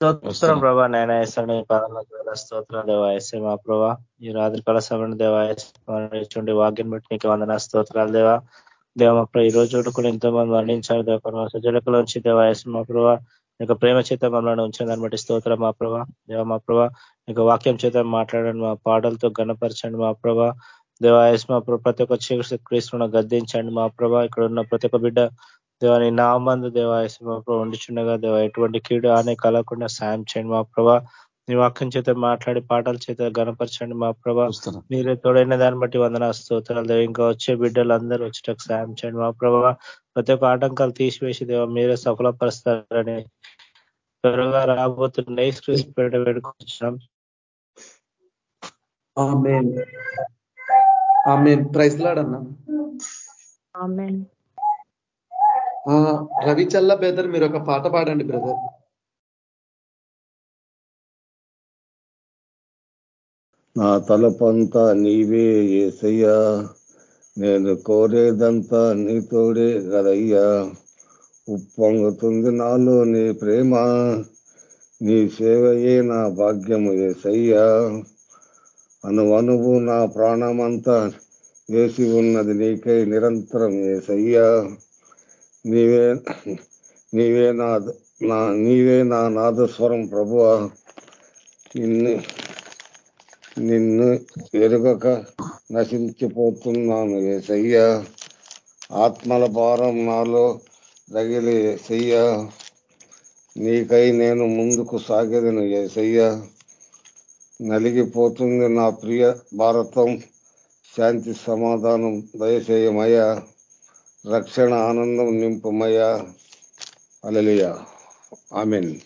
స్తోత్రం ప్రభా. నేను వేసాను పాదాల స్తోత్రం దేవాయసే మా ప్రభా ఈ రాత్రి కాల సమయం దేవాయచుండి వాక్యం బట్టి నీకు వందన స్తోత్రాలు దేవా. దేవ మా ప్రభా ఈ రోజు కూడా ఎంతో మంది వర్ణించారు దేవ సజలకుల నుంచి దేవాయసం మా ప్రభా నీకు ప్రేమ చేత మమ్మల్ని దాన్ని బట్టి స్తోత్రం మా ప్రభా. దేవ మా ప్రభా నీకు వాక్యం చేత మాట్లాడండి మా పాటలతో గణపరచండి మా ప్రభా. దేవాయస్ మా ప్రతి ఒక్క చీకటి క్రీస్తున్న గద్దించండి మా ప్రభా. ఇక్కడ ఉన్న ప్రతి ఒక్క బిడ్డ దేవాని నా మందు దేవాయస్ మా ప్రభా ఉండిచుండగా దేవ ఎటువంటి కీడు ఆనే కలగకుండా సాయం చేయండి మా ప్రభా. నీ వాక్యం చేత మాట్లాడి పాటల చేత గనపరచండి మా ప్రభా. మీరే తోడైన దాన్ని బట్టి వందన స్తోత్రాలు దేవ. ఇంకా వచ్చే బిడ్డలు అందరూ వచ్చేటకు సాయం చేయండి మా ప్రభా. ప్రతి ఒక్క ఆటంకాలు తీసివేసి దేవ మీరే సఫలపరుస్తారని త్వరగా రాబోతున్న పేట వేడుకొచ్చాం రవి చల్ల మీరు ఒక పాట పాడండి బ్రదర్. నా తలపంతా నీవే ఏసయ్యా నేను కోరేదంతా నీతోడే కదయ్యా. ఉప్పొంగుతుంది నాలో నీ ప్రేమ నీ సేవయే నా భాగ్యము ఏసయ్యా. అను అనువు నా ప్రాణమంతా వేసి ఉన్నది నీకై నిరంతరం ఏసయ్యా. నీవే నీవే నా నీవే నా నాదస్వరం ప్రభువ. నిన్ను నిన్ను ఎరుగక నశించిపోతున్నాను ఏసయ్య. ఆత్మల భారం నాలో రగిలి ఏసయ్య. నీకై నేను ముందుకు సాగేదను ఏసయ్య. నలిగిపోతుంది నా ప్రియ భారతం. శాంతి సమాధానం దయచేయమయ్యా. రక్షణ ఆనందం నింపుమయ్యా. అలలియ ఆమెన్.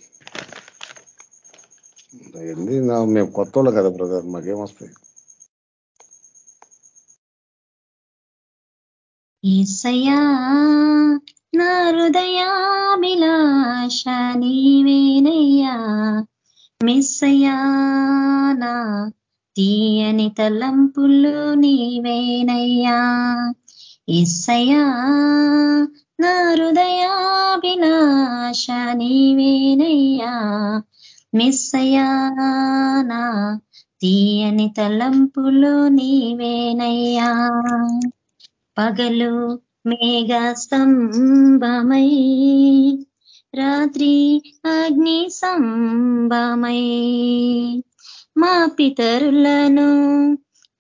ఏంది నా మేము కొత్త కదా బ్రదర్. మాకేమొస్తాయి ఈసయా నా హృదయాభిలాష నీవేనయ్యా మిస్సయా నా తీయని తలంపులు నీవేనయ్యా ఇస్సయా నా హృదయాభిలాష నీవేనయ్యా. మిస్సయా నా తీయని తలంపులు నీవేనయ్యా. పగలు మేఘ స్తంభమై రాత్రి అగ్ని సంభమై మా పితరులను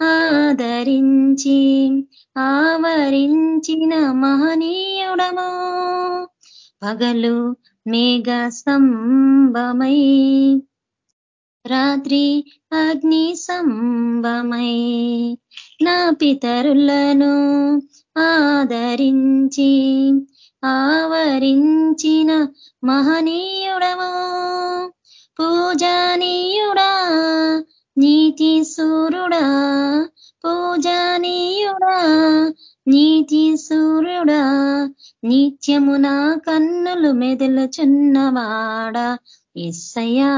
ఆదరించి ఆవరించిన మహనీయుడము. పగలు మేఘ స్తంభమై రాత్రి అగ్ని సంభమై నా పితరులను ఆదరించి ఆవరించిన మహనీయుడము. పూజానీయుడా నీతి సూరుడా పూజనీయుడా నీతి సూర్యుడా నిత్యము నా కన్నులు మెదలుచున్నవాడా. ఎస్సయా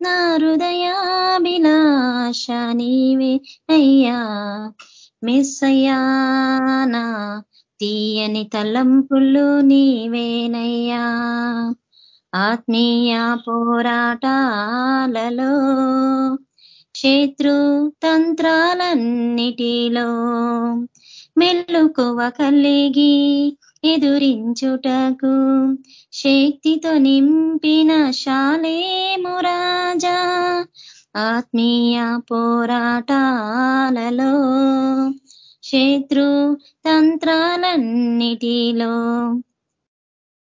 నా హృదయాభిలాష నీవే అయ్యా. మెస్సయానా తీయని తలంపులు నీవేనయ్యా. ఆత్మీయ పోరాటాలలో శత్రు తంత్రాలన్నిటిలో మెల్లుకువ కలిగి ఎదురించుటకు శక్తితో నింపిన శాలేమురాజా ఆత్మీయ పోరాటాలలో శత్రు తంత్రాలన్నిటిలో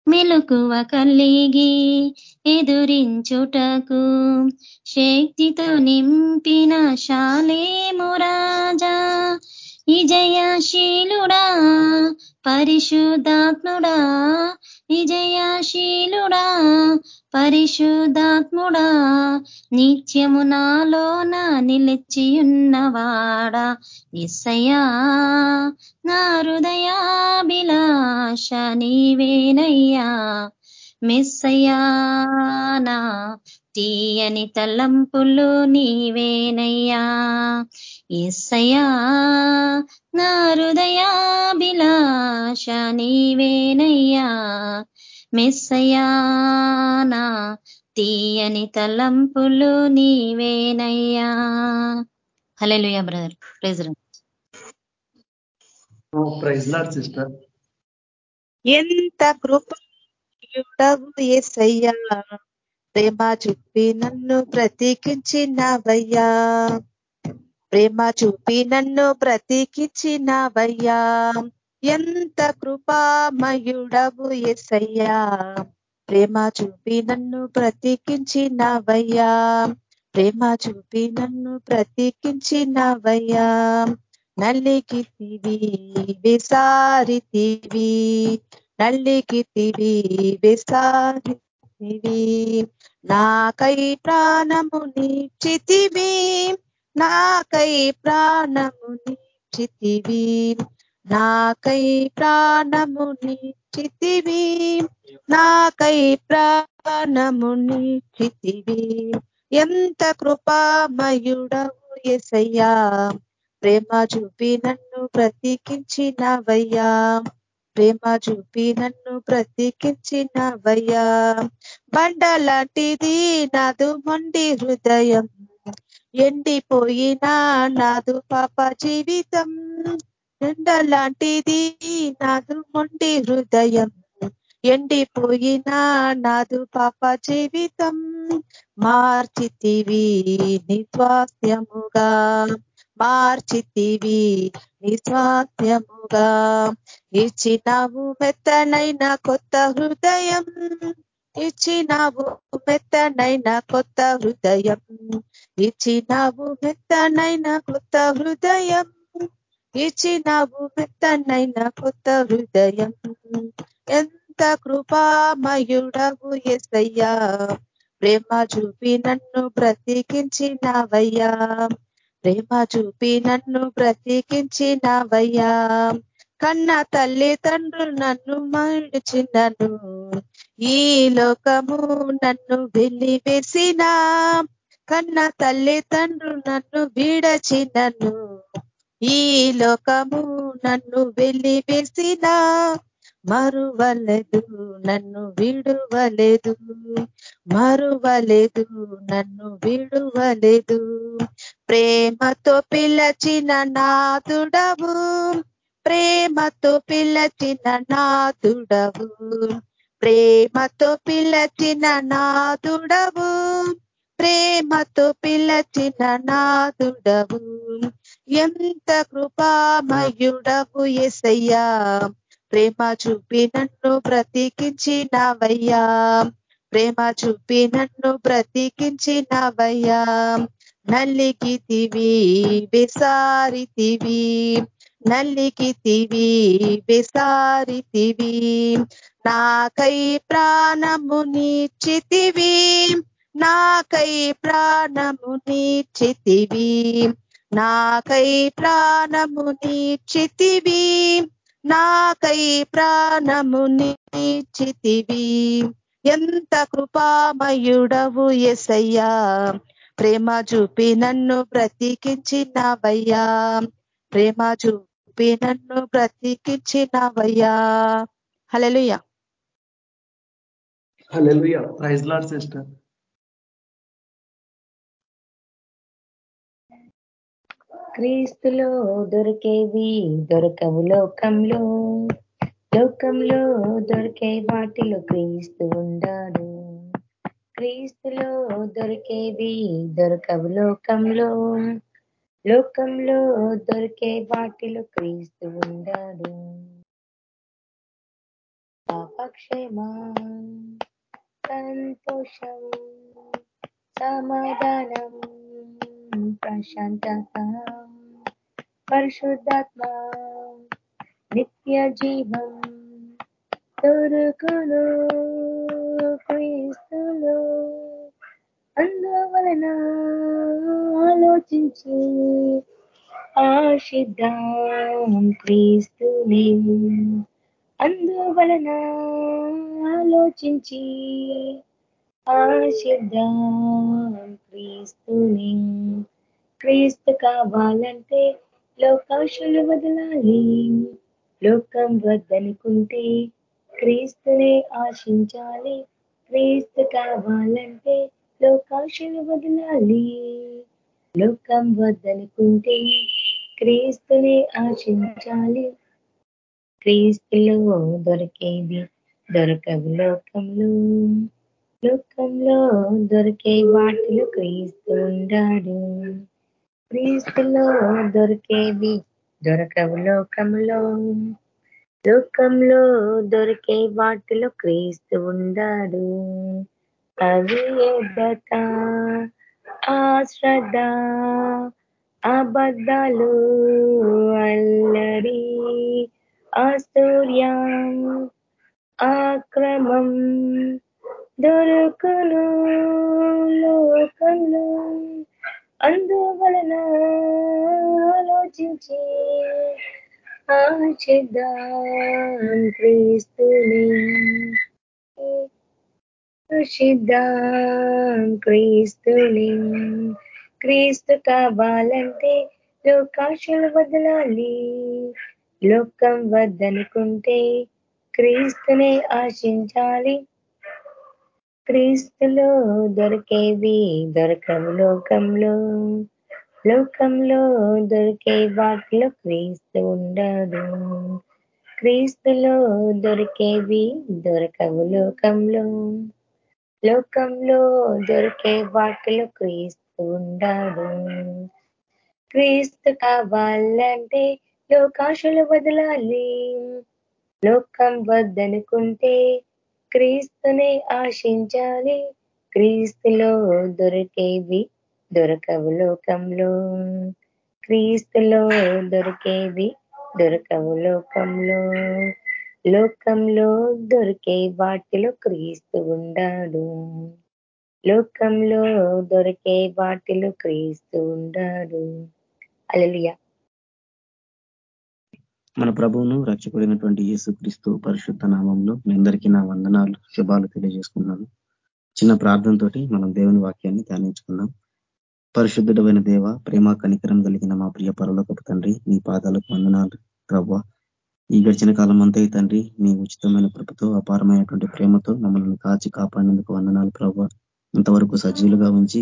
మెలుకువ కలిగి ఎదురించుటకు శక్తితో నింపిన శాలేమురాజా విజయశీలుడా పరిశుద్ధాత్ముడా విజయశీలుడా పరిశుద్ధాత్ముడా నిత్యము నాలోన నిలిచియున్నవాడా. ఇసయా నా హృదయాభిలాష నీవేనయ్యా. మిస్సయానా తీయని తలంపులు నీవేనయ్యా. ఎస్సయా నా హృదయాభిలాష నీవేనయ్యా. మెస్సయానా తీయని తలంపులు నీవేనయ్యా. Hallelujah brother. Praise praise sister. ఎంత ప్రియుడవు ఏసయ్యా ప్రేమ చూపి నన్ను ప్రతీకించినవయ్యా. ప్రేమ చూపి నన్ను ప్రతీకించినవయ్యా. ఎంత కృపామయుడవు ఎసయ్యా ప్రేమ చూపి నన్ను ప్రతీకించినవయ్యా. ప్రేమ చూపి నన్ను ప్రతీకించినవయ్యా. నల్లికితివి విసారితివి నల్లికితివి విసారితివి నాకై ప్రాణము నిచ్చితివి నాకై ప్రాణము నిచ్చితివి. నాకై ప్రాణము నిచ్చితివి నాకై ప్రాణము నిచ్చితివి. ఎంత కృపామయుడవు ఎసయ్యా ప్రేమ చూపి నన్ను ప్రతీకించినవయ్యా ప్రేమ చూపి నన్ను ప్రతీకించినవయ్యా బండలాంటిది నాదు మొండి హృదయం. ఎండిపోయినా నాదు పాప జీవితం. ఎండలాంటిది నాదు మొండి హృదయం. ఎండిపోయినా నాదు పాప జీవితం. మార్చితివి నిస్వాస్యముగా మార్చితివి. నిస్వాస్యముగా ఇచ్చినావు మెత్తనైన కొత్త హృదయం. ఇచ్చినావు మెత్తనైన కొత్త హృదయం. ఇచ్చినావు మెత్తనైన కొత్త హృదయం. ఇచ్చినావు మెత్తనైన కొత్త హృదయం. ఎంత కృపామయుడవు ఎసయ్యా. ప్రేమ చూపి నన్ను బ్రతికించినవయ్యా. ప్రేమ చూపి నన్ను బ్రతికించినవయ్యా. కన్న తల్లిదండ్రులు నన్ను మడిచినను. ఈ లోకము నన్ను వెలివేసిన. కన్న తల్లిదండ్రులు నన్ను విడచినను. ఈ లోకము నన్ను వెలివేసిన. మరువలేదు నన్ను విడువలేదు. మరువలేదు నన్ను విడువలేదు. ప్రేమతో పిలచిన నాదుడవు ప్రేమతో పిలచిన నాదుడవు ప్రేమతో పిలచిన నాదుడవు ప్రేమతో పిలచిన నాదుడవు ఎంత కృపామయుడవు ఎసయ్యా. ప్రేమ చూపి నన్ను బ్రతికించినవయ్యా. ప్రేమ చూపి నన్ను బ్రతికించినవయ్యా. నల్లికితివి విసారితివి నల్లికితివి విసారితివి నాకై ప్రాణము నీచితివి. నాకై ప్రాణము నీచితివి. నాకై ప్రాణము నీచితివి. నాకై ప్రాణము నీచితివి. ఎంత కృపామయుడవు ఎసయ్యా. ప్రేమ చూపి నన్ను బ్రతికించినవయ్యా. ప్రేమ చూపి నన్ను బ్రతికించినవయ్యా. Hallelujah hallelujah praise lord sister. క్రీస్తులో దొరికేవి దొరకవు లోకంలో. లోకంలో దొరికే వాటిలో క్రీస్తు ఉండాడు. క్రీస్తులో దొరికేవి దొరకవు లోకంలో. లోకంలో దొరికే వాటిలో క్రీస్తు ఉండాడు. పాపక్షేమా సంతోషం సమాధానం ప్రశాంతత. పరిశుద్ధాత్మ నిత్య జీవం దొరుకును క్రీస్తులో. అందువలన ఆలోచించి ఆశిద్దాం క్రీస్తుని. అందువలన ఆలోచించి ఆశిద్దాం క్రీస్తుని. క్రీస్తు కావాలంటే లోకాశలు వదలాలి. లోకం వద్దనుకుంటే క్రీస్తునే ఆశించాలి. క్రీస్తు కావాలంటే లోకాశలు వదలాలి. లోకం వద్దనుకుంటే క్రీస్తునే ఆశించాలి. క్రీస్తులో దొరికేది దొరకవు లోకంలో. లోకంలో దొరికే వాటిలో క్రీస్తు ఉండాడు. క్రీస్తులో దొరికేవి. దొరకవు లోకంలో లోకంలో దొరికే వాటిలో క్రీస్తు ఉండాడు. అవి ఎద్దత ఆ శ్రద్ధ అబద్ధాలు అల్లడి ఆస్తూర్యం ఆక్రమం దొరకను లోకంలో. అందువలన ఆలోచించి ఆశిద్దాం క్రీస్తుని. ఆశిద్దాం క్రీస్తుని. క్రీస్తు కావాలంటే లోకాశలు వదలాలి. లోకం వద్దనుకుంటే క్రీస్తునే ఆశించాలి. క్రీస్తులో దొరికేవి దొరకవు లోకంలో. లోకంలో దొరికే వాటిలో క్రీస్తు ఉండడు. క్రీస్తులో దొరికేవి దొరకవు లోకంలో. లోకంలో దొరికే వాటిలో క్రీస్తు ఉండడు. క్రీస్తు కావాలంటే లోకాశలు వదలాలి. లోకం వద్దనుకుంటే క్రీస్తునే ఆశించాలి. క్రీస్తులో దొరికేవి దొరకవు లోకంలో. క్రీస్తులో దొరికేవి దొరకవు లోకంలో. లోకంలో దొరికే వాటిలో క్రీస్తు ఉండాడు. లోకంలో దొరికే వాటిలో క్రీస్తు ఉండాడు. అలలియా మన ప్రభువును రక్షకుడైనటువంటి యేసుక్రీస్తు పరిశుద్ధ నామంలో మీ అందరికీ నా వందనాలు శుభాలు తెలియజేసుకున్నాను చిన్న ప్రార్థనతో మనం దేవుని వాక్యాన్ని ధ్యానించుకున్నాం పరిశుద్ధుడమైన దేవ ప్రేమ కనికరం కలిగిన మా ప్రియ పరలోకపు తండ్రి నీ పాదాలకు వందనాలు ప్రభు ఈ గడిచిన కాలం అంతా తండ్రి నీ ఉచితమైన కృపతో అపారమైనటువంటి ప్రేమతో మమ్మల్ని కాచి కాపాడినందుకు వందనాలు ప్రభు ఇంతవరకు సజీవులుగా ఉంచి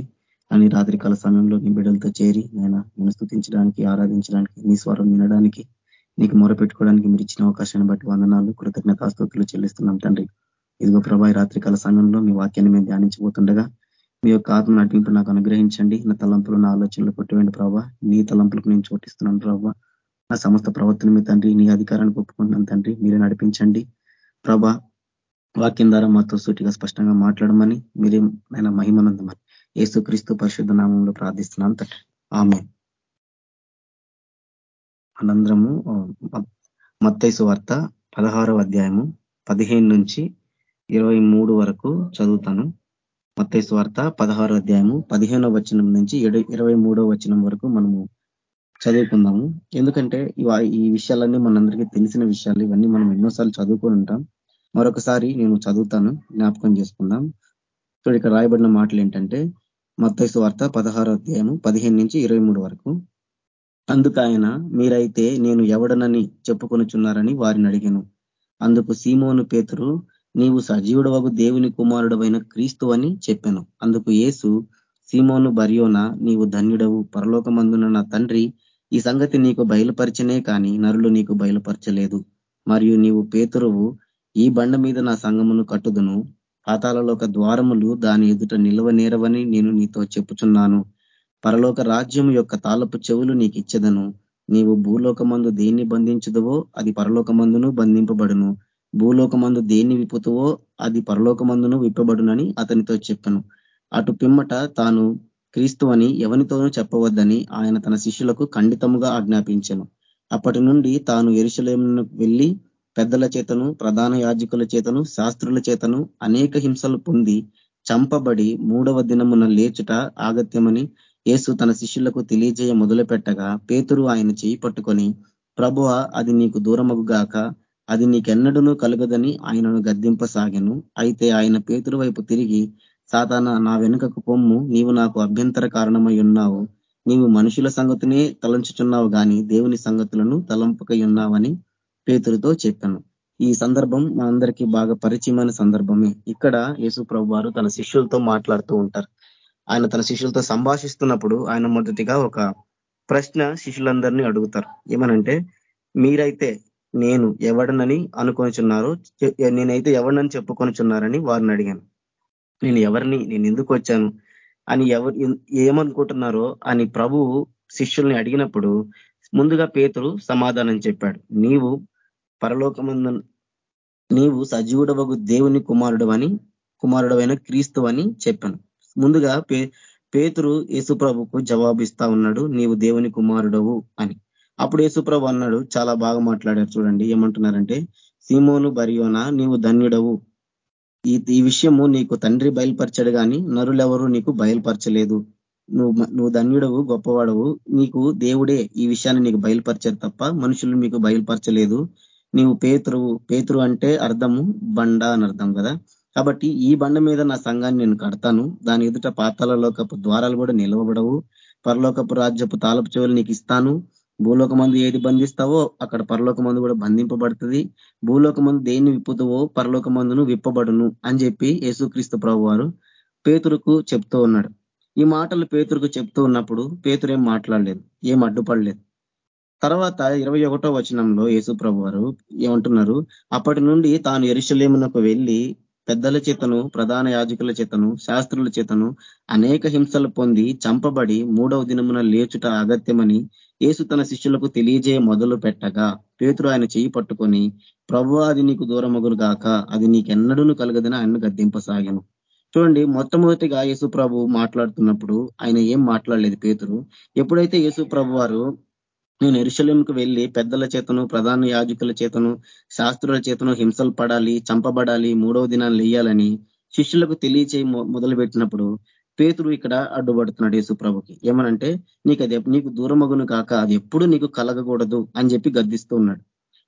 అని రాత్రికాల సమయంలో నీ బిడ్డలతో చేరి నేను నిన్ను స్థుతించడానికి ఆరాధించడానికి నీ స్వరం వినడానికి నీకు మొరపెట్టుకోవడానికి మీరు ఇచ్చిన అవకాశాన్ని బట్టి వందనాలు కృతజ్ఞతాస్తుతులు చెల్లిస్తున్నాం తండ్రి. ఇదిగో ప్రభావి రాత్రికాల సమయంలో మీ వాక్యాన్ని మేము ధ్యానించబోతుండగా మీ యొక్క ఆత్మ నటింపు నాకు అనుగ్రహించండి. నా తలంపులు నా ఆలోచనలు కొట్టివేండి ప్రభావ నీ తలంపులకు నేను చోటిస్తున్నాను ప్రభావ నా సమస్త ప్రవర్తన మీ తండ్రి నీ అధికారానికి ఒప్పుకున్నాను తండ్రి. మీరే నడిపించండి. ప్రభా వాక్యం ద్వారా మాతో సూటిగా స్పష్టంగా మాట్లాడమని మీరే ఆయన మహిమనందమని ఏసుక్రీస్తు పరిశుద్ధ నామంలో ప్రార్థిస్తున్నాను తండ్రి. ఆమె మనందరము మత్తైసు వార్త పదహారవ అధ్యాయము పదిహేను నుంచి ఇరవై మూడు వరకు చదువుతాను. మత్తైసు వార్త పదహారో అధ్యాయము పదిహేనో వచనం నుంచి ఇరవై మూడో వచనం వరకు మనము చదువుకుందాము. ఎందుకంటే ఈ విషయాలన్నీ మనందరికీ తెలిసిన విషయాలు. ఇవన్నీ మనం ఎన్నోసార్లు చదువుకొని ఉంటాం. మరొకసారి నేను చదువుతాను జ్ఞాపకం చేసుకుందాం. ఇక్కడ రాయబడిన మాటలు ఏంటంటే మత్తైసు వార్త పదహారో అధ్యాయము పదిహేను నుంచి ఇరవై వరకు. అందుకు ఆయన మీరైతే నేను ఎవడనని చెప్పుకొనుచున్నారని వారిని అడిగాను. అందుకు సీమోను పేతురు నీవు సజీవుడవగు దేవుని కుమారుడవైన క్రీస్తు అని చెప్పాను. అందుకు ఏసు సీమోను బరియోన నీవు ధన్యుడవు. పరలోకమందున నా తండ్రి ఈ సంగతి నీకు బయలుపరచనే కానీ నరులు నీకు బయలుపరచలేదు. మరియు నీవు పేతురువు ఈ బండ మీద నా సంగమును కట్టుదును. పాతాలలోక ద్వారములు దాని ఎదుట నిల్వ నేరవని నేను నీతో చెప్పుచున్నాను. పరలోక రాజ్యం యొక్క తాళపు చెవులు నీకు ఇచ్చదను నీవు భూలోకమందు దేన్ని బంధించదువో అది పరలోకమందును బంధింపబడును. భూలోకమందు దేన్ని విప్పుతువో అది పరలోకమందును విప్పబడునని అతనితో చెప్పను. అటు పిమ్మట తాను క్రీస్తు అని ఎవనితోనూ చెప్పవద్దని ఆయన తన శిష్యులకు ఖండితముగా ఆజ్ఞాపించను. అప్పటి నుండి తాను ఎరుశలేమును వెళ్ళి పెద్దల చేతను ప్రధాన యాజకుల చేతను శాస్త్రుల చేతను అనేక హింసలు పొంది చంపబడి మూడవ దినమున లేచుట ఆగత్యమని యేసు తన శిష్యులకు తెలియజేయ మొదలు పెట్టగా పేతురు ఆయన చేయి పట్టుకొని ప్రభువ అది నీకు దూరమగుగాక అది నీకెన్నడూనూ కలుగదని ఆయనను గద్దింపసాగెను. అయితే ఆయన పేతురు వైపు తిరిగి సాతాన నా వెనుకకు పొమ్ము నీవు నాకు అభ్యంతర కారణమై ఉన్నావు నీవు మనుషుల సంగతినే తలంచుచున్నావు గాని దేవుని సంగతులను తలంపకై ఉన్నావని పేతురుతో చెప్పాను. ఈ సందర్భం మనందరికీ బాగా పరిచయమైన సందర్భమే. ఇక్కడ యేసు ప్రభు వారు తన శిష్యులతో మాట్లాడుతూ ఉంటారు. ఆయన తన శిష్యులతో సంభాషిస్తున్నప్పుడు ఆయన మొదటిగా ఒక ప్రశ్న శిష్యులందరినీ అడుగుతారు. ఏమనంటే మీరైతే నేను ఎవడనని అనుకొనిచున్నారు నేనైతే ఎవరినని చెప్పుకొనిచున్నారని వారిని అడిగాను. నేను ఎవరిని నేను ఎందుకు వచ్చాను అని ఎవరు ఏమనుకుంటున్నారో అని ప్రభు శిష్యుల్ని అడిగినప్పుడు ముందుగా పేతురు సమాధానం చెప్పాడు. నీవు పరలోకమందు నీవు సజీవుడవగు దేవుని కుమారుడు అని కుమారుడవైన క్రీస్తు అని చెప్పాను. ముందుగా పే పేతురు యేసుప్రభుకు జవాబిస్తా ఉన్నాడు నీవు దేవుని కుమారుడవు అని. అప్పుడు యేసుప్రభు అన్నాడు చాలా బాగా మాట్లాడారు చూడండి ఏమంటున్నారంటే సీమోను బరియోనా నీవు ధన్యుడవు. ఈ ఈ విషయము నీకు తండ్రి బయలుపరచడు కానీ నరులెవరూ నీకు బయలుపరచలేదు. నువ్వు నువ్వు ధన్యుడవు గొప్పవాడవు. నీకు దేవుడే ఈ విషయాన్ని నీకు బయలుపరిచారు తప్ప మనుషులు మీకు బయలుపరచలేదు. నీవు పేతురువు. పేతురు అంటే అర్థము బండ అని అర్థం కదా. కాబట్టి ఈ బండ మీద నా సంఘాన్ని నేను కడతాను. దాని ఎదుట పాతాలలోకపు ద్వారాలు కూడా నిలవబడవు. పరలోకపు రాజ్యపు తాలపు చెవులు నీకు ఇస్తాను. భూలోక మందు ఏది బంధిస్తావో అక్కడ పరలోక మందు కూడా బంధింపబడుతుంది. భూలోక మందు దేన్ని విప్పుతావో పరలోక మందును విప్పబడును అని చెప్పి యేసుక్రీస్తు ప్రభు వారు పేతురుకు చెప్తూ ఉన్నాడు. ఈ మాటలు పేతురుకు చెప్తూ ఉన్నప్పుడు పేతురు ఏం మాట్లాడలేదు ఏం అడ్డుపడలేదు. తర్వాత ఇరవై ఒకటో వచనంలో యేసు ప్రభు వారు ఏమంటున్నారు అప్పటి నుండి తాను ఎరుషలేమునకు వెళ్ళి పెద్దల చేతను ప్రధాన యాజకుల చేతను శాస్త్రుల చేతను అనేక హింసలు పొంది చంపబడి మూడవ దినమున లేచుట అగత్యమని యేసు తన శిష్యులకు తెలియజేయ మొదలు పెట్టగా పేతురు ఆయన చేయి పట్టుకొని ప్రభు అది నీకు దూరమగును గాక. అది నీకెన్నడూను కలగదని ఆయన గద్దింపసాగాను. చూడండి మొట్టమొదటిగా యేసు ప్రభు మాట్లాడుతున్నప్పుడు ఆయన ఏం మాట్లాడలేదు పేతురు. ఎప్పుడైతే యేసు ప్రభు వారు నేను ఎరుశలంకు వెళ్ళి పెద్దల చేతను ప్రధాన యాజకుల చేతను శాస్త్రుల చేతను హింసలు పడాలి చంపబడాలి మూడవ దినాలు లేయాలని శిష్యులకు తెలియచేయి మొదలు పెట్టినప్పుడు పేతురు ఇక్కడ అడ్డుపడుతున్నాడు యేసుప్రభుకి ఏమనంటే నీకు అది నీకు దూరమగును కాక అది ఎప్పుడు నీకు కలగకూడదు అని చెప్పి గద్దిస్తూ ఉన్నాడు.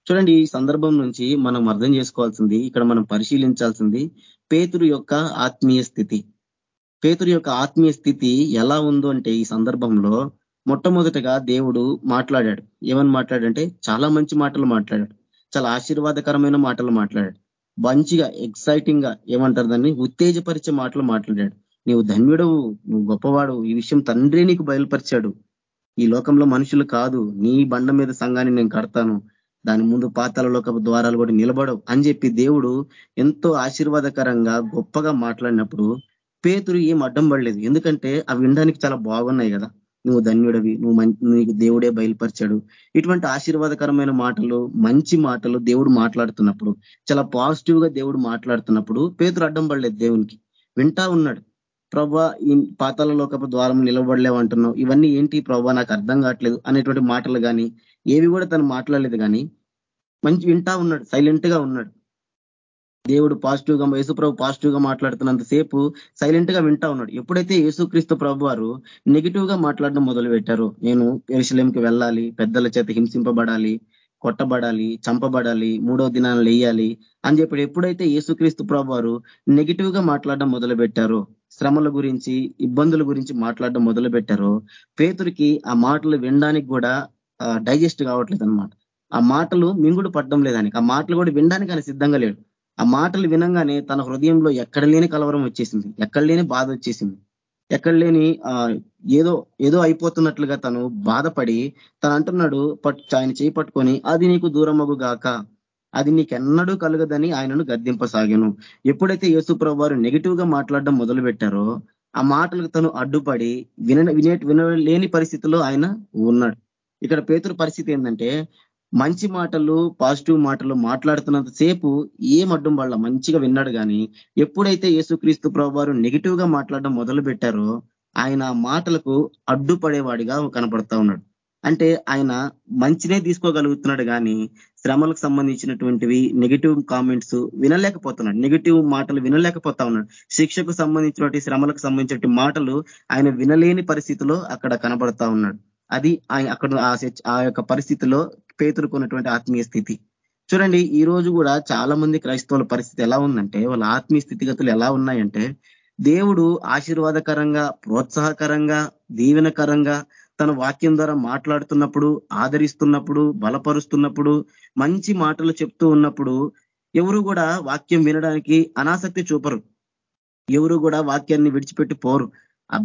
చూడండి ఈ సందర్భం నుంచి మనం అర్థం చేసుకోవాల్సింది ఇక్కడ మనం పరిశీలించాల్సింది పేతురు యొక్క ఆత్మీయ స్థితి. పేతురు యొక్క ఆత్మీయ స్థితి ఎలా ఉందో అంటే ఈ సందర్భంలో మొట్టమొదటగా దేవుడు మాట్లాడాడు. ఏమని మాట్లాడంటే చాలా మంచి మాటలు మాట్లాడాడు. చాలా ఆశీర్వాదకరమైన మాటలు మాట్లాడాడు. మంచిగా ఎక్సైటింగ్గా ఏమంటారు దాన్ని? ఉత్తేజపరిచే మాటలు మాట్లాడాడు. నీవు ధన్యుడవు నువ్వు గొప్పవాడు. ఈ విషయం తండ్రి నీకు బయలుపరిచాడు. ఈ లోకంలో మనుషులు కాదు. నీ బండ మీద సంఘాన్ని నేను కడతాను. దాని ముందు పాతాలలోక ద్వారాలు కూడా నిలబడవు అని చెప్పి దేవుడు ఎంతో ఆశీర్వాదకరంగా గొప్పగా మాట్లాడినప్పుడు పేతురు ఏం అడ్డం పడలేదు. ఎందుకంటే అవి వినడానికి చాలా బాగున్నాయి కదా. నువ్వు ధన్యుడవి నువ్వు నీకు దేవుడే బయలుపరిచాడు. ఇటువంటి ఆశీర్వాదకరమైన మాటలు మంచి మాటలు దేవుడు మాట్లాడుతున్నప్పుడు చాలా పాజిటివ్గా దేవుడు మాట్లాడుతున్నప్పుడు పేతురు అడ్డం పడలేదు దేవునికి. వింటా ఉన్నాడు. ప్రభా ఈ పాతాలలోకపు ద్వారం నిలబడలేవంటున్నావు ఇవన్నీ ఏంటి ప్రభా? నాకు అర్థం కావట్లేదు అనేటువంటి మాటలు కానీ ఏవి కూడా తను మాట్లాడలేదు కానీ మంచి వింటా ఉన్నాడు. సైలెంట్గా ఉన్నాడు. దేవుడు పాజిటివ్గా యేసుప్రభు పాజిటివ్గా మాట్లాడుతున్నంత సేపు సైలెంట్గా వింటా ఉన్నాడు. ఎప్పుడైతే యేసుక్రీస్తు ప్రభు వారు నెగిటివ్గా మాట్లాడడం మొదలు పెట్టారో నేను ఎరుశలేంకి వెళ్ళాలి పెద్దల చేత హింసింపబడాలి కొట్టబడాలి చంపబడాలి మూడో దినాలు లేయాలి అని చెప్పి ఎప్పుడైతే యేసుక్రీస్తు ప్రభు వారు నెగిటివ్గా మాట్లాడడం మొదలు పెట్టారో శ్రమల గురించి ఇబ్బందుల గురించి మాట్లాడడం మొదలు పెట్టారో పేతురికి ఆ మాటలు వినడానికి కూడా డైజెస్ట్ కావట్లేదు అనమాట ఆ మాటలు మింగుడు పడడం లేదానికి ఆ మాటలు కూడా వినడానికి ఆయన సిద్ధంగా లేడు. ఆ మాటలు వినంగానే తన హృదయంలో ఎక్కడ లేని కలవరం వచ్చేసింది. ఎక్కడ లేని బాధ వచ్చేసింది. ఎక్కడ లేని ఏదో ఏదో అయిపోతున్నట్లుగా తను బాధపడి తను అంటున్నాడు ఆయన చేయి పట్టుకొని అది నీకు దూరమగు గాక. అది నీకెన్నడూ కలగదని ఆయనను గద్దింపసాగాను. ఎప్పుడైతే యేసుప్రభు వారు నెగిటివ్గా మాట్లాడడం మొదలు పెట్టారో ఆ మాటలకు తను అడ్డుపడి విన వినే వినలేని పరిస్థితిలో ఆయన ఉన్నాడు. ఇక్కడ పేతురు పరిస్థితి ఏంటంటే మంచి మాటలు పాజిటివ్ మాటలు మాట్లాడుతున్నంత సేపు ఏం అడ్డం వాళ్ళ? మంచిగా విన్నాడు కానీ ఎప్పుడైతే యేసుక్రీస్తు ప్రభు వారు నెగిటివ్గా మాట్లాడడం మొదలు పెట్టారో ఆయన మాటలకు అడ్డుపడేవాడిగా కనపడతా ఉన్నాడు. అంటే ఆయన మంచినే తీసుకోగలుగుతున్నాడు కానీ శ్రమలకు సంబంధించినటువంటివి నెగిటివ్ కామెంట్స్ వినలేకపోతున్నాడు. నెగిటివ్ మాటలు వినలేకపోతా ఉన్నాడు. శిక్షకు సంబంధించినటువంటి శ్రమలకు సంబంధించిన మాటలు ఆయన వినలేని పరిస్థితిలో అక్కడ కనబడతా ఉన్నాడు. అది ఆయన అక్కడ ఆ యొక్క పరిస్థితిలో పేతురుకున్నటువంటి ఆత్మీయ స్థితి. చూడండి ఈ రోజు కూడా చాలా మంది క్రైస్తవుల పరిస్థితి ఎలా ఉందంటే వాళ్ళ ఆత్మీయ స్థితిగతులు ఎలా ఉన్నాయంటే దేవుడు ఆశీర్వాదకరంగా ప్రోత్సాహకరంగా దీవెనకరంగా తన వాక్యం ద్వారా మాట్లాడుతున్నప్పుడు ఆదరిస్తున్నప్పుడు బలపరుస్తున్నప్పుడు మంచి మాటలు చెప్తూ ఉన్నప్పుడు ఎవరు కూడా వాక్యం వినడానికి అనాసక్తి చూపరు. ఎవరు కూడా వాక్యాన్ని విడిచిపెట్టి పోరు.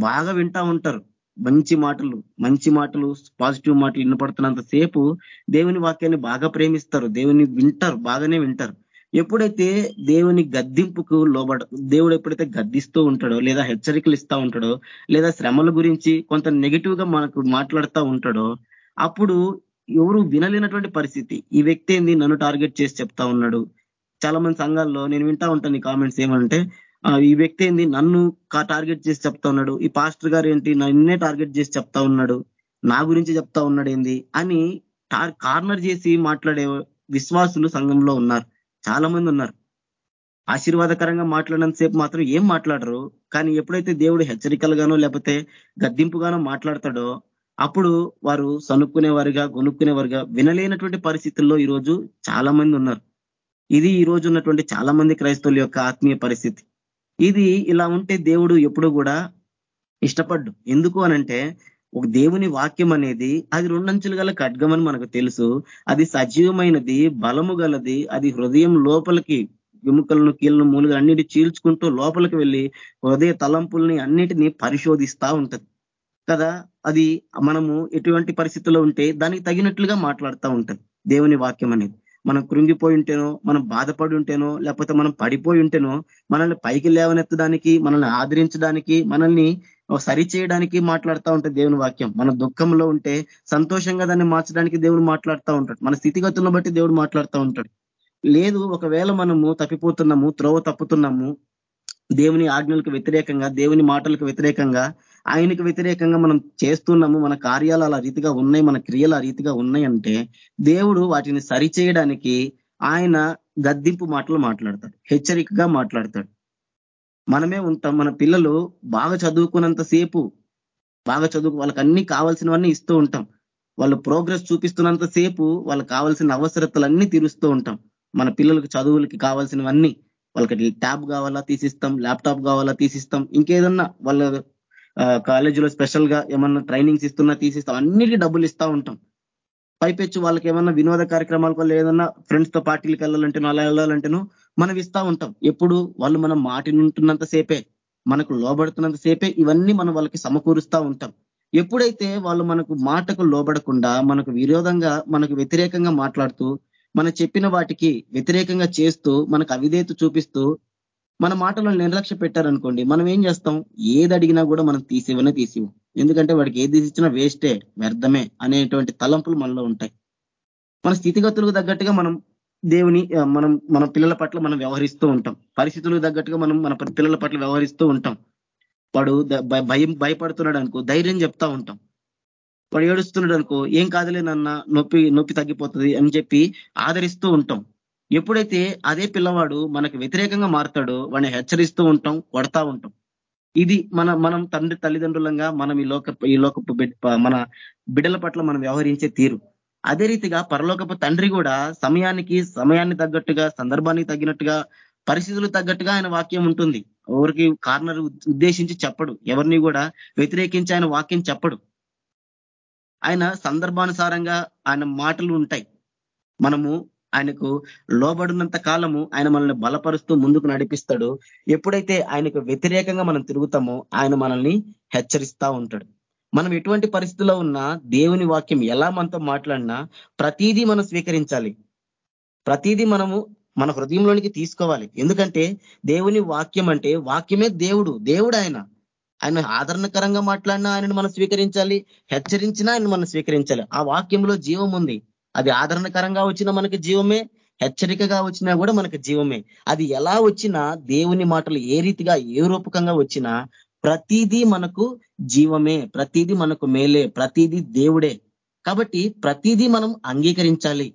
బాగా వింటా ఉంటారు. మంచి మాటలు మంచి మాటలు పాజిటివ్ మాటలు వినపడుతున్నంత సేపు దేవుని వాక్యాన్ని బాగా ప్రేమిస్తారు. దేవుని వింటారు బాగానే వింటారు. ఎప్పుడైతే దేవుని గద్దింపుకు లోబడ దేవుడు ఎప్పుడైతే గద్దిస్తూ ఉంటాడో లేదా హెచ్చరికలు ఇస్తా ఉంటాడో లేదా శ్రమల గురించి కొంత నెగిటివ్గా మనకు మాట్లాడుతూ ఉంటాడో అప్పుడు ఎవరు వినలేనటువంటి పరిస్థితి. ఈ వ్యక్తి ఏంది? నన్ను టార్గెట్ చేసి చెప్తా ఉన్నాడు. చాలా మంది సంఘాల్లో నేను వింటా ఉంటాను ఈ కామెంట్స్ ఏమంటే ఈ వ్యక్తి ఏంది? నన్ను టార్గెట్ చేసి చెప్తా ఉన్నాడు. ఈ పాస్టర్ గారు ఏంటి? నన్నే టార్గెట్ చేసి చెప్తా ఉన్నాడు. నా గురించి చెప్తా ఉన్నాడు ఏంది? అని కార్నర్ చేసి మాట్లాడే విశ్వాసులు సంఘంలో ఉన్నారు. చాలా మంది ఉన్నారు. ఆశీర్వాదకరంగా మాట్లాడినంతసేపు మాత్రం ఏం మాట్లాడరు. కానీ ఎప్పుడైతే దేవుడు హెచ్చరికలుగానో లేకపోతే గద్దింపుగానో మాట్లాడతాడో అప్పుడు వారు సనుక్కునేవారుగా గొనుక్కునేవారుగా వినలేనటువంటి పరిస్థితుల్లో ఈరోజు చాలా మంది ఉన్నారు. ఇది ఈ రోజు ఉన్నటువంటి చాలా మంది క్రైస్తవుల యొక్క ఆత్మీయ పరిస్థితి. ఇది ఇలా ఉంటే దేవుడు ఎప్పుడు కూడా ఇష్టపడ్డు. ఎందుకు అనంటే ఒక దేవుని వాక్యం అనేది అది రెండంచులు గల ఖడ్గమని మనకు తెలుసు. అది సజీవమైనది బలము గలది అది హృదయం లోపలికి ఎముకలను కీళ్ళను మూలుగా అన్నిటి చీల్చుకుంటూ లోపలికి వెళ్ళి హృదయ తలంపుల్ని అన్నిటినీ పరిశోధిస్తా ఉంటది. కదా? అది మనము ఎటువంటి పరిస్థితుల్లో ఉంటే దానికి తగినట్లుగా మాట్లాడుతూ ఉంటది దేవుని వాక్యం అనేది. మనం కృంగిపోయి ఉంటేనో మనం బాధపడి ఉంటేనో లేకపోతే మనం పడిపోయి ఉంటేనో మనల్ని పైకి లేవనెత్తడానికి మనల్ని ఆదరించడానికి మనల్ని సరి చేయడానికి మాట్లాడుతూ ఉంటుంది దేవుని వాక్యం. మన దుఃఖంలో ఉంటే సంతోషంగా దాన్ని మార్చడానికి దేవుడు మాట్లాడుతూ ఉంటాడు. మన స్థితిగతులను బట్టి దేవుడు మాట్లాడుతూ ఉంటాడు. లేదు ఒకవేళ మనము తప్పిపోతున్నాము త్రోవ తప్పుతున్నాము దేవుని ఆజ్ఞలకు వ్యతిరేకంగా దేవుని మాటలకు వ్యతిరేకంగా ఆయనకు వ్యతిరేకంగా మనం చేస్తున్నాము మన కార్యాలు అలా రీతిగా ఉన్నాయి మన క్రియలు ఆ రీతిగా ఉన్నాయంటే దేవుడు వాటిని సరిచేయడానికి ఆయన గద్దింపు మాటలు మాట్లాడతాడు హెచ్చరికగా మాట్లాడతాడు. మనమే ఉంటాం మన పిల్లలు బాగా చదువుకున్నంతసేపు బాగా చదువుకు వాళ్ళకి అన్ని కావాల్సినవన్నీ ఇస్తూ ఉంటాం. వాళ్ళు ప్రోగ్రెస్ చూపిస్తున్నంతసేపు వాళ్ళకి కావాల్సిన అవసరతలన్నీ తీరుస్తూ ఉంటాం. మన పిల్లలకి చదువులకి కావాల్సినవన్నీ వాళ్ళకి ట్యాబ్ కావాలా తీసిస్తాం ల్యాప్టాప్ కావాలా తీసిస్తాం ఇంకేదన్నా వాళ్ళ కాలేజీలో స్పెషల్గా ఏమన్నా ట్రైనింగ్స్ ఇస్తున్నా తీసిస్తాం అన్నిటికీ డబ్బులు ఇస్తా ఉంటాం. పైపెచ్చు వాళ్ళకి ఏమన్నా వినోద కార్యక్రమాలకు లేదన్నా ఫ్రెండ్స్తో పార్టీలకు వెళ్ళాలంటేనో అలా వెళ్ళాలంటేనో మనం ఇస్తా ఉంటాం. ఎప్పుడు వాళ్ళు మనం మాటినుంటున్నంత సేపే మనకు లోబడుతున్నంత సేపే ఇవన్నీ మనం వాళ్ళకి సమకూరుస్తా ఉంటాం. ఎప్పుడైతే వాళ్ళు మనకు మాటకు లోబడకుండా మనకు విరోధంగా మనకు వ్యతిరేకంగా మాట్లాడుతూ మనం చెప్పిన వాటికి వ్యతిరేకంగా చేస్తూ మనకు అవిధేత చూపిస్తూ మన మాటలను నిర్లక్ష్య పెట్టారనుకోండి మనం ఏం చేస్తాం? ఏది అడిగినా కూడా మనం తీసివనే తీసివు ఎందుకంటే వాడికి ఏది ఇచ్చినా వేస్టే వ్యర్థమే అనేటువంటి తలంపులు మనలో ఉంటాయి. మన స్థితిగతులకు తగ్గట్టుగా మనం దేవుని మనం మన పిల్లల పట్ల మనం వ్యవహరిస్తూ ఉంటాం. పరిస్థితులకు తగ్గట్టుగా మనం మన పిల్లల పట్ల వ్యవహరిస్తూ ఉంటాం. వాడు భయం భయపడుతున్నాడు అనుకో ధైర్యం చెప్తా ఉంటాం. వాడు ఏడుస్తున్నాడు అనుకో ఏం కాదులే నన్న నొప్పి నొప్పి తగ్గిపోతుంది అని చెప్పి ఆదరిస్తూ ఉంటాం. ఎప్పుడైతే అదే పిల్లవాడు మనకు వ్యతిరేకంగా మారుతాడో వాడిని హెచ్చరిస్తూ ఉంటాం కొడతా ఉంటాం. ఇది మన మనం తండ్రి తల్లిదండ్రులంగా మనం ఈ లోక ఈ లోకపు మన బిడ్డల పట్ల మనం వ్యవహరించే తీరు. అదే రీతిగా పరలోకపు తండ్రి కూడా సమయానికి సమయాన్ని తగ్గట్టుగా సందర్భానికి తగ్గినట్టుగా పరిస్థితులు తగ్గట్టుగా ఆయన వాక్యం ఉంటుంది. ఎవరికి కార్నర్ ఉద్దేశించి చెప్పడు. ఎవరిని కూడా వ్యతిరేకించి ఆయన వాక్యం చెప్పడు. ఆయన సందర్భానుసారంగా ఆయన మాటలు ఉంటాయి. మనము ఆయనకు లోబడినంత కాలము ఆయన మనల్ని బలపరుస్తూ ముందుకు నడిపిస్తాడు. ఎప్పుడైతే ఆయనకు వ్యతిరేకంగా మనం తిరుగుతామో ఆయన మనల్ని హెచ్చరిస్తా ఉంటాడు. మనం ఎటువంటి పరిస్థితుల్లో ఉన్నా దేవుని వాక్యం ఎలా మనతో మాట్లాడినా ప్రతీదీ మనం స్వీకరించాలి. ప్రతీదీ మనము మన హృదయంలోనికి తీసుకోవాలి. ఎందుకంటే దేవుని వాక్యం అంటే వాక్యమే దేవుడు దేవుడు ఆయన. ఆయన ఆదరణకరంగా మాట్లాడినా ఆయనను మనం స్వీకరించాలి హెచ్చరించినా ఆయన మనం స్వీకరించాలి. ఆ వాక్యంలో జీవం ఉంది. అది ఆదరణకరంగా వచ్చిన మనకి జీవమే హెచ్చరికగా వచ్చినా కూడా మనకి జీవమే. అది ఎలా వచ్చినా దేవుని మాటలు ఏ రీతిగా ఏ రూపకంగా వచ్చినా ప్రతిదీ మనకు జీవమే ప్రతిదీ మనకు మేలే ప్రతిదీ దేవుడే. కాబట్టి ప్రతిదీ మనం అంగీకరించాలి.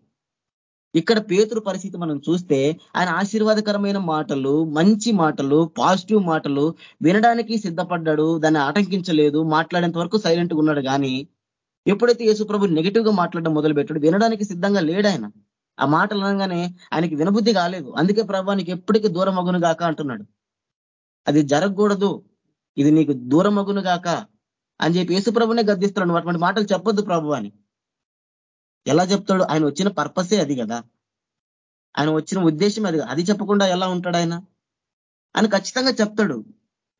ఇక్కడ పేతురు పరిస్థితి మనం చూస్తే ఆయన ఆశీర్వాదకరమైన మాటలు మంచి మాటలు పాజిటివ్ మాటలు వినడానికి సిద్ధపడ్డాడు దాన్ని ఆటంకించలేదు మాట్లాడేంత వరకు సైలెంట్గా ఉన్నాడు. కానీ ఎప్పుడైతే యేసుప్రభు నెగిటివ్గా మాట్లాడడం మొదలు పెట్టాడు వినడానికి సిద్ధంగా లేడు ఆయన. ఆ మాటలు అనగానే ఆయనకి వినబుద్ధి కాలేదు. అందుకే ప్రభానికి ఎప్పటికీ దూరం అగును గాక అంటున్నాడు. అది జరగకూడదు. ఇది నీకు దూరం అగును గాక అని చెప్పి యేసు ప్రభునే గద్దిస్తున్నాడు. అటువంటి మాటలు చెప్పొద్దు ప్రభు అని. ఎలా చెప్తాడు? ఆయన వచ్చిన పర్పసే అది కదా. ఆయన వచ్చిన ఉద్దేశం అది. అది చెప్పకుండా ఎలా ఉంటాడు ఆయన? ఆయన ఖచ్చితంగా చెప్తాడు.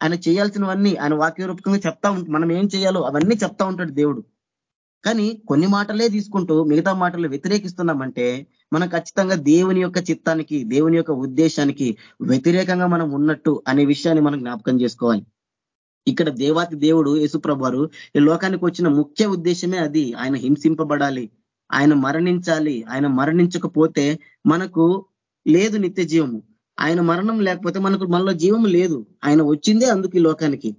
ఆయన చేయాల్సినవన్నీ ఆయన వాక్య రూపకంగా చెప్తా మనం ఏం చేయాలో అవన్నీ చెప్తా ఉంటాడు దేవుడు. కానీ కొన్ని మాటలే తీసుకుంటూ మిగతా మాటలు వ్యతిరేకిస్తున్నామంటే మనం ఖచ్చితంగా దేవుని యొక్క చిత్తానికి దేవుని యొక్క ఉద్దేశానికి వ్యతిరేకంగా మనం ఉన్నట్టు అనే విషయాన్ని మనం జ్ఞాపకం చేసుకోవాలి. ఇక్కడ దేవాతి దేవుడు యేసుప్రభు ఈ లోకానికి వచ్చిన ముఖ్య ఉద్దేశమే అది. ఆయన హింసింపబడాలి ఆయన మరణించాలి ఆయన మరణించకపోతే మనకు లేదు నిత్య జీవము. ఆయన మరణం లేకపోతే మనకు మనలో జీవం లేదు. ఆయన వచ్చిందే అందుకు ఈ లోకానికి.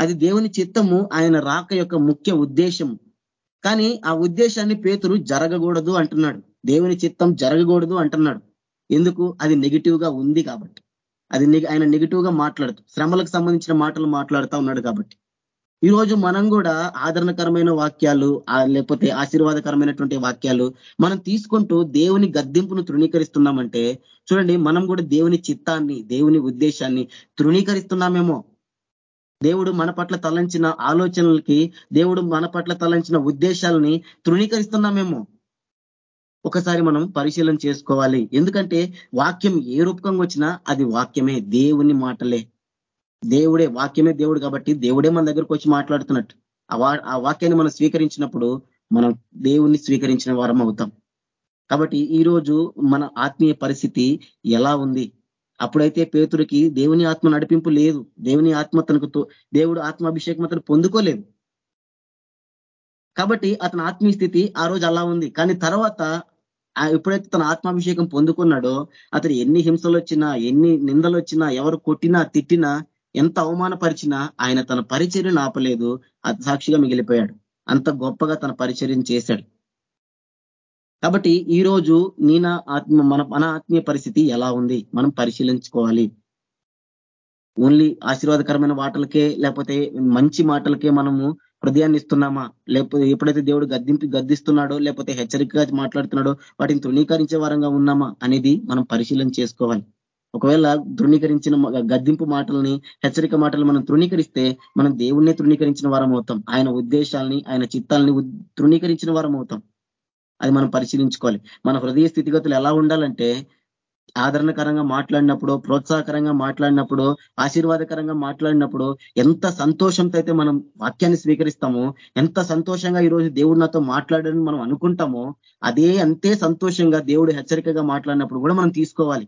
అది దేవుని చిత్తము ఆయన రాక యొక్క ముఖ్య ఉద్దేశం కానీ ఆ ఉద్దేశాన్ని పేతురు జరగకూడదు అంటున్నాడు. దేవుని చిత్తం జరగకూడదు అంటున్నాడు. ఎందుకు? అది నెగిటివ్గా ఉంది కాబట్టి. అది ఆయన నెగిటివ్గా మాట్లాడుతూ శ్రమలకు సంబంధించిన మాటలు మాట్లాడుతూ ఉన్నాడు కాబట్టి. ఈరోజు మనం కూడా ఆదరణకరమైన వాక్యాలు లేకపోతే ఆశీర్వాదకరమైనటువంటి వాక్యాలు మనం తీసుకుంటూ దేవుని గద్దింపును తృణీకరిస్తున్నామంటే చూడండి మనం కూడా దేవుని చిత్తాన్ని దేవుని ఉద్దేశాన్ని తృణీకరిస్తున్నామేమో. దేవుడు మన పట్ల తలంచిన ఆలోచనలకి దేవుడు మన పట్ల తలంచిన ఉద్దేశాలని తృణీకరిస్తున్నామేమో ఒకసారి మనం పరిశీలన చేసుకోవాలి. ఎందుకంటే వాక్యం ఏ రూపకంగా వచ్చినా అది వాక్యమే దేవుని మాటలే. దేవుడే వాక్యమే దేవుడు కాబట్టి దేవుడే మన దగ్గరకు వచ్చి మాట్లాడుతున్నట్టు. ఆ వాక్యాన్ని మనం స్వీకరించినప్పుడు మనం దేవుణ్ణి స్వీకరించిన వారం అవుతాం. కాబట్టి ఈ రోజు మన ఆత్మీయ పరిస్థితి ఎలా ఉంది? అప్పుడైతే పేతుడికి దేవుని ఆత్మ నడిపింపు లేదు. దేవుని ఆత్మ తనకు దేవుడు ఆత్మాభిషేకం అతను పొందుకోలేదు. కాబట్టి అతని ఆత్మీయ స్థితి ఆ రోజు అలా ఉంది. కానీ తర్వాత ఎప్పుడైతే తన ఆత్మాభిషేకం పొందుకున్నాడో అతను ఎన్ని హింసలు వచ్చినా ఎన్ని నిందలు వచ్చినా ఎవరు కొట్టినా తిట్టినా ఎంత అవమానపరిచినా ఆయన తన పరిచర్యను ఆపలేదు. సాక్షిగా మిగిలిపోయాడు. అంత గొప్పగా తన పరిచర్యం చేశాడు. కాబట్టి ఈ రోజు నీన ఆత్మ మన మన ఆత్మీయ పరిస్థితి ఎలా ఉంది? మనం పరిశీలించుకోవాలి. ఓన్లీ ఆశీర్వాదకరమైన మాటలకే లేకపోతే మంచి మాటలకే మనము హృదయాన్ని ఇస్తున్నామా? లేకపోతే ఎప్పుడైతే దేవుడు గద్దింపు గద్దిస్తున్నాడో లేకపోతే హెచ్చరికగా మాట్లాడుతున్నాడో వాటిని తృణీకరించే వారంగా ఉన్నామా అనేది మనం పరిశీలన చేసుకోవాలి. ఒకవేళ తృణీకరించిన గద్దింపు మాటల్ని హెచ్చరిక మాటలు మనం తృణీకరిస్తే మనం దేవుణ్ణి తృణీకరించిన వారం అవుతాం ఆయన ఉద్దేశాలని ఆయన చిత్తాలని తృణీకరించిన వారం అవుతాం అది మనం పరిశీలించుకోవాలి. మన హృదయ స్థితిగతులు ఎలా ఉండాలంటే ఆదరణకరంగా మాట్లాడినప్పుడు ప్రోత్సాహకరంగా మాట్లాడినప్పుడు ఆశీర్వాదకరంగా మాట్లాడినప్పుడు ఎంత సంతోషంతో అయితే మనం వాక్యాన్ని స్వీకరిస్తామో ఎంత సంతోషంగా ఈరోజు దేవుడు నాతో మాట్లాడని మనం అనుకుంటామో అదే అంతే సంతోషంగా దేవుడు హెచ్చరికగా మాట్లాడినప్పుడు కూడా మనం తీసుకోవాలి.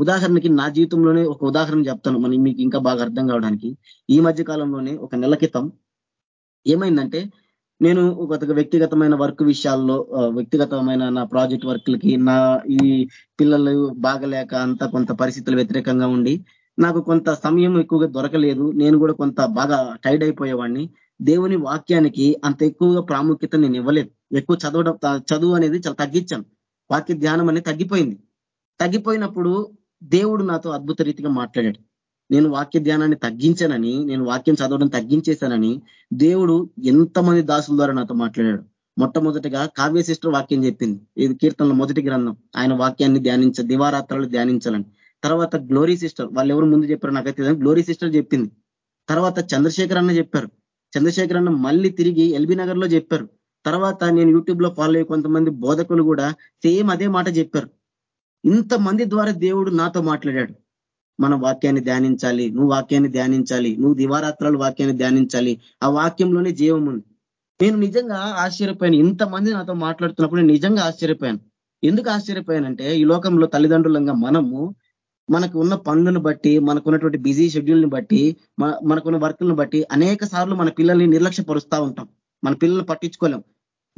ఉదాహరణకి నా జీవితంలోనే ఒక ఉదాహరణ చెప్తాను. మనం మీకు ఇంకా బాగా అర్థం కావడానికి. ఈ మధ్య కాలంలోనే ఒక నెల క్రితం ఏమైందంటే నేను ఒక వ్యక్తిగతమైన వర్క్ విషయాల్లో వ్యక్తిగతమైన నా ప్రాజెక్ట్ వర్క్లకి నా ఈ పిల్లలు బాగలేక అంత కొంత పరిస్థితులు వ్యతిరేకంగా ఉండి నాకు కొంత సమయం ఎక్కువగా దొరకలేదు. నేను కూడా కొంత బాగా టైడ్ అయిపోయేవాడిని. దేవుని వాక్యానికి అంత ఎక్కువగా ప్రాముఖ్యత నేను ఇవ్వలేదు. ఎక్కువ చదవడం చదువు అనేది చాలా తగ్గించాను. వాక్య ధ్యానం అనేది తగ్గిపోయింది. తగ్గిపోయినప్పుడు దేవుడు నాతో అద్భుత రీతిగా మాట్లాడాడు. నేను వాక్య ధ్యానాన్ని తగ్గించానని నేను వాక్యం చదవడం తగ్గించేశానని దేవుడు ఎంతమంది దాసుల ద్వారా నాతో మాట్లాడాడు. మొట్టమొదటిగా కావ్య సిస్టర్ వాక్యం చెప్పింది. ఇది కీర్తనలు మొదటి గ్రంథం. ఆయన వాక్యాన్ని ధ్యానించ దివారాత్రాలు ధ్యానించాలని. తర్వాత గ్లోరీ సిస్టర్ వాళ్ళు ఎవరు ముందు చెప్పారు నాకైతే గ్లోరీ సిస్టర్ చెప్పింది. తర్వాత చంద్రశేఖర్ అన్న చెప్పారు. చంద్రశేఖర్ అన్న మళ్ళీ తిరిగి ఎల్బీ నగర్లో చెప్పారు. తర్వాత నేను యూట్యూబ్లో ఫాలో అయ్యే కొంతమంది బోధకులు కూడా సేమ్ అదే మాట చెప్పారు. ఇంతమంది ద్వారా దేవుడు నాతో మాట్లాడాడు. మన వాక్యాన్ని ధ్యానించాలి నువ్వు వాక్యాన్ని ధ్యానించాలి నువ్వు దివారాత్రాలు వాక్యాన్ని ధ్యానించాలి. ఆ వాక్యంలోనే జీవం ఉంది. నేను నిజంగా ఆశ్చర్యపోయాను. ఇంతమంది నాతో మాట్లాడుతున్నప్పుడు నేను నిజంగా ఆశ్చర్యపోయాను. ఎందుకు ఆశ్చర్యపోయానంటే ఈ లోకంలో తల్లిదండ్రులంగా మనము మనకు ఉన్న పనులను బట్టి మనకున్నటువంటి బిజీ షెడ్యూల్ని బట్టి మనకున్న వర్క్లను బట్టి అనేక సార్లు మన పిల్లల్ని నిర్లక్ష్యపరుస్తూ ఉంటాం. మన పిల్లల్ని పట్టించుకోలేం.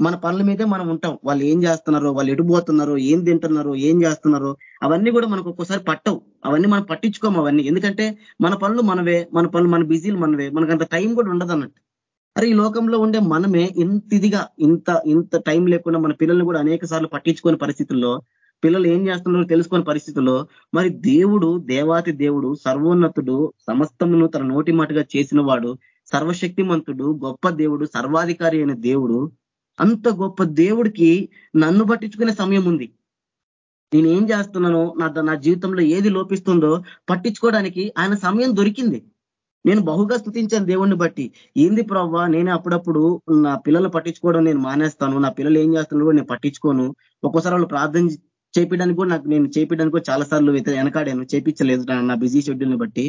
మన పనుల మీదే మనం ఉంటాం. వాళ్ళు ఏం చేస్తున్నారో వాళ్ళు ఎటుపోతున్నారో ఏం తింటున్నారో ఏం చేస్తున్నారో అవన్నీ కూడా మనకు ఒక్కోసారి పట్టవు. అవన్నీ మనం పట్టించుకోము అవన్నీ. ఎందుకంటే మన పనులు మనవే మన పనులు మన బిజీలు మనవే. మనకు అంత టైం కూడా ఉండదు అన్నట్టు. అరే ఈ లోకంలో ఉండే మనమే ఇంత ఇదిగా ఇంత ఇంత టైం లేకుండా మన పిల్లల్ని కూడా అనేక సార్లు పట్టించుకునే పరిస్థితుల్లో పిల్లలు ఏం చేస్తున్నారో తెలుసుకునే పరిస్థితుల్లో మరి దేవుడు దేవాతి దేవుడు సర్వోన్నతుడు సమస్తమును తన నోటి మాటగా చేసిన వాడు సర్వశక్తిమంతుడు గొప్ప దేవుడు సర్వాధికారి అయిన దేవుడు అంత గొప్ప దేవుడికి నన్ను పట్టించుకునే సమయం ఉంది. నేను ఏం చేస్తున్నానో నా నా జీవితంలో ఏది లోపిస్తుందో పట్టించుకోవడానికి ఆయన సమయం దొరికింది. నేను బహుగా స్థుతించాను దేవుణ్ణి బట్టి. ఏంది ప్రవ్వా నేను అప్పుడప్పుడు నా పిల్లలు పట్టించుకోవడం నేను మానేస్తాను. నా పిల్లలు ఏం చేస్తున్నారు కూడా నేను పట్టించుకోను. ఒక్కోసారి వాళ్ళు ప్రార్థన చేపించడానికి కూడా నాకు నేను చేపించడానికి కూడా చాలా సార్లు వెనకాడాను. చేపించలేదు నా బిజీ షెడ్యూల్ని బట్టి.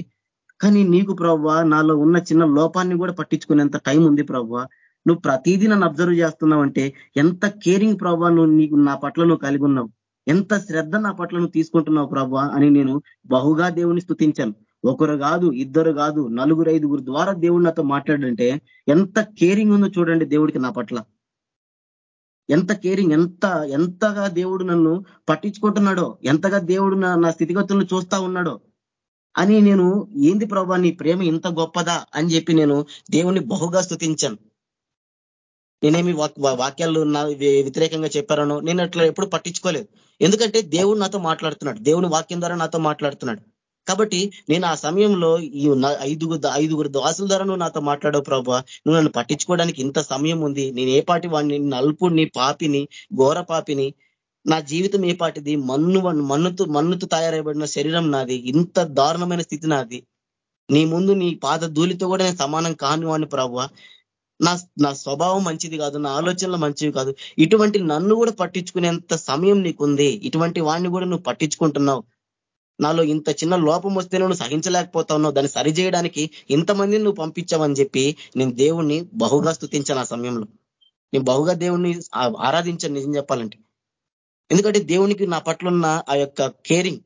కానీ నీకు ప్రవ్వా నాలో ఉన్న చిన్న లోపాన్ని కూడా పట్టించుకునేంత టైం ఉంది ప్రవ్వా. నువ్వు ప్రతిదీ నన్ను అబ్జర్వ్ చేస్తున్నావు అంటే ఎంత కేరింగ్ ప్రభావ నువ్వు నీకు నా పట్ల నువ్వు కలిగి ఉన్నావు? ఎంత శ్రద్ధ నా పట్ల నువ్వు తీసుకుంటున్నావు ప్రభా అని నేను బహుగా దేవుని స్థుతించాను ఒకరు కాదు ఇద్దరు కాదు నలుగురు ఐదుగురు ద్వారా దేవుడు నాతో మాట్లాడంటే ఎంత కేరింగ్ ఉందో చూడండి దేవుడికి నా పట్ల. ఎంత కేరింగ్ ఎంత ఎంతగా దేవుడు నన్ను పట్టించుకుంటున్నాడో ఎంతగా దేవుడు నా స్థితిగతులను చూస్తా ఉన్నాడో అని నేను ఏంది ప్రభా నీ ప్రేమ ఇంత గొప్పదా అని చెప్పి నేను దేవుణ్ణి బహుగా స్థుతించాను నేనేమి వాక్యాలు నా వ్యతిరేకంగా చెప్పారనో నేను అట్లా ఎప్పుడు పట్టించుకోలేదు. ఎందుకంటే దేవుడు నాతో మాట్లాడుతున్నాడు. దేవుని వాక్యం ద్వారా నాతో మాట్లాడుతున్నాడు. కాబట్టి నేను ఆ సమయంలో ఈ ఐదుగురు ఐదుగురు దాసుల ద్వారా నువ్వు నాతో మాట్లాడవు ప్రభా. నువ్వు నన్ను పట్టించుకోవడానికి ఇంత సమయం ఉంది. నేను ఏ పాటి వాడిని నలుపుడిని పాపిని ఘోర పాపిని నా జీవితం ఏ పాటిది? మన్ను మన్నుతో మన్నుతూ తయారైబడిన శరీరం నాది. ఇంత దారుణమైన స్థితి నాది. నీ ముందు నీ పాద ధూళితో కూడా నేను సమానం కాని వాడిని ప్రభు. నా నా స్వభావం మంచిది కాదు నా ఆలోచనలు మంచివి కాదు. ఇటువంటి నన్ను కూడా పట్టించుకునేంత సమయం నీకుంది. ఇటువంటి వాడిని కూడా నువ్వు పట్టించుకుంటున్నావు. నాలో ఇంత చిన్న లోపం వస్తే నువ్వు సహించలేకపోతా ఉన్నావు దాన్ని సరిచేయడానికి ఇంతమందిని నువ్వు పంపించావని చెప్పి నేను దేవుణ్ణి బహుగా స్థుతించాను ఆ సమయంలో. నేను బహుగా దేవుణ్ణి ఆరాధించాను నిజం చెప్పాలంటే. ఎందుకంటే దేవునికి నా పట్ల ఉన్న ఆ యొక్క కేరింగ్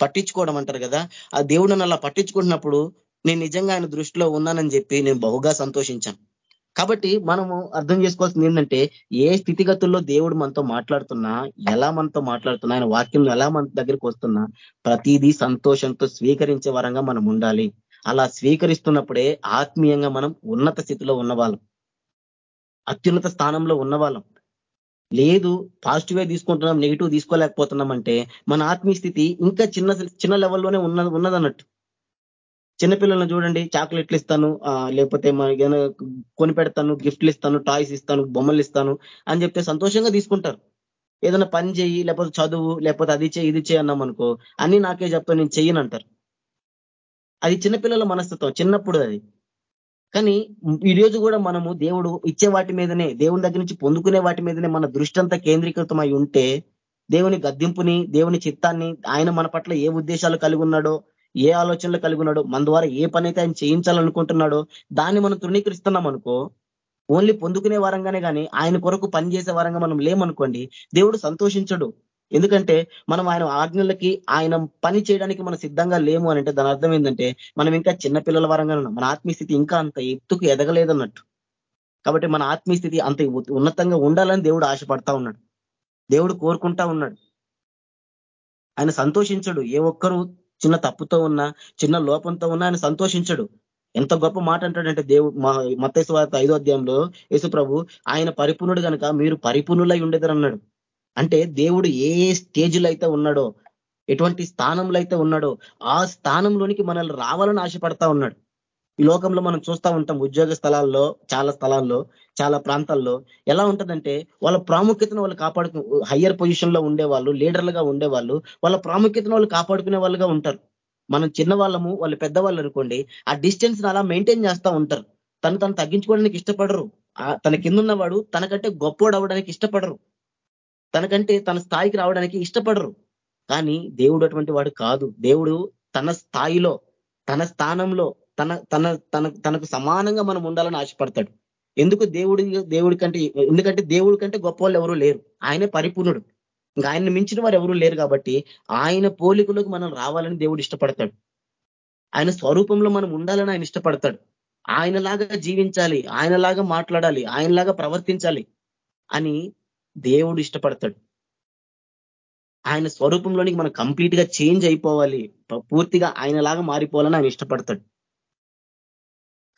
పట్టించుకోవడం అంటారు కదా ఆ దేవుడు నన్ను అలా పట్టించుకుంటున్నప్పుడు నేను నిజంగా ఆయన దృష్టిలో ఉన్నానని చెప్పి నేను బహుగా సంతోషించాను. కాబట్టి మనము అర్థం చేసుకోవాల్సింది ఏంటంటే ఏ స్థితిగతుల్లో దేవుడు మనతో మాట్లాడుతున్నా ఎలా మనతో మాట్లాడుతున్నా ఆయన వాక్యంలో ఎలా మన దగ్గరికి వస్తున్నా ప్రతిదీ సంతోషంతో స్వీకరించే వరంగా మనం ఉండాలి. అలా స్వీకరిస్తున్నప్పుడే ఆత్మీయంగా మనం ఉన్నత స్థితిలో ఉన్నవాళ్ళం. అత్యున్నత స్థానంలో ఉన్నవాళ్ళం. లేదు పాజిటివ్గా తీసుకుంటున్నాం నెగిటివ్ తీసుకోలేకపోతున్నాం అంటే మన ఆత్మీయ స్థితి ఇంకా చిన్న చిన్న లెవెల్లోనే ఉన్నది ఉన్నదన్నట్టు. చిన్నపిల్లలను చూడండి చాక్లెట్లు ఇస్తాను లేకపోతే ఏదైనా కొని పెడతాను గిఫ్ట్లు ఇస్తాను టాయ్స్ ఇస్తాను బొమ్మలు ఇస్తాను అని చెప్తే సంతోషంగా తీసుకుంటారు. ఏదైనా పని చేయి లేకపోతే చదువు లేకపోతే అది చేయి ఇది చేయి అన్నాం అనుకో అన్ని నాకే చెప్తా నేను చెయ్యను అంటారు. అది చిన్నపిల్లల మనస్తత్వం చిన్నప్పుడు అది. కానీ ఈ రోజు కూడా మనము దేవుడు ఇచ్చే వాటి మీదనే దేవుని దగ్గర నుంచి పొందుకునే వాటి మీదనే మన దృష్టి అంతా కేంద్రీకృతమై ఉంటే దేవుని గద్దింపుని దేవుని చిత్తాన్ని ఆయన మన పట్ల ఏ ఉద్దేశాలు కలిగి ఉన్నాడో ఏ ఆలోచనలు కలిగి ఉన్నాడో మన ద్వారా ఏ పని అయితే ఆయన చేయించాలనుకుంటున్నాడో దాన్ని మనం తృణీకరిస్తున్నాం అనుకో ఓన్లీ పొందుకునే వారంగానే కానీ ఆయన కొరకు పనిచేసే వారంగా మనం లేమనుకోండి దేవుడు సంతోషించడు. ఎందుకంటే మనం ఆయన ఆజ్ఞలకి ఆయన పని చేయడానికి మనం సిద్ధంగా లేము అని అంటే దాని అర్థం ఏంటంటే మనం ఇంకా చిన్నపిల్లల వరంగా ఉన్నాం. మన ఆత్మీయస్థితి ఇంకా అంత ఎత్తుకు ఎదగలేదన్నట్టు. కాబట్టి మన ఆత్మీయస్థితి అంత ఉన్నతంగా ఉండాలని దేవుడు ఆశపడతా ఉన్నాడు. దేవుడు కోరుకుంటా ఉన్నాడు. ఆయన సంతోషించడు. ఏ ఒక్కరు చిన్న తప్పుతో ఉన్నా చిన్న లోపంతో ఉన్నా ఆయన సంతోషించడు. ఎంత గొప్ప మాట అంటాడంటే దేవుడు మత్తేశ్వార్త ఐదో అధ్యాయంలో యేసు ప్రభు ఆయన పరిపూర్ణుడు కనుక మీరు పరిపూర్ణులై ఉండేదని అన్నాడు అంటే దేవుడు ఏ స్టేజ్లో అయితే ఉన్నాడో ఎటువంటి స్థానంలో అయితే ఉన్నాడో ఆ స్థానంలోనికి మనల్ని రావాలని ఆశపడతా ఉన్నాడు. ఈ లోకంలో మనం చూస్తూ ఉంటాం ఉద్యోగ స్థలాల్లో చాలా స్థలాల్లో చాలా ప్రాంతాల్లో. ఎలా ఉంటుందంటే వాళ్ళ ప్రాముఖ్యతను వాళ్ళు కాపాడుకు హయ్యర్ పొజిషన్లో ఉండేవాళ్ళు లీడర్లుగా ఉండేవాళ్ళు వాళ్ళ ప్రాముఖ్యతను వాళ్ళు కాపాడుకునే వాళ్ళుగా ఉంటారు. మనం చిన్న వాళ్ళము వాళ్ళు పెద్దవాళ్ళు అనుకోండి ఆ డిస్టెన్స్ అలా మెయింటైన్ చేస్తూ ఉంటారు. తను తను తగ్గించుకోవడానికి ఇష్టపడరు. తన కింద తనకంటే గొప్పోడు అవ్వడానికి ఇష్టపడరు. తనకంటే తన స్థాయికి రావడానికి ఇష్టపడరు. కానీ దేవుడు అటువంటి వాడు కాదు. దేవుడు తన స్థాయిలో తన స్థానంలో తన తన తన తనకు సమానంగా మనం ఉండాలని ఆశపడతాడు. ఎందుకు దేవుడి దేవుడి కంటే ఎందుకంటే దేవుడి కంటే గొప్ప వాళ్ళు ఎవరూ లేరు. ఆయనే పరిపూర్ణుడు. ఇంకా ఆయన్ని మించిన వారు ఎవరూ లేరు కాబట్టి ఆయన పోలికలోకి మనం రావాలని దేవుడు ఇష్టపడతాడు. ఆయన స్వరూపంలో మనం ఉండాలని ఆయన ఇష్టపడతాడు. ఆయనలాగా జీవించాలి ఆయనలాగా మాట్లాడాలి ఆయనలాగా ప్రవర్తించాలి అని దేవుడు ఇష్టపడతాడు. ఆయన స్వరూపంలోనికి మనం కంప్లీట్గా చేంజ్ అయిపోవాలి పూర్తిగా ఆయనలాగా మారిపోవాలని ఆయన ఇష్టపడతాడు.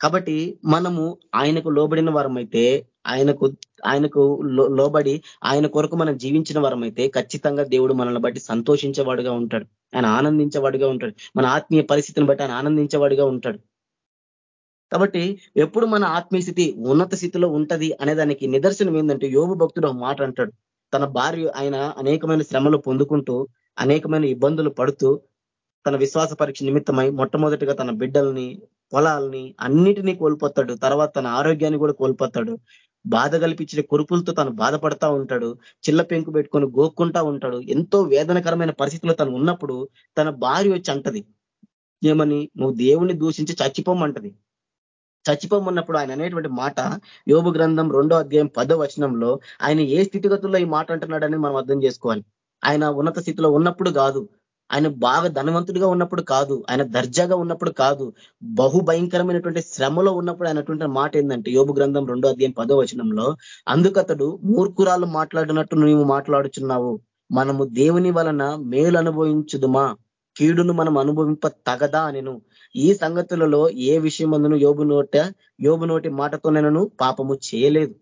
కాబట్టి మనము ఆయనకు లోబడిన వారమైతే ఆయనకు ఆయనకు లోబడి ఆయన కొరకు మనం జీవించిన వారమైతే ఖచ్చితంగా దేవుడు మనల్ని బట్టి సంతోషించేవాడుగా ఉంటాడు. ఆయన ఆనందించేవాడుగా ఉంటాడు. మన ఆత్మీయ పరిస్థితిని బట్టి ఆయన ఆనందించేవాడుగా ఉంటాడు. కాబట్టి ఎప్పుడు మన ఆత్మీయ స్థితి ఉన్నత స్థితిలో ఉంటది అనే దానికి నిదర్శనం ఏంటంటే యోగు భక్తుడు మాట అంటాడు. తన భార్య ఆయన అనేకమైన శ్రమలు పొందుకుంటూ అనేకమైన ఇబ్బందులు పడుతూ తన విశ్వాస పరీక్ష నిమిత్తమై మొట్టమొదటిగా తన బిడ్డల్ని పొలాల్ని అన్నిటినీ కోల్పోతాడు. తర్వాత తన ఆరోగ్యాన్ని కూడా కోల్పోతాడు. బాధ కల్పించిన కురుపులతో తను బాధపడతా ఉంటాడు. చిల్ల పెంకు పెట్టుకొని గోక్కుంటా ఉంటాడు. ఎంతో వేదనకరమైన పరిస్థితుల్లో తను ఉన్నప్పుడు తన భార్య వచ్చి అంటది ఏమని? నువ్వు దేవుణ్ణి దూషించి చచ్చిపోమంటది. చచ్చిపోమన్నప్పుడు ఆయన అనేటువంటి మాట యోగు గ్రంథం రెండో అధ్యాయం పదో వచనంలో ఆయన ఏ స్థితిగతుల్లో ఈ మాట అంటున్నాడని మనం అర్థం చేసుకోవాలి. ఆయన ఉన్నత స్థితిలో ఉన్నప్పుడు కాదు. ఆయన బాగా ధనవంతుడిగా ఉన్నప్పుడు కాదు ఆయన దర్జాగా ఉన్నప్పుడు కాదు బహు భయంకరమైనటువంటి శ్రమలో ఉన్నప్పుడు ఆయనటువంటి మాట ఏంటంటే యోగు గ్రంథం రెండో అధ్యాయం పదో వచనంలో అందుకతడు మూర్ఖురాలు మాట్లాడినట్టు నువ్వు మాట్లాడుచున్నావు. మనము దేవుని వలన మేలు అనుభవించుదుమా కీడును మనం అనుభవింప తగదా అనెను. ఈ సంగతులలో ఏ విషయం అందును యోబు నోట యోబు నోటి మాటతో నేను పాపము చేయలేదు.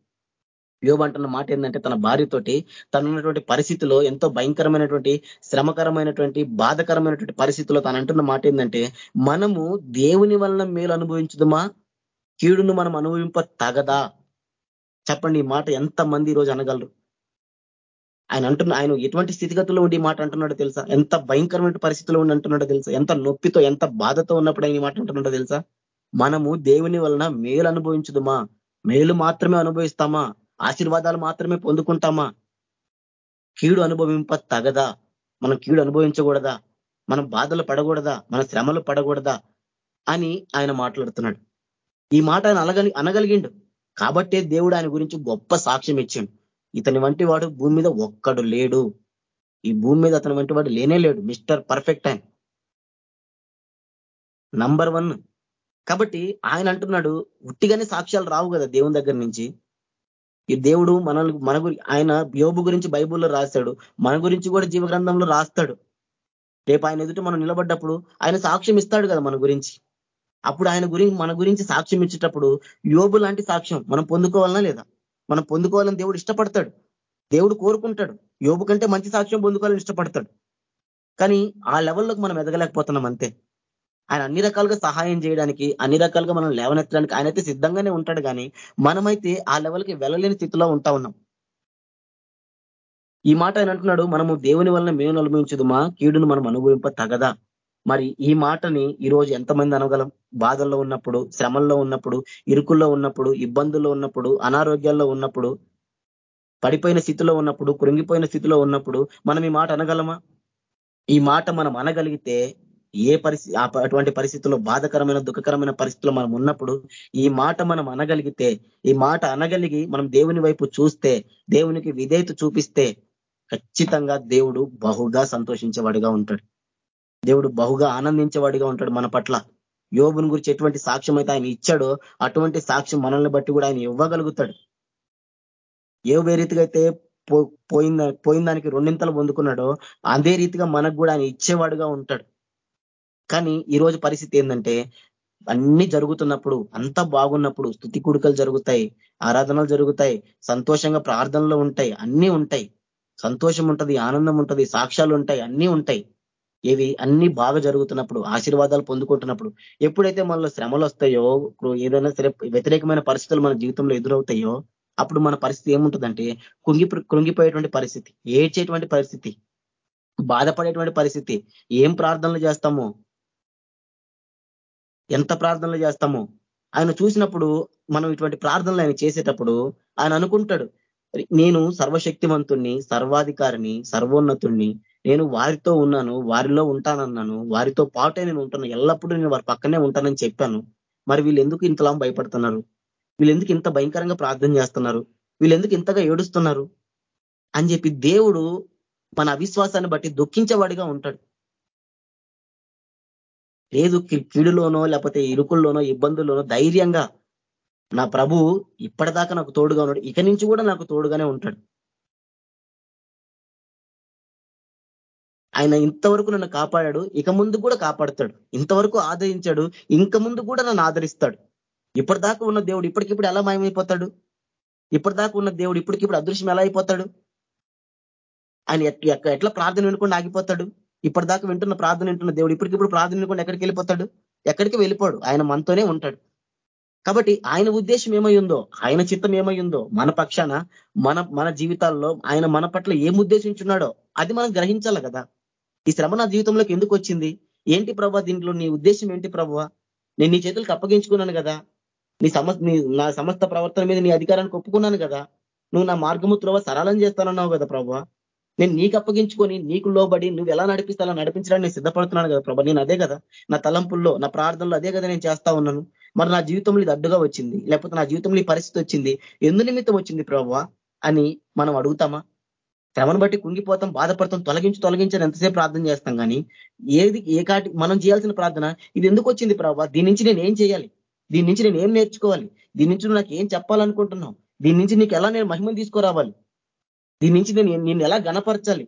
యోబు అంటున్న మాట ఏంటంటే తన భార్యతోటి తనున్నటువంటి పరిస్థితిలో ఎంతో భయంకరమైనటువంటి శ్రమకరమైనటువంటి బాధకరమైనటువంటి పరిస్థితిలో తను అంటున్న మాట ఏంటంటే మనము దేవుని వలన మేలు అనుభవించదుమా? కీడును మనం అనుభవింప తగదా చెప్పండి ఈ మాట ఎంత మంది ఈరోజు అనగలరు? ఆయన అంటున్న ఆయన ఎటువంటి స్థితిగతుల్లో ఉండి మాట అంటున్నాడో తెలుసా? ఎంత భయంకరమైన పరిస్థితిలో ఉండి అంటున్నాడో తెలుసా? ఎంత నొప్పితో ఎంత బాధతో ఉన్నప్పుడు ఆయన మాట అంటున్నాడో తెలుసా? మనము దేవుని వలన మేలు అనుభవించదుమా? మేలు మాత్రమే అనుభవిస్తామా? ఆశీర్వాదాలు మాత్రమే పొందుకుంటామా? కీడు అనుభవింప తగదా. మనం కీడు అనుభవించకూడదా? మనం బాధలు పడకూడదా? మన శ్రమలు పడకూడదా? అని ఆయన మాట్లాడుతున్నాడు. ఈ మాట ఆయన అనగలి అనగలిగిండు. కాబట్టే దేవుడు ఆయన గురించి గొప్ప సాక్ష్యం ఇచ్చిండు. ఇతని వంటి వాడు భూమి మీద ఒక్కడు లేడు. ఈ భూమి మీద అతని వంటి వాడు లేనే లేడు. మిస్టర్ పర్ఫెక్ట్ ఆయన. Number one. కాబట్టి ఆయన అంటున్నాడు ఉట్టిగానే సాక్ష్యాలు రావు కదా దేవుని దగ్గర నుంచి. ఈ దేవుడు మన మన ఆయన యోబు గురించి బైబుల్లో రాస్తాడు. మన గురించి కూడా జీవ గ్రంథంలో రాస్తాడు. రేపు ఆయన ఎదుట మనం నిలబడ్డప్పుడు ఆయన సాక్ష్యం ఇస్తాడు కదా మన గురించి. అప్పుడు ఆయన గురించి మన గురించి సాక్ష్యం ఇచ్చేటప్పుడు యోబు లాంటి సాక్ష్యం మనం పొందుకోవాలనా లేదా? మనం పొందుకోవాలని దేవుడు ఇష్టపడతాడు. దేవుడు కోరుకుంటాడు. యోబు కంటే మంచి సాక్ష్యం పొందుకోవాలని ఇష్టపడతాడు. కానీ ఆ లెవెల్లోకి మనం ఎదగలేకపోతున్నాం అంతే. ఆయన అన్ని రకాలుగా సహాయం చేయడానికి అన్ని రకాలుగా మనం లేవనెత్తడానికి ఆయన అయితే సిద్ధంగానే ఉంటాడు కానీ మనమైతే ఆ లెవెల్కి వెళ్ళలేని స్థితిలో ఉంటా ఉన్నాం. ఈ మాట ఆయన అంటున్నాడు మనము దేవుని వలన మేము అనుభవించదుమా కీడును మనం అనుభవింప తగదా? మరి ఈ మాటని ఈరోజు ఎంతమంది అనగలం? బాధల్లో ఉన్నప్పుడు శ్రమల్లో ఉన్నప్పుడు ఇరుకుల్లో ఉన్నప్పుడు ఇబ్బందుల్లో ఉన్నప్పుడు అనారోగ్యాల్లో ఉన్నప్పుడు పడిపోయిన స్థితిలో ఉన్నప్పుడు కృంగిపోయిన స్థితిలో ఉన్నప్పుడు మనం ఈ మాట అనగలమా? ఈ మాట మనం అనగలిగితే ఏ పరిస్థితి అటువంటి పరిస్థితుల్లో బాధకరమైన దుఃఖకరమైన పరిస్థితుల్లో మనం ఉన్నప్పుడు ఈ మాట మనం అనగలిగితే ఈ మాట అనగలిగి మనం దేవుని వైపు చూస్తే దేవునికి విధేయత చూపిస్తే ఖచ్చితంగా దేవుడు బహుగా సంతోషించేవాడిగా ఉంటాడు. దేవుడు బహుగా ఆనందించేవాడిగా ఉంటాడు మన పట్ల. యోగుని గురించి ఎటువంటి సాక్ష్యం అయితే ఆయన ఇచ్చాడో అటువంటి సాక్ష్యం మనల్ని బట్టి కూడా ఆయన ఇవ్వగలుగుతాడు. ఏ రీతిగా అయితే పోయిన పోయిన దానికి రెండింతలు పొందుకున్నాడో అదే రీతిగా మనకు కూడా ఆయన ఇచ్చేవాడుగా ఉంటాడు. కానీ ఈరోజు పరిస్థితి ఏంటంటే అన్ని జరుగుతున్నప్పుడు అంత బాగున్నప్పుడు స్థుతి కుడుకలు జరుగుతాయి ఆరాధనలు జరుగుతాయి సంతోషంగా ప్రార్థనలు ఉంటాయి అన్నీ ఉంటాయి. సంతోషం ఉంటది ఆనందం ఉంటది సాక్ష్యాలు ఉంటాయి అన్నీ ఉంటాయి. ఇవి అన్ని బాగా జరుగుతున్నప్పుడు ఆశీర్వాదాలు పొందుకుంటున్నప్పుడు ఎప్పుడైతే మనలో శ్రమలు వస్తాయో ఏదైనా సరే వ్యతిరేకమైన పరిస్థితులు మన జీవితంలో ఎదురవుతాయో అప్పుడు మన పరిస్థితి ఏముంటుందంటే కుంగి కృంగిపోయేటువంటి పరిస్థితి ఏడ్చేటువంటి పరిస్థితి బాధపడేటువంటి పరిస్థితి ఏం ప్రార్థనలు చేస్తామో ఎంత ప్రార్థనలు చేస్తామో. ఆయన చూసినప్పుడు మనం ఇటువంటి ప్రార్థనలు ఆయన చేసేటప్పుడు ఆయన అనుకుంటాడు నేను సర్వశక్తివంతుణ్ణి సర్వాధికారిని సర్వోన్నతుణ్ణి నేను వారితో ఉన్నాను వారిలో ఉంటానన్నాను వారితో పాటే నేను ఉంటాను ఎల్లప్పుడూ నేను వారి పక్కనే ఉంటానని చెప్పాను. మరి వీళ్ళు ఎందుకు ఇంతలా భయపడుతున్నారు? వీళ్ళు ఎందుకు ఇంత భయంకరంగా ప్రార్థన చేస్తున్నారు? వీళ్ళు ఎందుకు ఇంతగా ఏడుస్తున్నారు? అని చెప్పి దేవుడు మన అవిశ్వాసాన్ని బట్టి దుఃఖించేవాడిగా ఉంటాడు. లేదు కీడులోనో లేకపోతే ఇరుకుల్లోనో ఇబ్బందుల్లోనో ధైర్యంగా నా ప్రభు ఇప్పటిదాకా నాకు తోడుగా ఉన్నాడు. ఇక నుంచి కూడా నాకు తోడుగానే ఉంటాడు. ఆయన ఇంతవరకు నన్ను కాపాడాడు. ఇక ముందు కూడా కాపాడుతాడు. ఇంతవరకు ఆదరించాడు. ఇంక ముందు కూడా నన్ను ఆదరిస్తాడు. ఇప్పటిదాకా ఉన్న దేవుడు ఇప్పటికిప్పుడు ఎలా మాయమైపోతాడు? ఇప్పటిదాకా ఉన్న దేవుడు ఇప్పటికిప్పుడు అదృశ్యం ఎలా అయిపోతాడు? ఆయన ఎట్లా ప్రార్థన వినుకుండా ఆగిపోతాడు? ఇప్పటిదాకా వింటున్న ప్రార్థన వింటున్న దేవుడు ఇప్పటికిప్పుడు ప్రార్థన వినకుండా ఎక్కడికి వెళ్ళిపోతాడు? ఎక్కడికి వెళ్ళిపోడు? ఆయన మనతోనే ఉంటాడు. కాబట్టి ఆయన ఉద్దేశం ఏమై ఉందో ఆయన చిత్తం ఏమై ఉందో మన పక్షాన మన మన జీవితాల్లో ఆయన మన పట్ల ఏం ఉద్దేశించున్నాడో అది మనం గ్రహించాలి కదా. ఈ శ్రమ నా జీవితంలోకి ఎందుకు వచ్చింది? ఏంటి ప్రభా దీంట్లో నీ ఉద్దేశం ఏంటి ప్రభు? నేను నీ చేతులకు అప్పగించుకున్నాను కదా. నీ సమస్ నా సమస్త ప్రవర్తన మీద నీ అధికారానికి ఒప్పుకున్నాను కదా. నువ్వు నా మార్గము త్రోవ సరళం చేస్తానన్నావు కదా ప్రభు. నేను నీకు అప్పగించుకొని నీకు లోబడి నువ్వు ఎలా నడిపిస్తాలో నడిపించడానికి నేను సిద్ధపడుతున్నాను కదా ప్రభా. నేను అదే కదా. నా తలంపుల్లో నా ప్రార్థనలో అదే కదా నేను చేస్తా ఉన్నాను. మరి నా జీవితంలో ఇది అడ్డుగా వచ్చింది. లేకపోతే నా జీవితంలో ఈ పరిస్థితి వచ్చింది. ఎందు నిమిత్తం వచ్చింది ప్రభావ అని మనం అడుగుతామా? శ్రమను బట్టి కుంగిపోతాం బాధపడతాం తొలగించి తొలగించని ఎంతసేపు ప్రార్థన చేస్తాం కానీ ఏది ఏ కాటి మనం చేయాల్సిన ప్రార్థన ఇది ఎందుకు వచ్చింది ప్రభావ దీని నుంచి నేను ఏం చేయాలి? దీని నుంచి నేను ఏం నేర్చుకోవాలి? దీని నుంచి నాకు ఏం చెప్పాలనుకుంటున్నావు? దీని నుంచి నీకు ఎలా నేను మహిమను తీసుకురావాలి? దీని నుంచి నేను నేను ఎలా గణపరచాలి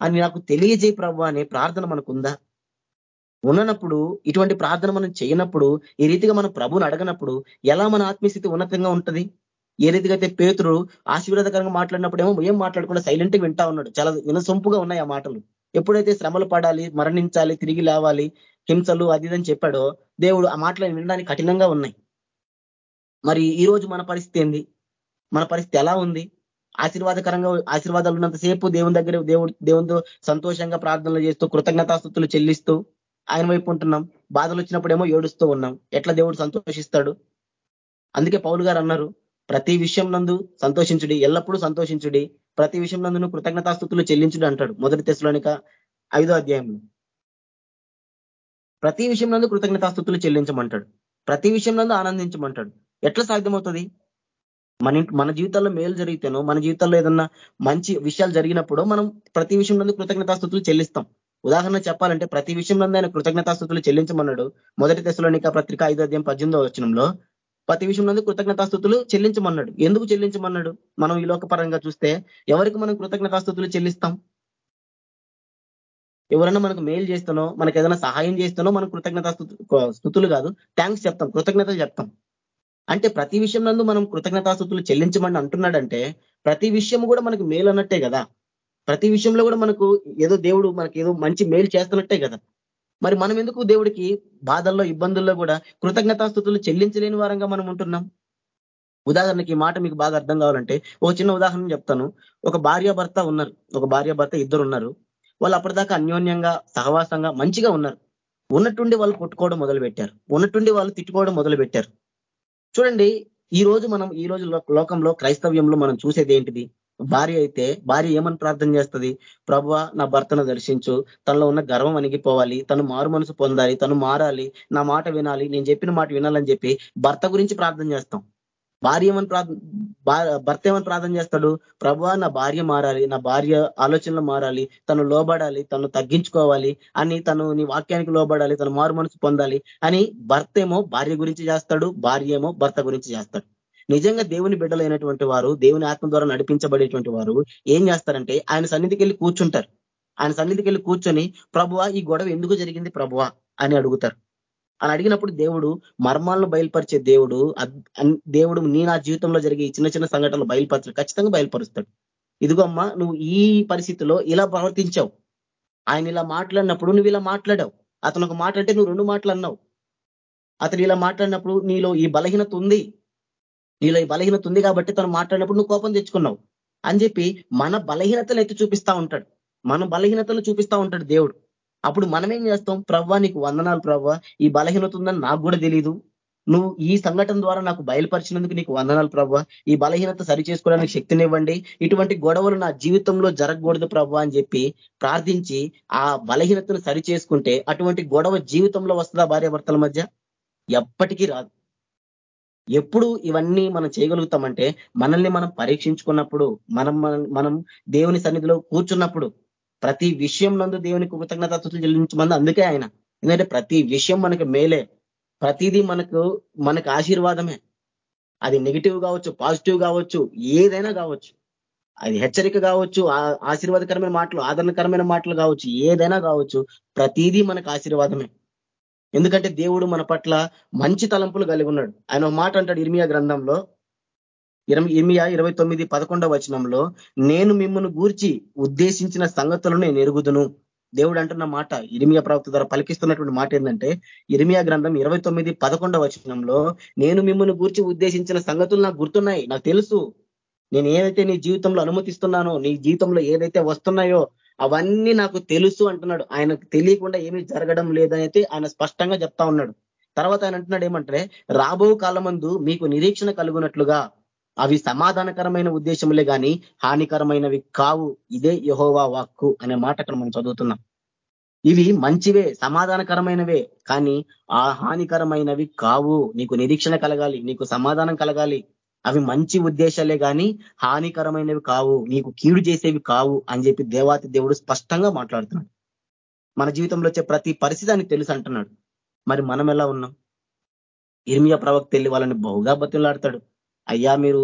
అని నాకు తెలియజేయి ప్రభు అనే ప్రార్థన మనకుందా? ఉన్నప్పుడు ఇటువంటి ప్రార్థన మనం చేయనప్పుడు ఈ రీతిగా మనం ప్రభుని అడగనప్పుడు ఎలా మన ఆత్మీయస్థితి ఉన్నతంగా ఉంటుంది? ఏ రీతిగా అయితే పేతురు ఆశీర్వాదకరంగా మాట్లాడినప్పుడు ఏమో ఏం మాట్లాడకుండా సైలెంట్గా వింటా ఉన్నాడు. చాలా వినసొంపుగా ఉన్నాయి ఆ మాటలు. ఎప్పుడైతే శ్రమలు పడాలి మరణించాలి తిరిగి లేవాలి హింసలు అది ఇదని చెప్పాడో దేవుడు ఆ మాటలు వినడానికి కఠినంగా ఉన్నాయి. మరి ఈ రోజు మన పరిస్థితి ఏంది? మన పరిస్థితి ఎలా ఉంది? ఆశీర్వాదకరంగా ఆశీర్వాదాలు ఉన్నంతసేపు దేవుని దగ్గర దేవుడు దేవునితో సంతోషంగా ప్రార్థనలు చేస్తూ కృతజ్ఞతాస్థుతులు చెల్లిస్తూ ఆయన వైపు ఉంటున్నాం. బాధలు వచ్చినప్పుడేమో ఏడుస్తూ ఉన్నాం. ఎట్లా దేవుడు సంతోషిస్తాడు? అందుకే పౌలు గారు అన్నారు ప్రతి విషయం నందు సంతోషించుడి ఎల్లప్పుడూ సంతోషించుడి. ప్రతి విషయం నందును కృతజ్ఞతాస్థుతులు చెల్లించుడు అంటాడు. మొదటి తెశలోనిక ఐదో అధ్యాయంలో. ప్రతి విషయం నందు కృతజ్ఞతాస్థుతులు చెల్లించమంటాడు. ప్రతి విషయం నందు ఆనందించమంటాడు. ఎట్లా సాధ్యమవుతుంది? మన మన జీవితాల్లో మేలు జరిగితేనో మన జీవితాల్లో ఏదన్నా మంచి విషయాలు జరిగినప్పుడు మనం ప్రతి విషయం కృతజ్ఞతాస్థుతులు చెల్లిస్తాం. ఉదాహరణ చెప్పాలంటే ప్రతి విషయం ఆయన కృతజ్ఞతాస్థుతులు చెల్లించమన్నాడు. మొదటి దశలోనిక పత్రిక ఐదో అధ్యాయం పద్దెనిమిదో వచనంలో ప్రతి విషయం కృతజ్ఞతాస్థుతులు చెల్లించమన్నాడు. ఎందుకు చెల్లించమన్నాడు? మనం ఈ లోకపరంగా చూస్తే ఎవరికి మనం కృతజ్ఞతాస్థుతులు చెల్లిస్తాం? ఎవరైనా మనకు మెయిల్ చేస్తానో మనకు ఏదైనా సహాయం చేస్తానో మనం కృతజ్ఞత స్థుతులు కాదు థ్యాంక్స్ చెప్తాం కృతజ్ఞతలు చెప్తాం. అంటే ప్రతి విషయం నందు మనం కృతజ్ఞతాస్థుతులు చెల్లించమని అంటున్నాడంటే ప్రతి విషయం కూడా మనకు మేలు అన్నట్టే కదా. ప్రతి విషయంలో కూడా మనకు ఏదో దేవుడు మనకి ఏదో మంచి మేలు చేస్తున్నట్టే కదా. మరి మనం ఎందుకు దేవుడికి బాధల్లో ఇబ్బందుల్లో కూడా కృతజ్ఞతాస్థుతులు చెల్లించలేని వారంగా మనం ఉంటున్నాం? ఉదాహరణకి ఈ మాట మీకు బాగా అర్థం కావాలంటే ఒక చిన్న ఉదాహరణ చెప్తాను. ఒక భార్యాభర్త ఉన్నారు. ఒక భార్య భర్త ఇద్దరు ఉన్నారు. వాళ్ళు అప్పటిదాకా అన్యోన్యంగా సహవాసంగా మంచిగా ఉన్నారు. ఉన్నట్టుండి వాళ్ళు కొట్టుకోవడం మొదలు పెట్టారు ఉన్నట్టుండి వాళ్ళు తిట్టుకోవడం మొదలు పెట్టారు చూడండి ఈ రోజు మనం ఈ రోజు లోకంలో క్రైస్తవ్యంలో మనం చూసేది ఏంటిది? భార్య అయితే భార్య ఏమని ప్రార్థన చేస్తుంది? ప్రభు నా భర్తను దర్శించు. తనలో ఉన్న గర్వం అణిగిపోవాలి. తను మారు మనసు పొందాలి. తను మారాలి. నా మాట వినాలి. నేను చెప్పిన మాట వినాలని చెప్పి భర్త గురించి ప్రార్థన చేస్తాం. భార్య ఏమని ప్రార్థన భర్త ఏమని ప్రార్థన చేస్తాడు? ప్రభా నా భార్య మారాలి నా భార్య ఆలోచనలు మారాలి తను లోబడాలి తను తగ్గించుకోవాలి అని తను నీ వాక్యానికి లోబడాలి తను మారు మనసు పొందాలి అని భర్త ఏమో భార్య గురించి చేస్తాడు భార్య ఏమో భర్త గురించి చేస్తాడు. నిజంగా దేవుని బిడ్డలైనటువంటి వారు దేవుని ఆత్మ ద్వారా నడిపించబడేటువంటి వారు ఏం చేస్తారంటే ఆయన సన్నిధికి వెళ్ళి కూర్చుంటారు. ఆయన సన్నిధికి వెళ్ళి కూర్చొని ప్రభువ ఈ గొడవ ఎందుకు జరిగింది? ప్రభువ అని అడుగుతారు. అని అడిగినప్పుడు దేవుడు మర్మాలను బయలుపరిచే దేవుడు దేవుడు నీ నా జీవితంలో జరిగే చిన్న చిన్న సంఘటనలు బయలుపరచడు ఖచ్చితంగా బయలుపరుస్తాడు. ఇదిగో అమ్మా నువ్వు ఈ పరిస్థితిలో ఇలా ప్రవర్తించావు. ఆయన ఇలా మాట్లాడినప్పుడు నువ్వు ఇలా మాట్లాడావు. అతను ఒక మాట అంటే నువ్వు రెండు మాటలు అన్నావు. అతను ఇలా మాట్లాడినప్పుడు నీలో ఈ బలహీనత ఉంది. నీలో ఈ బలహీనత ఉంది కాబట్టి తను మాట్లాడినప్పుడు నువ్వు కోపం తెచ్చుకున్నావు అని చెప్పి మన బలహీనతలు ఎత్తి చూపిస్తా ఉంటాడు. మన బలహీనతలు చూపిస్తా ఉంటాడు దేవుడు. అప్పుడు మనం ఏం చేస్తాం? ప్రవ్వా నీకు వందనాలు ప్రవ్వా. ఈ బలహీనత ఉందని నాకు కూడా తెలియదు నువ్వు ఈ సంఘటన ద్వారా నాకు బయలుపరిచినందుకు నీకు వందనాలు ప్రభావ ఈ బలహీనత సరి చేసుకోవడానికి శక్తినివ్వండి. ఇటువంటి గొడవలు నా జీవితంలో జరగకూడదు ప్రభావ అని చెప్పి ప్రార్థించి ఆ బలహీనతను సరి చేసుకుంటే అటువంటి గొడవ జీవితంలో వస్తుందా భార్యాభర్తల మధ్య? ఎప్పటికీ రాదు. ఎప్పుడు ఇవన్నీ మనం చేయగలుగుతామంటే మనల్ని మనం పరీక్షించుకున్నప్పుడు మనం మనం దేవుని సన్నిధిలో కూర్చున్నప్పుడు ప్రతి విషయం నందు దేవుని కృతజ్ఞత చెల్లించమంది అందుకే ఆయన. ఎందుకంటే ప్రతి విషయం మనకు మేలే. ప్రతిదీ మనకు మనకు ఆశీర్వాదమే. అది నెగిటివ్ కావచ్చు పాజిటివ్ కావచ్చు ఏదైనా కావచ్చు. అది హెచ్చరిక కావచ్చు ఆశీర్వాదకరమైన మాటలు ఆదరణకరమైన మాటలు కావచ్చు ఏదైనా కావచ్చు ప్రతిదీ మనకు ఆశీర్వాదమే. ఎందుకంటే దేవుడు మన పట్ల మంచి తలంపులు కలిగి ఉన్నాడు. ఆయన మాట అంటాడు ఇర్మియా గ్రంథంలో ఇమియా ఇరవై తొమ్మిది పదకొండవ వచనంలో నేను మిమ్మల్ని గూర్చి ఉద్దేశించిన సంగతులను నేను ఎరుగుదును. దేవుడు అంటున్న మాట ఇరిమియా ప్రవక్త ద్వారా పలికిస్తున్నటువంటి మాట ఏంటంటే ఇరిమియా గ్రంథం ఇరవై తొమ్మిది పదకొండవ వచనంలో నేను మిమ్మల్ని గూర్చి ఉద్దేశించిన సంగతులు నాకు గుర్తున్నాయి నాకు తెలుసు. నేను ఏదైతే నీ జీవితంలో అనుమతిస్తున్నానో నీ జీవితంలో ఏదైతే వస్తున్నాయో అవన్నీ నాకు తెలుసు అంటున్నాడు. ఆయనకు తెలియకుండా ఏమీ జరగడం లేదనైతే ఆయన స్పష్టంగా చెప్తా ఉన్నాడు. తర్వాత ఆయన అంటున్నాడు ఏమంటే రాబో కాలమందు మీకు నిరీక్షణ కలుగునట్లుగా అవి సమాధానకరమైన ఉద్దేశములే కానీ హానికరమైనవి కావు. ఇదే యహోవా వాక్కు అనే మాట అక్కడ మనం చదువుతున్నాం. ఇవి మంచివే సమాధానకరమైనవే కానీ ఆ హానికరమైనవి కావు. నీకు నిరీక్షణ కలగాలి నీకు సమాధానం కలగాలి. అవి మంచి ఉద్దేశాలే కానీ హానికరమైనవి కావు నీకు కీడు చేసేవి కావు అని చెప్పి దేవాతి దేవుడు స్పష్టంగా మాట్లాడుతున్నాడు. మన జీవితంలో వచ్చే ప్రతి పరిస్థితి అని తెలుసు అంటున్నాడు. మరి మనం ఎలా ఉన్నాం? ఇర్మియా ప్రవక్త వెళ్ళి వాళ్ళని బహుగా బతులాడతాడు అయ్యా మీరు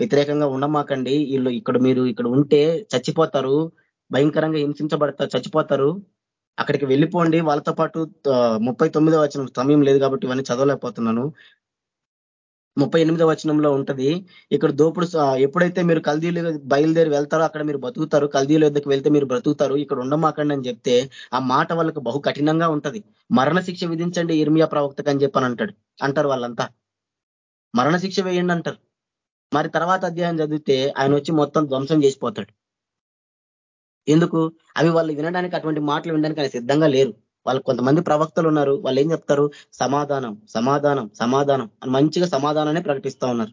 వ్యతిరేకంగా ఉండమాకండి. వీళ్ళు ఇక్కడ మీరు ఇక్కడ ఉంటే చచ్చిపోతారు. భయంకరంగా హింసించబడతారు చచ్చిపోతారు. అక్కడికి వెళ్ళిపోండి. వాళ్ళతో పాటు ముప్పై తొమ్మిదో వచనం సమయం లేదు కాబట్టి ఇవన్నీ చదవలేకపోతున్నాను. ముప్పై ఎనిమిదో వచనంలో ఉంటది ఇక్కడ దోపుడు ఎప్పుడైతే మీరు కల్దీలు బయలుదేరి వెళ్తారో అక్కడ మీరు బతుకుతారు. కల్దీల వద్దకు వెళ్తే మీరు బ్రతుకుతారు. ఇక్కడ ఉండమాకండి అని చెప్తే ఆ మాట వాళ్ళకు బహు కఠినంగా ఉంటది. మరణ శిక్ష విధించండి ఇర్మియా ప్రవక్తకు అని చెప్పని అంటాడు. అంటారు వాళ్ళంతా. మరణ శిక్ష వేయండి అంటారు మరి తర్వాత అధ్యాయం చదివితే ఆయన వచ్చి మొత్తం ధ్వంసం చేసిపోతాడు. ఎందుకు? అవి వాళ్ళు వినడానికి అటువంటి మాటలు వినడానికి ఆయన సిద్ధంగా లేరు. వాళ్ళు కొంతమంది ప్రవక్తలు ఉన్నారు. వాళ్ళు ఏం చెప్తారు? సమాధానం సమాధానం సమాధానం అని మంచిగా సమాధానాన్ని ప్రకటిస్తా ఉన్నారు.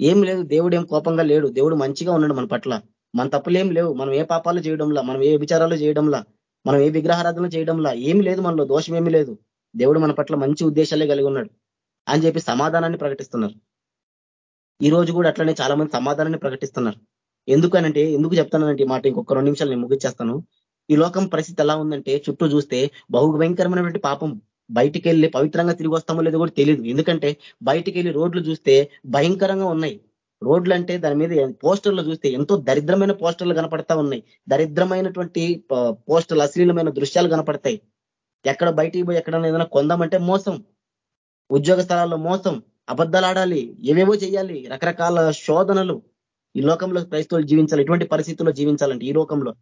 ఏం లేదు. దేవుడు ఏం కోపంగా లేడు. దేవుడు మంచిగా ఉన్నాడు మన పట్ల. మన తప్పులేం లేవు. మనం ఏ పాపాలు చేయడంలా మనం ఏ విచారాలు చేయడంలా మనం ఏ విగ్రహారాధనలు చేయడంలా ఏమి లేదు మనలో. దోషం ఏమి లేదు. దేవుడు మన పట్ల మంచి ఉద్దేశాలే కలిగి ఉన్నాడు. అని చెప్పి సమాధానాన్ని ప్రకటిస్తున్నారు. ఈ రోజు కూడా అట్లనే చాలా మంది సమాధానాన్ని ప్రకటిస్తున్నారు. ఎందుకనంటే ఎందుకు చెప్తానంటే మాట ఇంకొక రెండు నిమిషాలు నేను ముగించేస్తాను. ఈ లోకం పరిస్థితి ఎలా ఉందంటే చుట్టూ చూస్తే బహు భయంకరమైనటువంటి పాపం. బయటికి వెళ్ళి పవిత్రంగా తిరిగి వస్తామో లేదో కూడా తెలియదు ఎందుకంటే బయటికి వెళ్ళి రోడ్లు చూస్తే భయంకరంగా ఉన్నాయి. రోడ్లు అంటే దాని మీద పోస్టర్లు చూస్తే ఎంతో దరిద్రమైన పోస్టర్లు కనపడతా ఉన్నాయి. దరిద్రమైనటువంటి పోస్టర్లు అశ్లీలమైన దృశ్యాలు కనపడతాయి. ఎక్కడ బయటికి పోయి ఎక్కడ ఏదైనా కొందామంటే మోసం. ఉద్యోగ స్థలాల్లో మోసం అబద్ధాలు ఆడాలి ఏవేవో చేయాలి రకరకాల శోధనలు ఈ లోకంలో క్రైస్తవులు జీవించాలి ఇటువంటి పరిస్థితుల్లో జీవించాలంటే ఈ లోకంలో.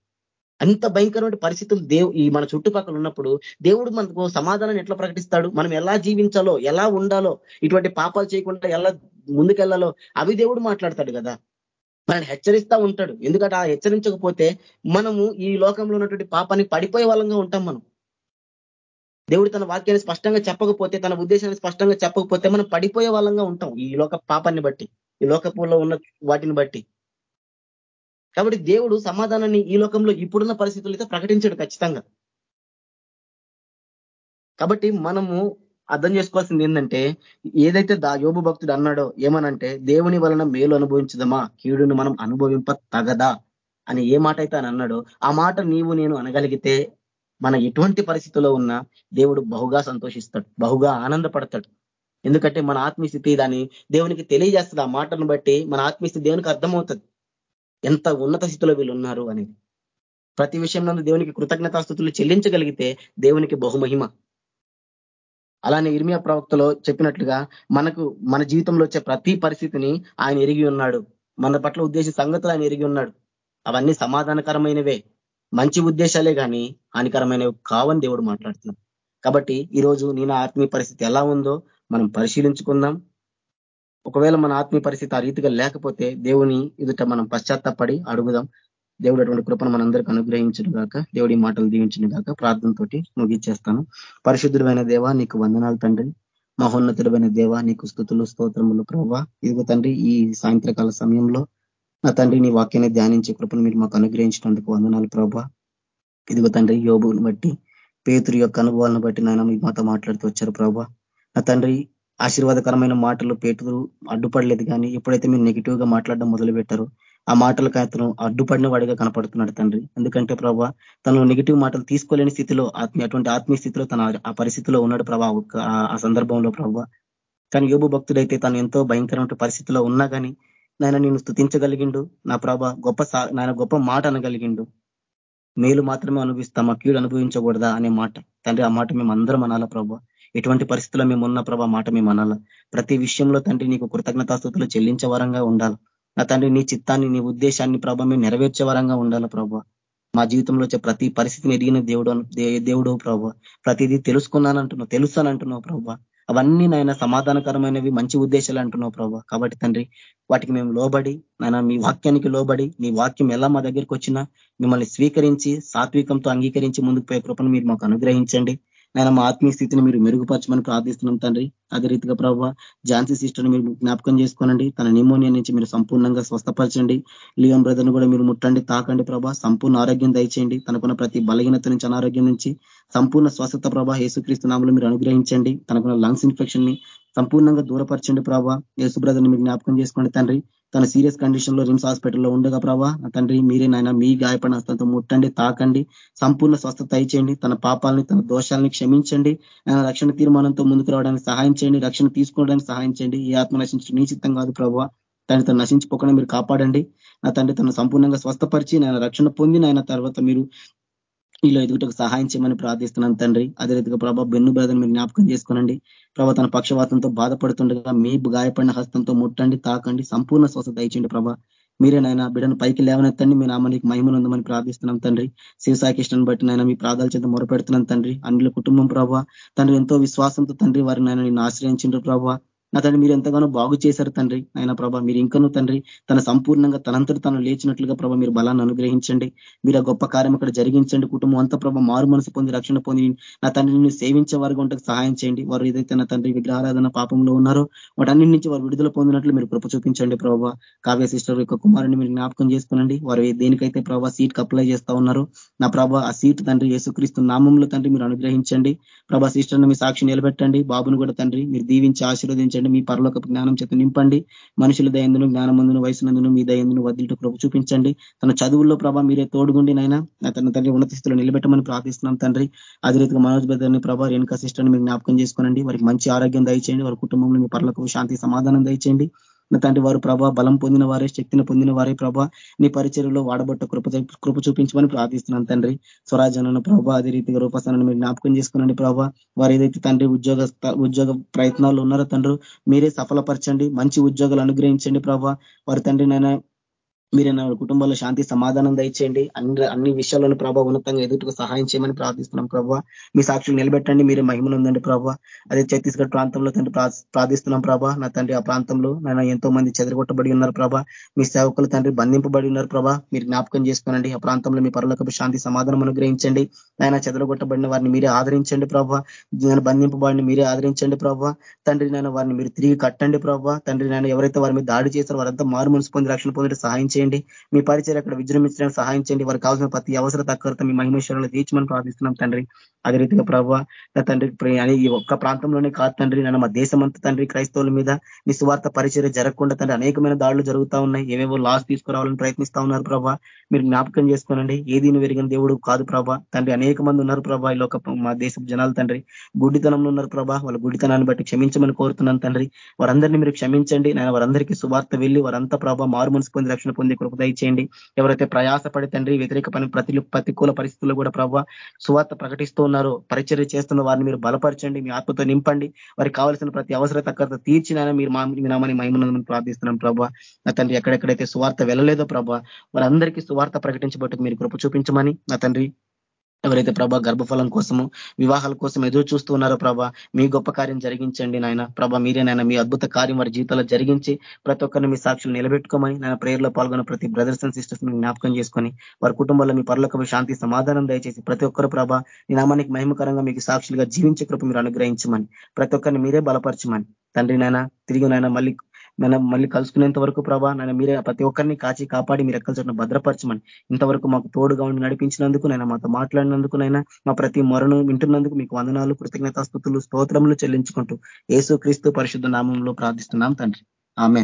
అంత భయంకరమైన పరిస్థితులు దేవు ఈ మన చుట్టుపక్కల ఉన్నప్పుడు దేవుడు మనకు సమాధానాన్ని ఎట్లా ప్రకటిస్తాడు? మనం ఎలా జీవించాలో ఎలా ఉండాలో ఇటువంటి పాపాలు చేయకుండా ఎలా ముందుకెళ్ళాలో అవి దేవుడు మాట్లాడతాడు కదా. మనల్ని హెచ్చరిస్తా ఉంటాడు. ఎందుకంటే ఆ హెచ్చరించకపోతే మనము ఈ లోకంలో ఉన్నటువంటి పాపాన్ని పడిపోయే వాళ్ళంగా ఉంటాం మనం. దేవుడు తన వాక్యాన్ని స్పష్టంగా చెప్పకపోతే తన ఉద్దేశాన్ని స్పష్టంగా చెప్పకపోతే మనం పడిపోయే వాళ్ళంగా ఉంటాం ఈ లోక పాపాన్ని బట్టి ఈ లోకపులో ఉన్న వాటిని బట్టి. కాబట్టి దేవుడు సమాధానాన్ని ఈ లోకంలో ఇప్పుడున్న పరిస్థితులు అయితే ప్రకటించాడు ఖచ్చితంగా. కాబట్టి మనము అర్థం చేసుకోవాల్సింది ఏంటంటే ఏదైతే దా యోబు భక్తుడు అన్నాడో ఏమనంటే దేవుని వలన మేలు అనుభవించదమా? కీడును మనం అనుభవింప తగదా? అని ఏ మాట అయితే అని అన్నాడో ఆ మాట నీవు నేను అనగలిగితే మన ఎటువంటి పరిస్థితిలో ఉన్నా దేవుడు బహుగా సంతోషిస్తాడు బహుగా ఆనందపడతాడు. ఎందుకంటే మన ఆత్మీయస్థితి దాన్ని దేవునికి తెలియజేస్తుంది. ఆ మాటను బట్టి మన ఆత్మీయస్థితి దేవునికి అర్థమవుతుంది. ఎంత ఉన్నత స్థితిలో వీళ్ళు ఉన్నారు అనేది. ప్రతి విషయంలో దేవునికి కృతజ్ఞతాస్థుతులు చెల్లించగలిగితే దేవునికి బహుమహిమ. అలానే ఇర్మియా ప్రవక్తలో చెప్పినట్లుగా మనకు మన జీవితంలో వచ్చే ప్రతి పరిస్థితిని ఆయన ఎరిగి ఉన్నాడు. మన పట్ల ఉద్దేశ సంగతులు ఆయన ఎరిగి ఉన్నాడు. అవన్నీ సమాధానకరమైనవే. మంచి ఉద్దేశాలే కానీ హానికరమైనవి కావని దేవుడు మాట్లాడుతున్నాడు. కాబట్టి ఈరోజు నేను ఆత్మీయ పరిస్థితి ఎలా ఉందో మనం పరిశీలించుకుందాం. ఒకవేళ మన ఆత్మీయ పరిస్థితి ఆ రీతిగా లేకపోతే దేవుని ఎదుట మనం పశ్చాత్తాపడి అడుగుదాం. దేవుడు అటువంటి కృపను మనందరికీ అనుగ్రహించను గాక. దేవుడి మాటలు దీవించను గాక. ప్రార్థనతోటి ముగిచ్చేస్తాను పరిశుద్ధుడమైన దేవ నీకు వందనాలు తండ్రి. మహోన్నతుడమైన దేవ నీకు స్థుతులు స్తోత్రములు ప్రభావ ఇదిగో తండ్రి ఈ సాయంత్రకాల సమయంలో నా తండ్రి నీ వాక్యాన్ని ధ్యానించే కృపను మీరు మాకు అనుగ్రహించినందుకు వందనాలు ప్రభా. ఇదిగో తండ్రి యోగుని బట్టి పేతురు యొక్క అనుభవాలను బట్టి నాయన మీ మాతో మాట్లాడుతూ వచ్చారు ప్రభా. నా తండ్రి ఆశీర్వాదకరమైన మాటలు పేతురు అడ్డుపడలేదు కానీ ఎప్పుడైతే మీరు నెగిటివ్గా మాట్లాడడం మొదలు పెట్టారో ఆ మాటలకు అతను అడ్డుపడిన వాడిగా కనపడుతున్నాడు తండ్రి. ఎందుకంటే ప్రభా తను నెగిటివ్ మాటలు తీసుకోలేని స్థితిలో ఆత్మీయ అటువంటి ఆత్మీయ స్థితిలో తన ఆ పరిస్థితిలో ఉన్నాడు ప్రభా ఆ సందర్భంలో ప్రభా. కానీ యోబు భక్తుడైతే తను ఎంతో భయంకరమైన పరిస్థితిలో ఉన్నా కానీ నాయన నేను స్థుతించగలిగిండు నా ప్రభ గొప్ప నాయన గొప్ప మాట అనగలిగిండు. మేలు మాత్రమే అనుభవిస్తామా కీడు అనుభవించకూడదా అనే మాట. తండ్రి ఆ మాట మేము అందరం అనాలా ప్రభా. ఎటువంటి పరిస్థితుల్లో మేము ఉన్న ప్రభా మాట మేము అనాలా. ప్రతి విషయంలో తండ్రి నీకు కృతజ్ఞతాస్థుతులు చెల్లించే వరంగా ఉండాలి. నా తండ్రి నీ చిత్తాన్ని నీ ఉద్దేశాన్ని ప్రభా మేము నెరవేర్చే వరంగా ఉండాలి ప్రభా. మా జీవితంలో వచ్చే ప్రతి పరిస్థితిని ఎదిగిన దేవుడు దేవుడు ప్రభా. ప్రతిదీ తెలుసుకున్నానంటున్నావు తెలుస్తానంటున్నావు ప్రభా. అవన్నీ నాయన సమాధానకరమైనవి మంచి ఉద్దేశాలు అంటున్నావు ప్రభావ కాబట్టి తండ్రి వాటికి మేము లోబడి నాయన మీ వాక్యానికి లోబడి మీ వాక్యం ఎలా మా దగ్గరికి వచ్చినా మిమ్మల్ని స్వీకరించి సాత్వికంతో అంగీకరించి ముందుకు పోయే కృపను మీరు మాకు అనుగ్రహించండి. నేను మా ఆత్మీయ స్థితిని మీరు మెరుగుపరచమని ప్రార్థిస్తున్నాం తండ్రి. అదే రీతిగా ప్రభావ ఝాన్సీ సిస్టర్ని మీరు జ్ఞాపకం చేసుకోనండి. తన నిమోనియా నుంచి మీరు సంపూర్ణంగా స్వస్థపరచండి. లియోన్ బ్రదర్ని కూడా మీరు ముట్టండి తాకండి ప్రభా సంపూర్ణ ఆరోగ్యం దయచేయండి. తనకున్న ప్రతి బలహీనత నుంచి అనారోగ్యం నుంచి సంపూర్ణ స్వస్థత ప్రభా యేసుక్రీస్తు నామలు మీరు అనుగ్రహించండి. తనకున్న లంగ్స్ ఇన్ఫెక్షన్ని సంపూర్ణంగా దూరపరచండి ప్రభా యేసు బ్రదర్ని మీరు జ్ఞాపకం చేసుకోండి తండ్రి. తన సీరియస్ కండిషన్లో రిమ్స్ హాస్పిటల్లో ఉండగా ప్రభా తండ్రి మీరే నాయన మీ గాయపడిన హస్తంతో ముట్టండి తాకండి సంపూర్ణ స్వస్థత ఇచ్చేయండి తన పాపాలని తన దోషాలని క్షమించండి ఆయన రక్షణ తీర్మానంతో ముందుకు రావడానికి సహాయం చేయండి రక్షణ తీసుకోవడానికి సహాయం చేయండి. ఈ ఆత్మ నశించడం నిశ్చితం కాదు ప్రభావ తండ్రి తను నశించిపోకుండా మీరు కాపాడండి. నా తండ్రి తను సంపూర్ణంగా స్వస్థపరిచి నేను రక్షణ పొంది ఆయన తర్వాత మీరు వీళ్ళు ఎదుగుటకు సహాయం చేయమని ప్రార్థిస్తున్నాను తండ్రి. అదే రీతిగా ప్రభా బెన్ను బ్రదర్ని మీరు జ్ఞాపకం చేసుకోనండి. ప్రభా తన పక్షవాతంతో బాధపడుతుండగా మీ గాయపడిన హస్తంతో ముట్టండి తాకండి సంపూర్ణ స్వస్థత దయచండి ప్రభా. మీరే నాయన బిడ్డను పైకి లేవనెత్తండి మీ నామానికి మహిమనుందమని ప్రార్థిస్తున్నాం తండ్రి. శివసాకృష్ణను బట్టి నాయన మీ ప్రాధాల చేత మొరపెడుతున్నాం తండ్రి. అన్నిల కుటుంబం ప్రభావ తండ్రి ఎంతో విశ్వాసంతో తండ్రి వారిని ఆయన నిన్ను ఆశ్రయించిండ్రు ప్రభావ నా తండ్రి మీరు ఎంతగానో బాగు చేశారు తండ్రి. ఆయన ప్రభా మీరు ఇంకనూ తండ్రి తన సంపూర్ణంగా తనంతటి తను లేచినట్లుగా ప్రభా మీరు బలాన్ని అనుగ్రహించండి. మీరు ఆ గొప్ప కార్యం అక్కడ జరిగించండి. కుటుంబం అంతా ప్రభా మారు మనసు పొంది రక్షణ పొంది నా తండ్రిని సేవించే వారికి ఉంటే సహాయం చేయండి. వారు ఏదైతే నా తండ్రి విగ్రహారాధన పాపంలో ఉన్నారో వాటన్నిటి నుంచి వారు విడుదల పొందినట్లు మీరు కృప చూపించండి ప్రభావ కావ్య సిస్టర్ యొక్క కుమారుని మీరు జ్ఞాపకం చేసుకునండి. వారు దేనికైతే ప్రభావ సీట్ అప్లై చేస్తా ఉన్నారో నా ప్రభా ఆ సీట్ తండ్రి యేసుక్రీస్తు నామంలో తండ్రి మీరు అనుగ్రహించండి. ప్రభా సిస్టర్ను మీ సాక్షి నిలబెట్టండి. బాబును కూడా తండ్రి మీరు దీవించి ఆశీర్వదించండి మీ పరలోక జ్ఞానం చేత నింపండి. మనుషుల దయందును జ్ఞానమందును వయసునందును మీ దయందును వదిలిట కృప చూపించండి. తన చదువుల్లో ప్రభా మీరే తోడుగుండి నైనా తన తండ్రి ఉన్నత స్థితిలో నిలబెట్టమని ప్రార్థిస్తున్నాం తండ్రి. అదే రీతిగా మనోజ్ బ్రదర్ని ప్రభా రేణుకా సిస్టర్ని మీరు జ్ఞాపకం చేసుకోనండి. వారికి మంచి ఆరోగ్యం దయచేయండి. వారి కుటుంబంలో మీ పర్లకు శాంతి సమాధానం దయచేయండి. నా తండ్రి వారు ప్రభా బలం పొందిన వారే శక్తిని పొందిన వారే ప్రభా నీ పరిచర్లో వాడబట్ట కృప కృప చూపించమని ప్రార్థిస్తున్నాను తండ్రి. స్వరాజనను ప్రభా అదే రీతిగా రూపస్థానాన్ని మీరు జ్ఞాపకం చేసుకునండి ప్రభా. వారు ఏదైతే తండ్రి ఉద్యోగ ఉద్యోగ ప్రయత్నాలు ఉన్నారో తండ్రి మీరే సఫలపరచండి మంచి ఉద్యోగాలు అనుగ్రహించండి ప్రభా. వారి తండ్రి నాయన మీరైనా కుటుంబంలో శాంతి సమాధానం దయచేయండి. అన్ని అన్ని విషయాలను ప్రభావ ఉన్నతంగా ఎదుటికి సహాయం చేయమని ప్రార్థిస్తున్నాం ప్రభావ మీ సాక్షులు నిలబెట్టండి మీరే మహిమనుందండి ప్రభావ అదే ఛత్తీస్గఢ్ ప్రాంతంలో తండ్రి ప్రార్థిస్తున్నాం ప్రభా. నా తండ్రి ఆ ప్రాంతంలో నేను ఎంతో మంది చెదరగొట్టబడి ఉన్నారు ప్రభా. మీ సేవకులు తండ్రి బంధింపబడి ఉన్నారు ప్రభా. మీరు జ్ఞాపకం చేసుకోనండి. ఆ ప్రాంతంలో మీ పరులకు శాంతి సమాధానం అనుగ్రహించండి. నాయన చెదరగొట్టబడిన వారిని మీరే ఆదరించండి ప్రభావ నేను బంధింపబడిని మీరే ఆదరించండి ప్రభా. తండ్రి నన్ను వారిని మీరు తిరిగి కట్టండి ప్రభావ తండ్రి నన్ను ఎవరైతే వారి మీద దాడి చేశారో వారంతా మారు మనసు పొంది రక్షణ పొంది సహాయం చేయండి. మీ పరిచయం అక్కడ విజృంభించడానికి సహాయం చేయండి. వారికి కావాల్సిన ప్రతి అవసరత అక్కరత మీ మహిమేశ్వరంలో తీర్చమని ప్రార్థిస్తున్నాం తండ్రి. అదే రీతిగా ప్రభావ తండ్రి ఈ ఒక్క ప్రాంతంలోనే కాదు తండ్రి నన్ను మా దేశమంతా తండ్రి క్రైస్తవుల మీద నిస్వార్థ పరిచయం జరగకుండా తండ్రి అనేకమైన దాడులు జరుగుతూ ఉన్నాయి. ఏవేవో లాస్ తీసుకురావాలని ప్రయత్నిస్తా ఉన్నారు ప్రభావ మీరు జ్ఞాపకం చేసుకోనండి. ఏది విరిగిన దేవుడు కాదు ప్రభా. తండ్రి అనేక మంది ఉన్నారు ప్రభా ఈ లోక మా దేశ జనాలు తండ్రి. గుడ్డితనంలో ఉన్నారు ప్రభా. వాళ్ళ గుడ్డితనాన్ని బట్టి క్షమించమని కోరుతున్నాను తండ్రి. వారందరినీ మీరు క్షమించండి. నేను వారందరికీ సువార్త వెళ్ళి వారంతా ప్రభా మారు మనసు పొంది రక్షణ పొంది కృప దయచేయండి. ఎవరైతే ప్రయాసపడి తండ్రి వ్యతిరేక పని ప్రతి ప్రతికూల పరిస్థితుల్లో కూడా ప్రభావ సువార్త ప్రకటిస్తూ ఉన్నారో పరిచర్య చేస్తున్న వారిని మీరు బలపరచండి. మీ ఆత్మతో నింపండి. వారికి కావాల్సిన ప్రతి అవసర తగ్గత తీర్చినైనా మీరు మా మీ నామని మహిమనందని ప్రార్థిస్తున్నాం ప్రభా. నా తండ్రి ఎక్కడెక్కడైతే సువార్త వెళ్ళలేదో ప్రభావ వారందరికీ సువార్త ప్రకటించబట్టు మీరు కృప చూపించమని నా తండ్రి ఎవరైతే ప్రభా గర్భఫలం కోసము వివాహాల కోసం ఎదురు చూస్తూ ఉన్నారో ప్రభా మీ గొప్ప కార్యం జరిగించండి నాయన. ప్రభా మీరే నాయన మీ అద్భుత కార్యం వారి జీవితాల్లో జరిగించి ప్రతి ఒక్కరిని మీ సాక్షులు నిలబెట్టుకోమని నేను ప్రేయర్లో పాల్గొన్న ప్రతి బ్రదర్స్ అండ్ సిస్టర్స్ జ్ఞాపకం చేసుకొని వారి కుటుంబంలో మీ పర్లకు శాంతి సమాధానం దయచేసి ప్రతి ఒక్కరు ప్రభా ఈ నామానికి మహిమకరంగా మీకు సాక్షులుగా జీవించే కృప మీరు అనుగ్రహించమని ప్రతి ఒక్కరిని మీరే బలపరచమని. తండ్రి నాయన తిరిగి నాయన మళ్ళీ మనం మళ్ళీ కలుసుకునేంత వరకు ప్రభా నేను మీరే ప్రతి ఒక్కరిని కాచి కాపాడి మీరు ఎక్కల చోట్ల భద్రపరచమని ఇంతవరకు మాకు తోడుగా ఉండి నడిపించినందుకు నేను మాతో మాట్లాడినందుకు నైనా మా ప్రతి మొరను వింటున్నందుకు మీకు వందనాలు కృతజ్ఞతాస్థుతులు స్తోత్రములు చెల్లించుకుంటూ ఏసు క్రీస్తు పరిశుద్ధ నామంలో ప్రార్థిస్తున్నాం తండ్రి. ఆమె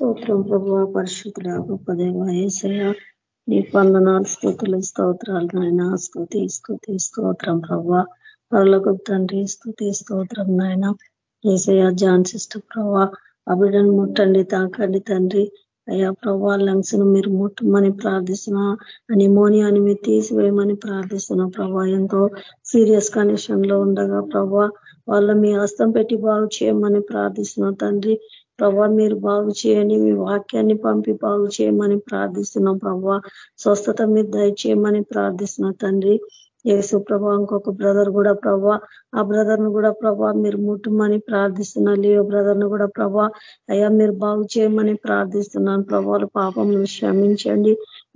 స్తోత్రం ప్రభు పరిశుద్ధుల గొప్ప దేవ ఏసయ నీ వందనాలు స్థుతులు స్తోత్రాలు నాయన స్థుతి స్థుతి స్తోత్రం ప్రభు. పరులకు తండ్రి స్థుతి స్తోత్రం నాయన. ఏసయ జాన్ సిస్టర్ ప్రభా అభిడన్ ముట్టండి తాకండి తండ్రి. అయ్యా ప్రభా లంగ్స్ను మీరు ముట్టమని ప్రార్థిస్తున్నా. నిమోనియాని మీరు తీసివేయమని ప్రార్థిస్తున్నా ప్రభా. ఎంతో సీరియస్ కండిషన్లో ఉండగా ప్రభా వాళ్ళ మీ హస్తం పెట్టి బాగు చేయమని ప్రార్థిస్తున్నా తండ్రి. ప్రభా మీరు బాగు చేయండి మీ వాక్యాన్ని పంపి బాగు చేయమని ప్రార్థిస్తున్నాం ప్రభా. స్వస్థత మీరు దయచేయమని ప్రార్థిస్తున్నా తండ్రి. యేసు ప్రభా ఇంకొక బ్రదర్ కూడా ప్రభా ఆ బ్రదర్ను కూడా ప్రభా మీరు ముట్టుమని ప్రార్థిస్తున్నా లియో బ్రదర్ను కూడా ప్రభా అయ్యా మీరు బాగు చేయమని ప్రార్థిస్తున్నాను ప్రభావాలు పాపం క్షమించండి.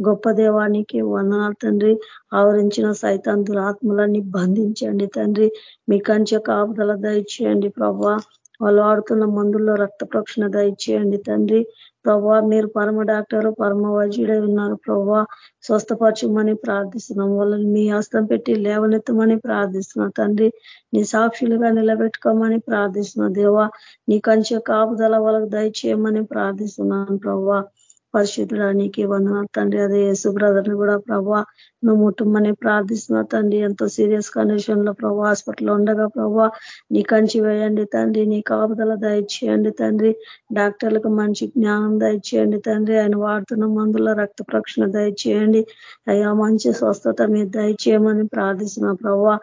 గొప్ప దేవానికి వందనాలు తండ్రి. ఆవరించిన సైతాన్ దురాత్మలన్నీ బంధించండి తండ్రి. మీ కంచె కాపుదల దయచేయండి ప్రభా. వాళ్ళు ఆడుతున్న మందుల్లో రక్త ప్రక్షణ దయచేయండి. తండ్రి ప్రభా మీరు పరమ డాక్టర్ పరమ వైద్యుడే ఉన్నారు. ప్రభా స్వస్థపరచమని ప్రార్థిస్తున్నాం. వాళ్ళని మీ హస్తం పెట్టి లేవనెత్తమని ప్రార్థిస్తున్నాం. తండ్రి నీ సాక్షులుగా నిలబెట్టుకోమని ప్రార్థిస్తున్నాం. దేవా నీ కంచె కాపుదల వాళ్ళకు దయచేయమని ప్రార్థిస్తున్నాను ప్రభా పరిశుద్ధుడా నీకే వందనాలు తండ్రి. అదే యేసు బ్రదర్ని కూడా ప్రభా నువ్వు ముట్టుమని ప్రార్థిస్తున్నా తండ్రి. ఎంతో సీరియస్ కండిషన్లో ప్రభా హాస్పిటల్ ఉండగా ప్రభా నీ కంచి వేయండి తండ్రి. నీ కాపుదల దయచేయండి తండ్రి. డాక్టర్లకు మంచి జ్ఞానం దయచేయండి తండ్రి. ఆయన వాడుతున్న మందుల రక్త ప్రక్షణ దయచేయండి. అయ్యా మంచి స్వస్థత మీరు దయచేయమని ప్రార్థిస్తున్నా ప్రభా.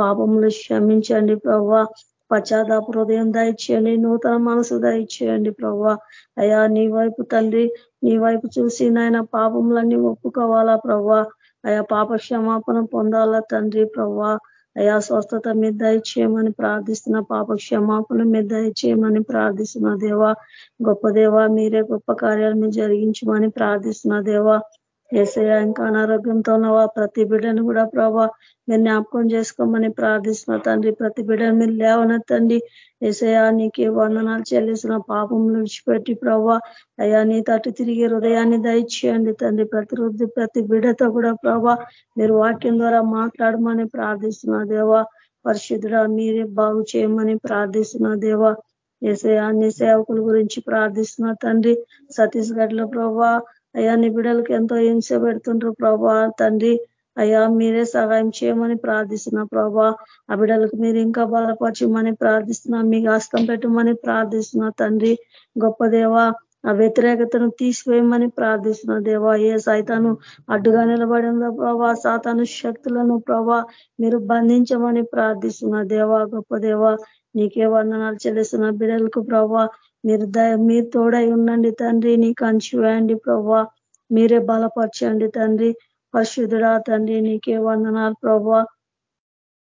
పాపములు క్షమించండి ప్రభా. పశ్చాత్తాప హృదయం దయచేయండి నూతన మనసు దయచేయండి ప్రభా. అయ్యా నీ వైపు తండ్రి నీ వైపు చూసి నాయన పాపములన్నీ ఒప్పుకోవాలా ప్రభా. అయా పాప క్షమాపణ పొందాలా తండ్రి ప్రభా. అయా స్వస్థత మీద దయచేయమని ప్రార్థిస్తున్న పాప క్షమాపణ మీద దయచేయమని ప్రార్థిస్తున్న దేవా. గొప్ప దేవా మీరే గొప్ప కార్యాలను జరిగించమని ప్రార్థిస్తున్న దేవా. ఏసయ ఇంకా అనారోగ్యంతో ఉన్నవా ప్రతి బిడ్డను కూడా ప్రభా మీరు జ్ఞాపకం చేసుకోమని ప్రార్థిస్తున్న తండ్రి. ప్రతి బిడ్డను మీరు లేవనెత్తండి. ఏసయా నీకే వందనాలు చెల్లిస్తున్న పాపం విడిచిపెట్టి ప్రభా అయ్యా నీ తట్టు తిరిగి హృదయాన్ని దయచేయండి తండ్రి. ప్రతి ప్రతి బిడ్డతో కూడా ప్రభా మీరు వాక్యం ద్వారా మాట్లాడమని ప్రార్థిస్తున్న దేవా పరిశుద్ధుడా మీరే బాగు చేయమని ప్రార్థిస్తున్న దేవా ఏసయా అన్ని సేవకుల గురించి ప్రార్థిస్తున్నా తండ్రి. ఛత్తీస్గఢ్లో ప్రభా అయ్యా నీ బిడ్డలకు ఎంతో హింస పెడుతుండ్రు ప్రభా. తండ్రి అయ్యా మీరే సహాయం చేయమని ప్రార్థిస్తున్నా ప్రభా. ఆ బిడ్డలకు మీరు ఇంకా బలపరచమని ప్రార్థిస్తున్నా మీకు హస్తం పెట్టమని ప్రార్థిస్తున్నా తండ్రి. గొప్ప దేవా ఆ వ్యతిరేకతను తీసివేయమని ప్రార్థిస్తున్న దేవా. ఏ సైతాను అడ్డుగా నిలబడిందో ప్రభా సాతాను శక్తులను ప్రభా మీరు బంధించమని ప్రార్థిస్తున్న దేవా. గొప్ప దేవా నీకే వందనాలు చెల్లిస్తున్న బిడ్డలకు ప్రభా. మీరు మీరు తోడై ఉండండి తండ్రి నీకు అంచివేయండి ప్రభా మీరే బలపరచండి తండ్రి. పరిశుద్ధుడా తండ్రి నీకే వందనాలు ప్రభా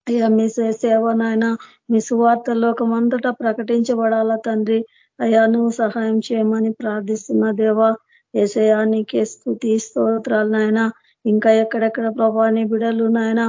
అయ్యా మీ సేవ నాయన మీ సువార్త లోకమంతటా ప్రకటించబడాలా తండ్రి. అయ్యా నువ్వు సహాయం చేయమని ప్రార్థిస్తున్నా దేవా. ఏసయా నీకే స్థుతి స్తోత్రాలు నాయన. ఇంకా ఎక్కడెక్కడ ప్రభా నీ బిడలు నాయన.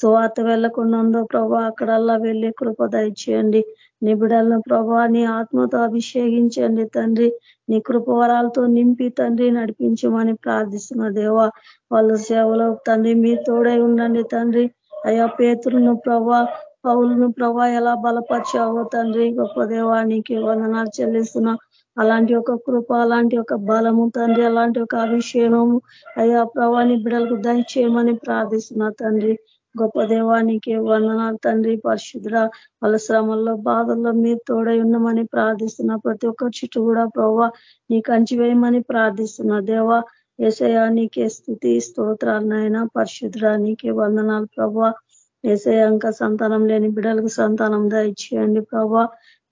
సువార్త వెళ్ళకుండా ఉందో ప్రభా అక్కడల్లా వెళ్ళి కృప దయచేయండి. నీ బిడలను ప్రభా నీ ఆత్మతో అభిషేకించండి తండ్రి. నీ కృపవరాలతో నింపి తండ్రి నడిపించమని ప్రార్థిస్తున్న దేవా వాళ్ళ సేవలో తండ్రి మీ తోడై ఉండండి తండ్రి. అయ్యా పేతులను ప్రభా పౌలను ప్రభా ఎలా బలపరిచావో తండ్రి. గొప్ప దేవానికి వందనాలు చెల్లిస్తున్నా. అలాంటి ఒక కృప అలాంటి ఒక బలము తండ్రి అలాంటి ఒక అభిషేకము. అయ్యా ప్రభాని బిడలకు దయచేయమని ప్రార్థిస్తున్నా తండ్రి. గొప్ప దేవానికి వందనాలు తండ్రి. పరిశుద్ర వాళ్ళ శ్రమల్లో బాధల్లో మీరు తోడై ఉన్నామని ప్రార్థిస్తున్నా ప్రతి ఒక్క చుట్టూ కూడా ప్రభావ నీకు అంచివేయమని ప్రార్థిస్తున్నా దేవా ఏసయా నీకే స్థుతి స్తోత్రాలు నాయన. పరిశుద్ర నీకే వందనాలు ప్రభా ఏసయాంక సంతానం లేని బిడ్డలకు సంతానం దయచేయండి ప్రభా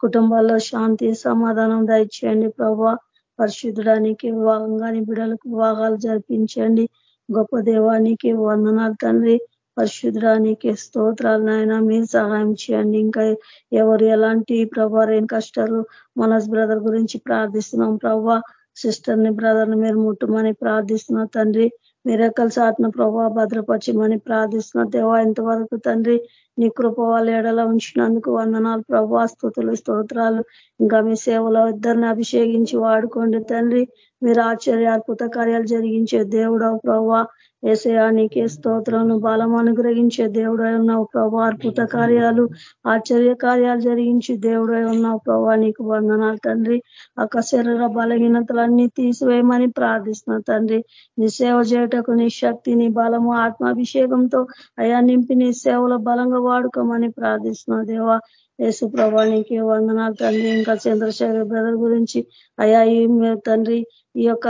కుటుంబాల్లో శాంతి సమాధానం దయచేయండి ప్రభా పరిశుద్ధడానికి వివాహం బిడలకు బిడ్డలకు వివాహాలు జరిపించండి. గొప్ప దేవానికి వందనాలు తండ్రి. పరిశుద్ధానికి స్తోత్రాలు నాయన. మీరు సహాయం చేయండి. ఇంకా ఎవరు ఎలాంటి ప్రభా ఏం కష్టాలు మనస్ బ్రదర్ గురించి ప్రార్థిస్తున్నాం. ప్రభా సిస్టర్ని బ్రదర్ని మీరు ముట్టమని ప్రార్థిస్తున్నా తండ్రి. మీరెక్కల సాటిన ప్రభావ భద్రపరచమని ప్రార్థిస్తున్న దేవా ఇంతవరకు తండ్రి నీ కృప వాళ్ళ ఎడల ఉంచినందుకు వందనాలు. ప్రభా స్థుతులు స్తోత్రాలు. ఇంకా మీ సేవలో ఇద్దరిని అభిషేకించి వాడుకోండి తండ్రి. మీరు ఆశ్చర్య అద్భుత కార్యాలు జరిగించే దేవుడవు ప్రభా ఏసయా నీకే స్తోత్రాలను బలం అనుగ్రహించే దేవుడై ఉన్నావు ప్రభా అద్భుత కార్యాలు ఆశ్చర్య కార్యాలు జరిగించి దేవుడై ఉన్నావు ప్రభా నీకు వందనాలు తండ్రి. ఒక శరీర బలహీనతలన్నీ తీసివేయమని ప్రార్థిస్తున్నా తండ్రి. నీ సేవ చేయటకు నీ శక్తి నీ బలము ఆత్మాభిషేకంతో అయా నింపి నీ సేవలో బలంగా వాడుకోమని ప్రార్థిస్తున్నా దేవా. యేసు ప్రభా నీకే వందనాలు తండ్రి. ఇంకా చంద్రశేఖర్ బ్రదర్ గురించి అయా ఈ తండ్రి. ఈ యొక్క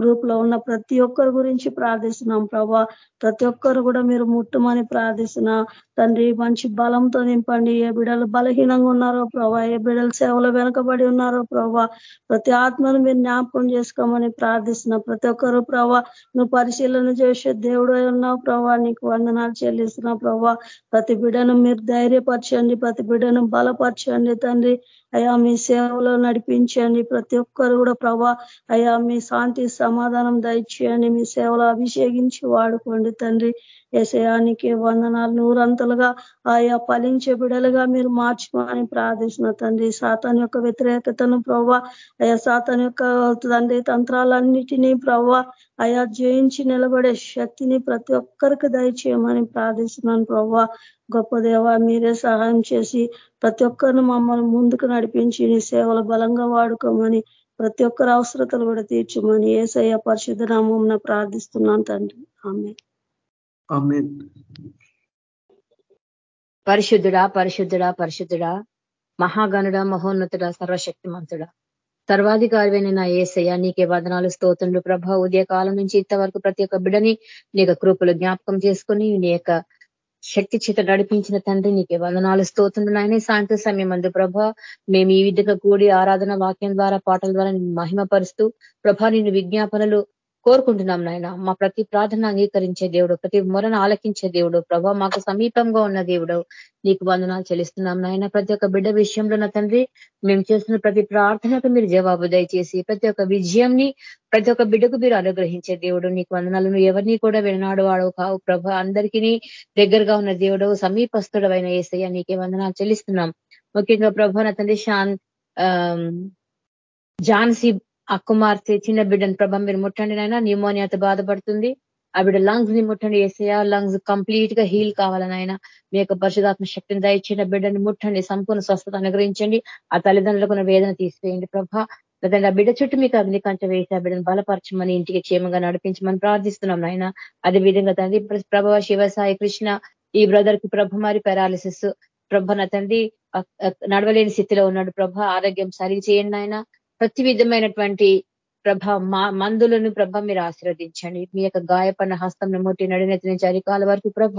గ్రూప్లో ఉన్న ప్రతి ఒక్కరి గురించి ప్రార్థిస్తున్నాం ప్రభా. ప్రతి ఒక్కరు కూడా మీరు ముట్టమని ప్రార్థిస్తున్నా. తండ్రి మంచి బలంతో నింపండి. ఏ బిడలు బలహీనంగా ఉన్నారో ప్రభా ఏ బిడలు సేవలు వెనకబడి ఉన్నారో ప్రభా ప్రతి ఆత్మను మీరు జ్ఞాపకం చేసుకోమని ప్రార్థిస్తున్నా. ప్రతి ఒక్కరు ప్రభా నువ్వు పరిశీలన చేసే దేవుడు ఉన్నావు ప్రభా. నీకు వందనాలు చెల్లిస్తున్నావు ప్రభా. ప్రతి బిడను మీరు ధైర్యపరచండి. ప్రతి బిడను బలపరచండి తండ్రి. అయా మీ సేవలో నడిపించండి. ప్రతి ఒక్కరు కూడా ప్రభా అయా మీ శాంతి సమాధానం దయచేయండి. మీ సేవలో అభిషేకించి వాడుకోండి తండ్రి. ఏసయానికి వందనాలు. నూరంతలుగా ఆయా ఫలించే బిడలుగా మీరు మార్చుకోమని ప్రార్థిస్తున్న తండ్రి. సాతాన్ యొక్క వ్యతిరేకతను ప్రభా ఆయా సాతాన్ యొక్క తండ్రి తంత్రాలన్నిటినీ ప్రభా అయా జయించి నిలబడే శక్తిని ప్రతి ఒక్కరికి దయచేయమని ప్రార్థిస్తున్నాను ప్రభా గొప్ప దేవ మీరే సహాయం చేసి ప్రతి ఒక్కరిని మమ్మల్ని ముందుకు నడిపించి నీ సేవలు బలంగా వాడుకోమని ప్రతి ఒక్కరి అవసరతలు కూడా తీర్చమని ఏసయ్య పరిశుద్ధ నామం ప్రార్థిస్తున్నాను తండ్రి. ఆమె పరిశుద్ధుడా పరిశుద్ధుడా పరిశుద్ధుడా మహాగణుడ మహోన్నతుడ సర్వశక్తిమంతుడ. సర్వాధికారివైన నా ఏసయ్య నీకే వదనాలు స్తోతుండ్రు ప్రభ ఉదయ కాలం నుంచి ఇంతవరకు ప్రతి ఒక్క బిడని నీ కృపలు జ్ఞాపకం చేసుకుని నీ యొక్క శక్తి చేత నడిపించిన తండ్రి నీకే వందనాలు స్తోతుండ్రు నాయన సాయంత్రం సమయం అందు ప్రభ మేము ఈ విధంగా కూడి ఆరాధన వాక్యం ద్వారా పాటల ద్వారా మహిమపరుస్తూ ప్రభ నిన్ను విజ్ఞాపనలు కోరుకుంటున్నాం నాయన. మా ప్రతి ప్రార్థన అంగీకరించే దేవుడు ప్రతి మొరను ఆలకించే దేవుడు ప్రభా మాకు సమీపంగా ఉన్న దేవుడు. నీకు వందనాలు చెల్లిస్తున్నాం నాయన. ప్రతి ఒక్క బిడ్డ విషయంలో నా తండ్రి మేము చేస్తున్న ప్రతి ప్రార్థనకు మీరు జవాబు దయచేసి ప్రతి ఒక్క విజయంని ప్రతి ఒక్క బిడ్డకు మీరు అనుగ్రహించే దేవుడు. నీకు వందనాలను ఎవరిని కూడా విననాడు వాడు కావు ప్రభ. అందరికీ దగ్గరగా ఉన్న దేవుడు సమీపస్తుడు అయిన ఏసయ్య నీకే వందనాలు చెల్లిస్తున్నాం. ముఖ్యంగా ప్రభ నా తండ్రి షాన్ ఝాన్సీ ఆ కుమార్తె చిన్న బిడ్డను ప్రభ మీరు ముట్టండి నైనా న్యూమోనియాతో బాధపడుతుంది. ఆ బిడ్డ లంగ్స్ని ముట్టండి వేసేయా లంగ్స్ కంప్లీట్గా హీల్ కావాలని ఆయన మీ యొక్క పరిశుధాత్మ శక్తిని దయచిన బిడ్డని ముట్టండి సంపూర్ణ స్వస్థత అనుగ్రహించండి. ఆ తల్లిదండ్రులకు వేదన తీసివేయండి ప్రభ. లేదంటే ఆ బిడ్డ చుట్టూ మీకు అగ్ని కంచ వేసి ఆ బిడ్డను బలపరచమని ఇంటికి క్షేమంగా నడిపించమని ప్రార్థిస్తున్నాం నాయన. అదే విధంగా తండ్రి ప్రభ శివసాయి కృష్ణ ఈ బ్రదర్కి ప్రభ మరి పెరాలిసిస్. ప్రభ నా తండ్రి నడవలేని స్థితిలో ఉన్నాడు ప్రభ. ఆరోగ్యం సరి చేయండి ఆయన ప్రతి విధమైనటువంటి ప్రభ మందులను ప్రభ మీరు ఆశీర్వదించండి. మీ యొక్క గాయపడిన హస్తం ముట్టి నడినెత్తిన చరికాల వరకు ప్రభ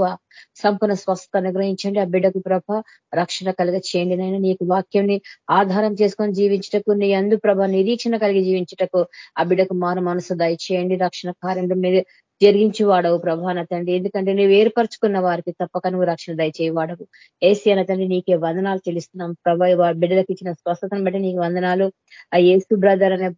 సంపూర్ణ స్వస్థత అనుగ్రహించండి. ఆ బిడ్డకు ప్రభ రక్షణ కలిగ చేయండి నైనా నీకు వాక్యంని ఆధారం చేసుకొని జీవించటకు నీ అందు ప్రభ నిరీక్షణ కలిగి జీవించటకు ఆ బిడ్డకు మాన మనసు దయచేయండి. రక్షణ కార్యంలో మీరు జరిగించి వాడవు ప్రభాన తండ్రి. ఎందుకంటే నువ్వు ఏర్పరచుకున్న వారికి తప్పక నువ్వు రక్షణ దయచేయి వాడవు ఏసీ అన్న తండ్రి నీకే వందనాలు తెలుస్తున్నాం ప్రభా బిడ్డలకు ఇచ్చిన స్వస్థతను బట్టి నీకు వందనాలు. ఆ ఏసు బ్రదర్ అనే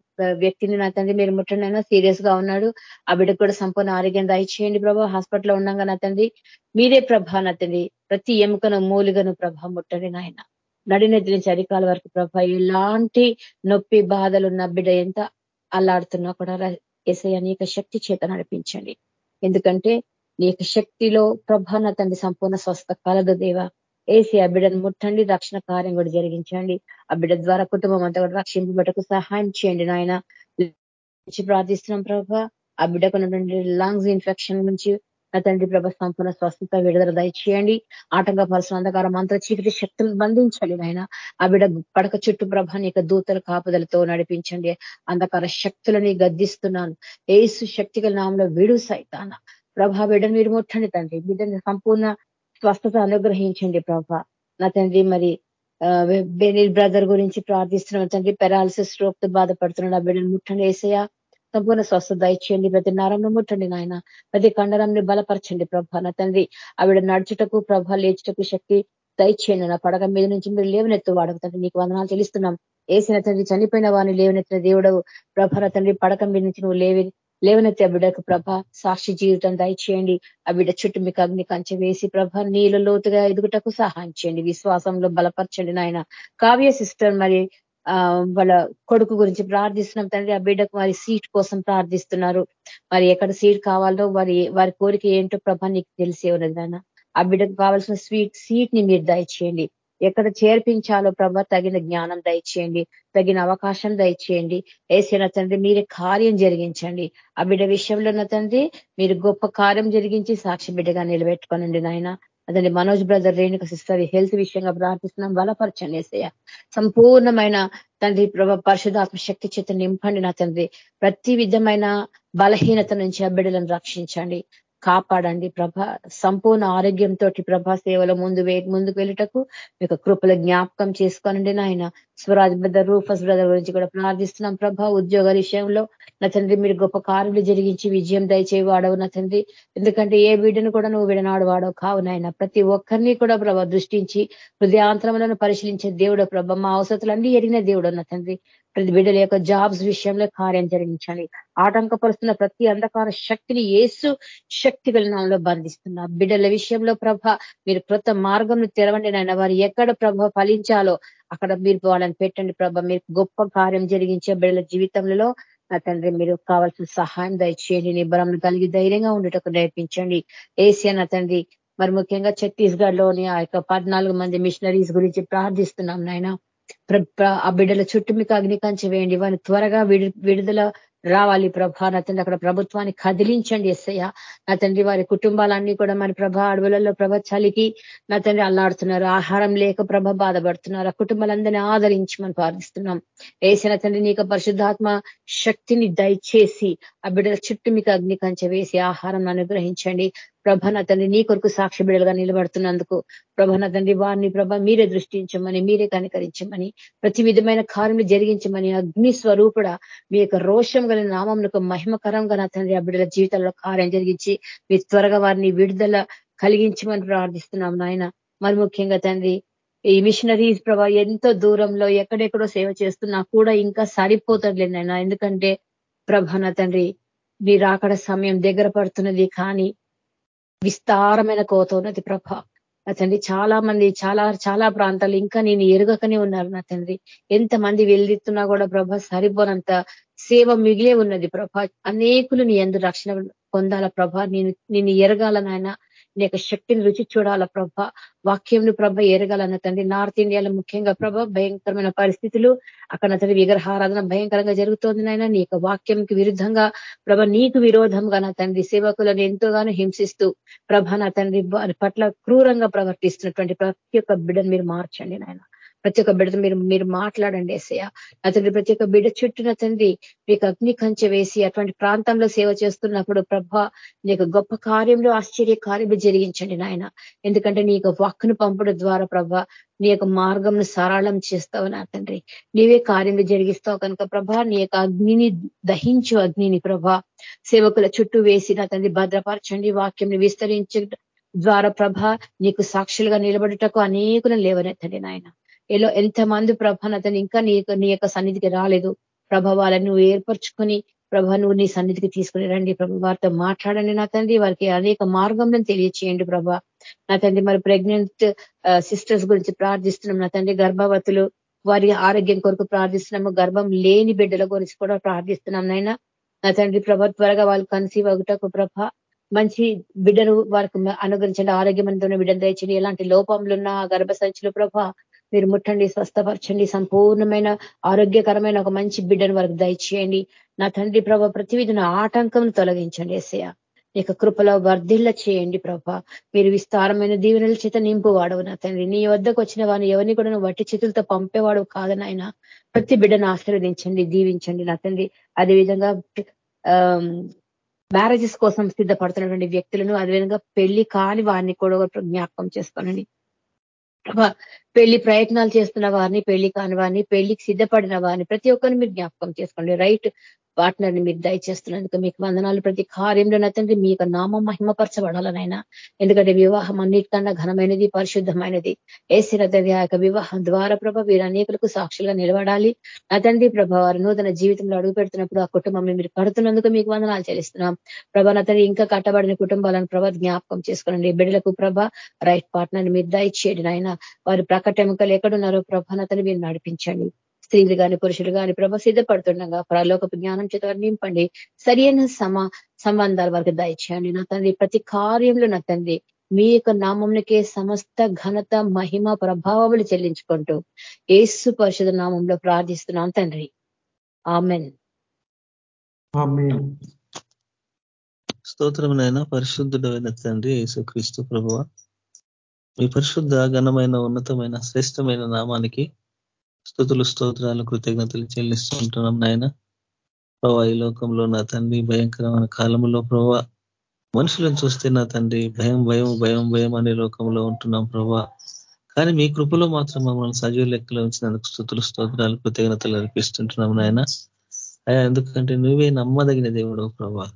వ్యక్తిని నా తండ్రి మీరు ముట్టండి సీరియస్గా ఉన్నాడు. ఆ బిడ్డకు కూడా సంపూర్ణ ఆరోగ్యం దయచేయండి ప్రభా. హాస్పిటల్లో ఉండగా నా తండ్రి. మీరే ప్రభా నా తండ్రి. ప్రతి ఎముకను మూలిగను ప్రభా ముట్టండి నాయన. నడినెద్దిన చరికాల వరకు ప్రభ ఎలాంటి నొప్పి బాధలున్న బిడ్డ ఎంత అల్లాడుతున్నా కూడా ఏసయ్య నీ శక్తి చేత నడిపించండి. ఎందుకంటే నీ యొక్క శక్తిలో ప్రభాన తండ్రి సంపూర్ణ స్వస్థ కలదు దేవ. ఏసి ఆ బిడ్డను ముట్టండి రక్షణ కార్యం కూడా జరిగించండి. ఆ బిడ్డ ద్వారా కుటుంబం అంతా కూడా రక్షింపబడకు సహాయం చేయండి నాయన. ప్రార్థిస్తున్నాం ప్రభా. ఆ బిడ్డకు లంగ్స్ ఇన్ఫెక్షన్ నుంచి నా తండ్రి ప్రభ సంపూర్ణ స్వస్థత విడుదల దయచేయండి. ఆటంక పరుసు అంధకారం మంత్ర చీకటి శక్తులను బంధించండి నాయన. ఆ బిడ పడక చుట్టూ ప్రభ నీకు దూతల కాపుదలతో నడిపించండి. అంధకార శక్తులని గద్దిస్తున్నాను. ఏసు శక్తిగల నామంలో విడు సైతాన. ప్రభా బిడ్డను మీరు ముట్టండి తండ్రి. బిడ్డని సంపూర్ణ స్వస్థత అనుగ్రహించండి ప్రభ. నా తండ్రి మరి బెనిల్ బ్రదర్ గురించి ప్రార్థిస్తున్నాం తండ్రి. పెరాలసిస్ స్ట్రోక్తో బాధపడుతున్నాడు. ఆ బిడ్డను ముట్టండి వేసేయా సంపూర్ణ స్వస్థ దయచేయండి. ప్రతి నరంను ముట్టండి నాయన. ప్రతి కండరంని బలపరచండి ప్రభా నా తండ్రి. ఆవిడ నడుచుటకు ప్రభ లేచుటకు శక్తి దయచేయండి నా పడక మీద నుంచి మీరు లేవనెత్తు వాడకు తండ్రి. నీకు వందనాలు తెలుస్తున్నాం ఏసిన తండ్రి చనిపోయిన వారిని లేవనెత్తిన దేవుడు ప్రభ తండ్రి పడక మీద నుంచి నువ్వు లేవి లేవనెత్తి ఆ బిడ్డకు ప్రభ సాక్షి జీవితం దయచేయండి. ఆ బిడ్డ చుట్టూ మీకు అగ్ని కంచె వేసి ప్రభ నీళ్ళు లోతుగా ఎదుగుటకు సహాయం చేయండి. విశ్వాసంలో బలపరచండి నాయన. కావ్య సిస్టర్ మరి వాళ్ళ కొడుకు గురించి ప్రార్థిస్తున్నాం తండ్రి. ఆ బిడ్డకు వారి సీట్ కోసం ప్రార్థిస్తున్నారు. మరి ఎక్కడ సీట్ కావాలో వారి వారి కోరిక ఏంటో ప్రభా నీకు తెలిసే ఉన్నది ఆ బిడ్డకు కావాల్సిన స్వీట్ సీట్ని మీరు దయచేయండి. ఎక్కడ చేర్పించాలో ప్రభా తగిన జ్ఞానం దయచేయండి. తగిన అవకాశం దయచేయండి. ఏసిన తండ్రి మీరే కార్యం జరిగించండి. ఆ బిడ్డ విషయంలో ఉన్న తండ్రి మీరు గొప్ప కార్యం జరిగించి సాక్షి బిడ్డగా నిలబెట్టుకోనండి నాయన. అదండి Manoj brother Renuka sister health విషయంగా ప్రార్థిస్తున్నాం. బలపరచండి ఏసయ్య. సంపూర్ణమైన తండ్రి ప్రభ పరిశుధాత్మ శక్తి చేత నింపండి నా తండ్రి. ప్రతి విధమైన బలహీనత నుంచి ఆ బిడ్డలను రక్షించండి. కాపాడండి ప్రభ. సంపూర్ణ ఆరోగ్యంతో ప్రభా సేవల ముందు ముందుకు వెళ్ళటకు మీకు కృపల జ్ఞాపకం చేసుకోనండి నాయన. స్వరాజ్ బ్రదర్ రూఫస్ బ్రదర్ గురించి కూడా ప్రార్థిస్తున్నాం. ప్రభా ఉద్యోగ విషయంలో నా తండ్రి మీరు గొప్ప కార్యలు జరిగించి విజయం దయచేవి వాడవు నా తండ్రి. ఎందుకంటే ఏ బిడ్డను కూడా నువ్వు విడనాడు వాడవు కావు నాయన. ప్రతి ఒక్కరిని కూడా ప్రభా దృష్టించి హృదయాంతరములను పరిశీలించే దేవుడు ప్రభ. మా అవసరాలన్నీ ఎరిగిన దేవుడు నా తండ్రి. ప్రతి బిడ్డల యొక్క జాబ్స్ విషయంలో కార్యం జరిగించండి. ఆటంకపరుస్తున్న ప్రతి అంధకార శక్తిని ఏసు శక్తి విలనంలో బంధిస్తున్నా. బిడ్డల విషయంలో ప్రభ మీరు కృత మార్గం తెరవండి నాయన. వారు ఎక్కడ ప్రభ ఫలించాలో అక్కడ మీరు వాళ్ళని పెట్టండి ప్రభా. మీరు గొప్ప కార్యం జరిగించే బిడ్డల జీవితంలో నా తండ్రి మీరు కావాల్సిన సహాయం దయచేయండి. నిబ్బరం కలిగి ధైర్యంగా ఉండేటకు నేర్పించండి ఏసియా నా తండ్రి మరి ముఖ్యంగా ఛత్తీస్గఢ్లోని ఆ యొక్క పద్నాలుగు మంది మిషనరీస్ గురించి ప్రార్థిస్తున్నాం నాయన. ఆ బిడ్డల చుట్టూ మీకు అగ్ని కంచి వేయండి. వారిని త్వరగా విడుదల రావాలి ప్రభా. నా తండ్రి అక్కడ ప్రభుత్వాన్ని కదిలించండి ఎస్సయ్య నా తండ్రి వారి కుటుంబాలన్నీ కూడా మరి ప్రభ అడవులలో ప్రభ చలికి నా తండ్రి అల్లాడుతున్నారు. ఆహారం లేక ప్రభ బాధపడుతున్నారు. ఆ కుటుంబాలందరినీ ఆదరించి మనం ప్రార్థిస్తున్నాం. వేసిన తండ్రి నీకు పరిశుద్ధాత్మ శక్తిని దయచేసి ఆ బిడ్డల చుట్టూ మీకు అగ్ని కంచె వేసి ఆహారం అనుగ్రహించండి. ప్రభన తండ్రి నీ కొరకు సాక్షి బిడలుగా నిలబడుతున్నందుకు ప్రభన తండ్రి వారిని ప్రభ మీరే దృష్టించమని మీరే కనికరించమని ప్రతి విధమైన కార్యములు జరిగించమని అగ్ని స్వరూపుడ మీ యొక్క రోషం గల నామంకు మహిమకరంగా నా తండ్రి ఆ బిడ్డల జీవితంలో కార్యం జరిగించి మీ త్వరగా వారిని విడుదల కలిగించమని ప్రార్థిస్తున్నాం నాయన. మరి ముఖ్యంగా తండ్రి ఈ మిషనరీస్ ప్రభా ఎంతో దూరంలో ఎక్కడెక్కడో సేవ చేస్తున్నా కూడా ఇంకా సరిపోతలేదు నాయన. ఎందుకంటే ప్రభాన తండ్రి మీరు అక్కడ సమయం దగ్గర పడుతున్నది కానీ విస్తారమైన కోత ఉన్నది ప్రభ. నా తండ్రి చాలా మంది చాలా చాలా ప్రాంతాలు ఇంకా నేను ఎరుగకనే ఉన్నారు నా తండ్రి. ఎంతమంది వెళ్తున్నా కూడా ప్రభ సరిపోనంత సేవ మిగిలే ఉన్నది ప్రభ. అనేకులు నీ ఎందు రక్షణ పొందాల ప్రభ. నేను నిన్ను ఎరగాల నాయన నీ యొక్క శక్తిని రుచి చూడాల ప్రభ? వాక్యంను ప్రభ ఎరగాలన్న తండ్రి? నార్త్ ఇండియాలో ముఖ్యంగా ప్రభ భయంకరమైన పరిస్థితులు అక్కడ తండ్రి విగ్రహారాధన భయంకరంగా జరుగుతోంది నాయన. నీ యొక్క వాక్యంకి విరుద్ధంగా ప్రభ నీకు విరోధంగా నా తండ్రి సేవకులను ఎంతోగానో హింసిస్తూ ప్రభ నా తండ్రి పట్ల క్రూరంగా ప్రవర్తిస్తున్నటువంటి ప్రతి ఒక్క బిడ్డను మీరు మార్చండి నాయన. ప్రతి ఒక్క బిడ్డతో మీరు మీరు మాట్లాడండి ఎసయ్య నా తండ్రి ప్రతి ఒక్క బిడ్డ చుట్టూన తండ్రి మీకు అగ్ని కంచె వేసి అటువంటి ప్రాంతంలో సేవ చేస్తున్నప్పుడు ప్రభ నీకు గొప్ప కార్యంలో ఆశ్చర్య కార్యం జరిగించండి నాయన. ఎందుకంటే నీ యొక్క వాక్కును పంపడం ద్వారా ప్రభ నీ యొక్క మార్గంను సరళం చేస్తావు నా తండ్రి. నీవే కార్యం జరిగిస్తావు కనుక ప్రభ నీ యొక్క అగ్నిని దహించు అగ్నిని ప్రభ. సేవకుల చుట్టూ వేసి నా తండ్రి భద్రపరచండి వాక్యంని విస్తరించ ద్వారా ప్రభ నీకు సాక్షులుగా నిలబడుటకు అనేకులను లేవనెత్తండి నాయన. ఏలో ఎంతమంది ప్రభ అతను ఇంకా నీ నీ యొక్క సన్నిధికి రాలేదు. ప్రభావాలను నువ్వు ఏర్పరచుకొని ప్రభ నువ్వు నీ సన్నిధికి తీసుకుని రండి. ప్రభ వారితో మాట్లాడండి నా తండ్రి. వారికి అనేక మార్గంలో తెలియచేయండి ప్రభ. నా తండ్రి మరి ప్రెగ్నెంట్ సిస్టర్స్ గురించి ప్రార్థిస్తున్నాం నా తండ్రి. గర్భవతులు వారి ఆరోగ్యం కొరకు ప్రార్థిస్తున్నాము. గర్భం లేని బిడ్డల గురించి కూడా ప్రార్థిస్తున్నాం నాయన. నా తండ్రి ప్రభ త్వరగా వాళ్ళు కన్సీవ్ అగుటకు ప్రభ మంచి బిడ్డను వారికి అనుగ్రహించండి. ఆరోగ్యమైన బిడ్డను దయచండి ఎలాంటి లోపంలున్నా గర్భ సంచులు ప్రభ మీరు ముట్టండి స్వస్థపరచండి సంపూర్ణమైన ఆరోగ్యకరమైన ఒక మంచి బిడ్డను వారికి దయచేయండి. నా తండ్రి ప్రభ ప్రతి నా ఆటంకం తొలగించండి ఎస్సయ నీకు కృపలో వర్ధిల్ల చేయండి ప్రభ. మీరు విస్తారమైన దీవెనల చేత నింపు వాడవు నా తండ్రి. నీ వద్దకు వచ్చిన వాడిని ఎవరిని కూడా నువ్వు వట్టి చేతులతో పంపేవాడు కాదనైనా ప్రతి బిడ్డను ఆశీర్వదించండి దీవించండి నా తండ్రి. అదేవిధంగా మ్యారేజెస్ కోసం సిద్ధపడుతున్నటువంటి వ్యక్తులను అదేవిధంగా పెళ్ళి కాని వారిని కూడా జ్ఞాపకం చేసుకోనండి. పెళ్ళి ప్రయత్నాలు చేస్తున్న వారిని పెళ్ళి కాని వారిని పెళ్ళికి సిద్ధపడిన వారిని ప్రతి ఒక్కరిని మీరు జ్ఞాపకం చేసుకోండి. రైట్ పార్ట్నర్ని మీరు దయచేస్తున్నందుకు మీకు వందనాలు. ప్రతి కార్యంలో తండ్రి మీ యొక్క నామం మహిమపరచబడాలనైనా. ఎందుకంటే వివాహం అన్నిటికన్నా ఘనమైనది పరిశుద్ధమైనది. ఏసిన తండ్రి ఆ యొక్క వివాహం ద్వారా ప్రభ వీరు అనేకులకు సాక్షులుగా నిలబడాలి. నా తండ్రి ప్రభ వారు నూతన జీవితంలో అడుగు పెడుతున్నప్పుడు ఆ కుటుంబం మీరు కడుతున్నందుకు మీకు వందనాలు చెల్లిస్తున్నాం. ప్రభ నా తండ్రి ఇంకా కట్టబడిన కుటుంబాలను ప్రభ జ్ఞాపకం చేసుకోనండి. బిడ్డలకు ప్రభ రైట్ పార్ట్నర్ మీరు దయచేయండి నాయన. వారి ప్రకటెముకలు ఎక్కడున్నారో ప్రభ నతని మీరు నడిపించండి. స్త్రీలు కానీ పురుషులు కానీ ప్రభ సిద్ధపడుతుండగా ప్రలోకపు జ్ఞానం చేత నింపండి. సరైన సమ సంబంధాలు వారికి దయచేయండి. నా తండ్రి ప్రతి కార్యంలో నా తండ్రి మీ యొక్క నామంకే సమస్త ఘనత మహిమ ప్రభావములు చెల్లించుకుంటూ ఏసు పరిషద నామంలో ప్రార్థిస్తున్నాం తండ్రి. ఆమెన్. స్తోత్రమునైనా పరిశుద్ధుడైన తండ్రి యేసు క్రీస్తు ప్రభువ. మీ పరిశుద్ధ ఘనమైన ఉన్నతమైన శ్రేష్టమైన నామానికి స్థుతులు స్తోత్రాలు కృతజ్ఞతలు చెల్లిస్తుంటున్నాం నాయన. ప్రభా ఈ లోకంలో నా తండ్రి భయంకరమైన కాలంలో ప్రభా మనుషులను చూస్తే నా తండ్రి భయం భయం భయం భయం అనే లోకంలో ఉంటున్నాం ప్రభా. కానీ మీ కృపలో మాత్రం మమ్మల్ని సజీవ లెక్కలో ఉంచినందుకు స్థుతులు స్తోత్రాలు కృతజ్ఞతలు అర్పిస్తుంటున్నాం నాయన. అయ్యా ఎందుకంటే నువ్వే నమ్మదగిన దేవుడు ప్రభా.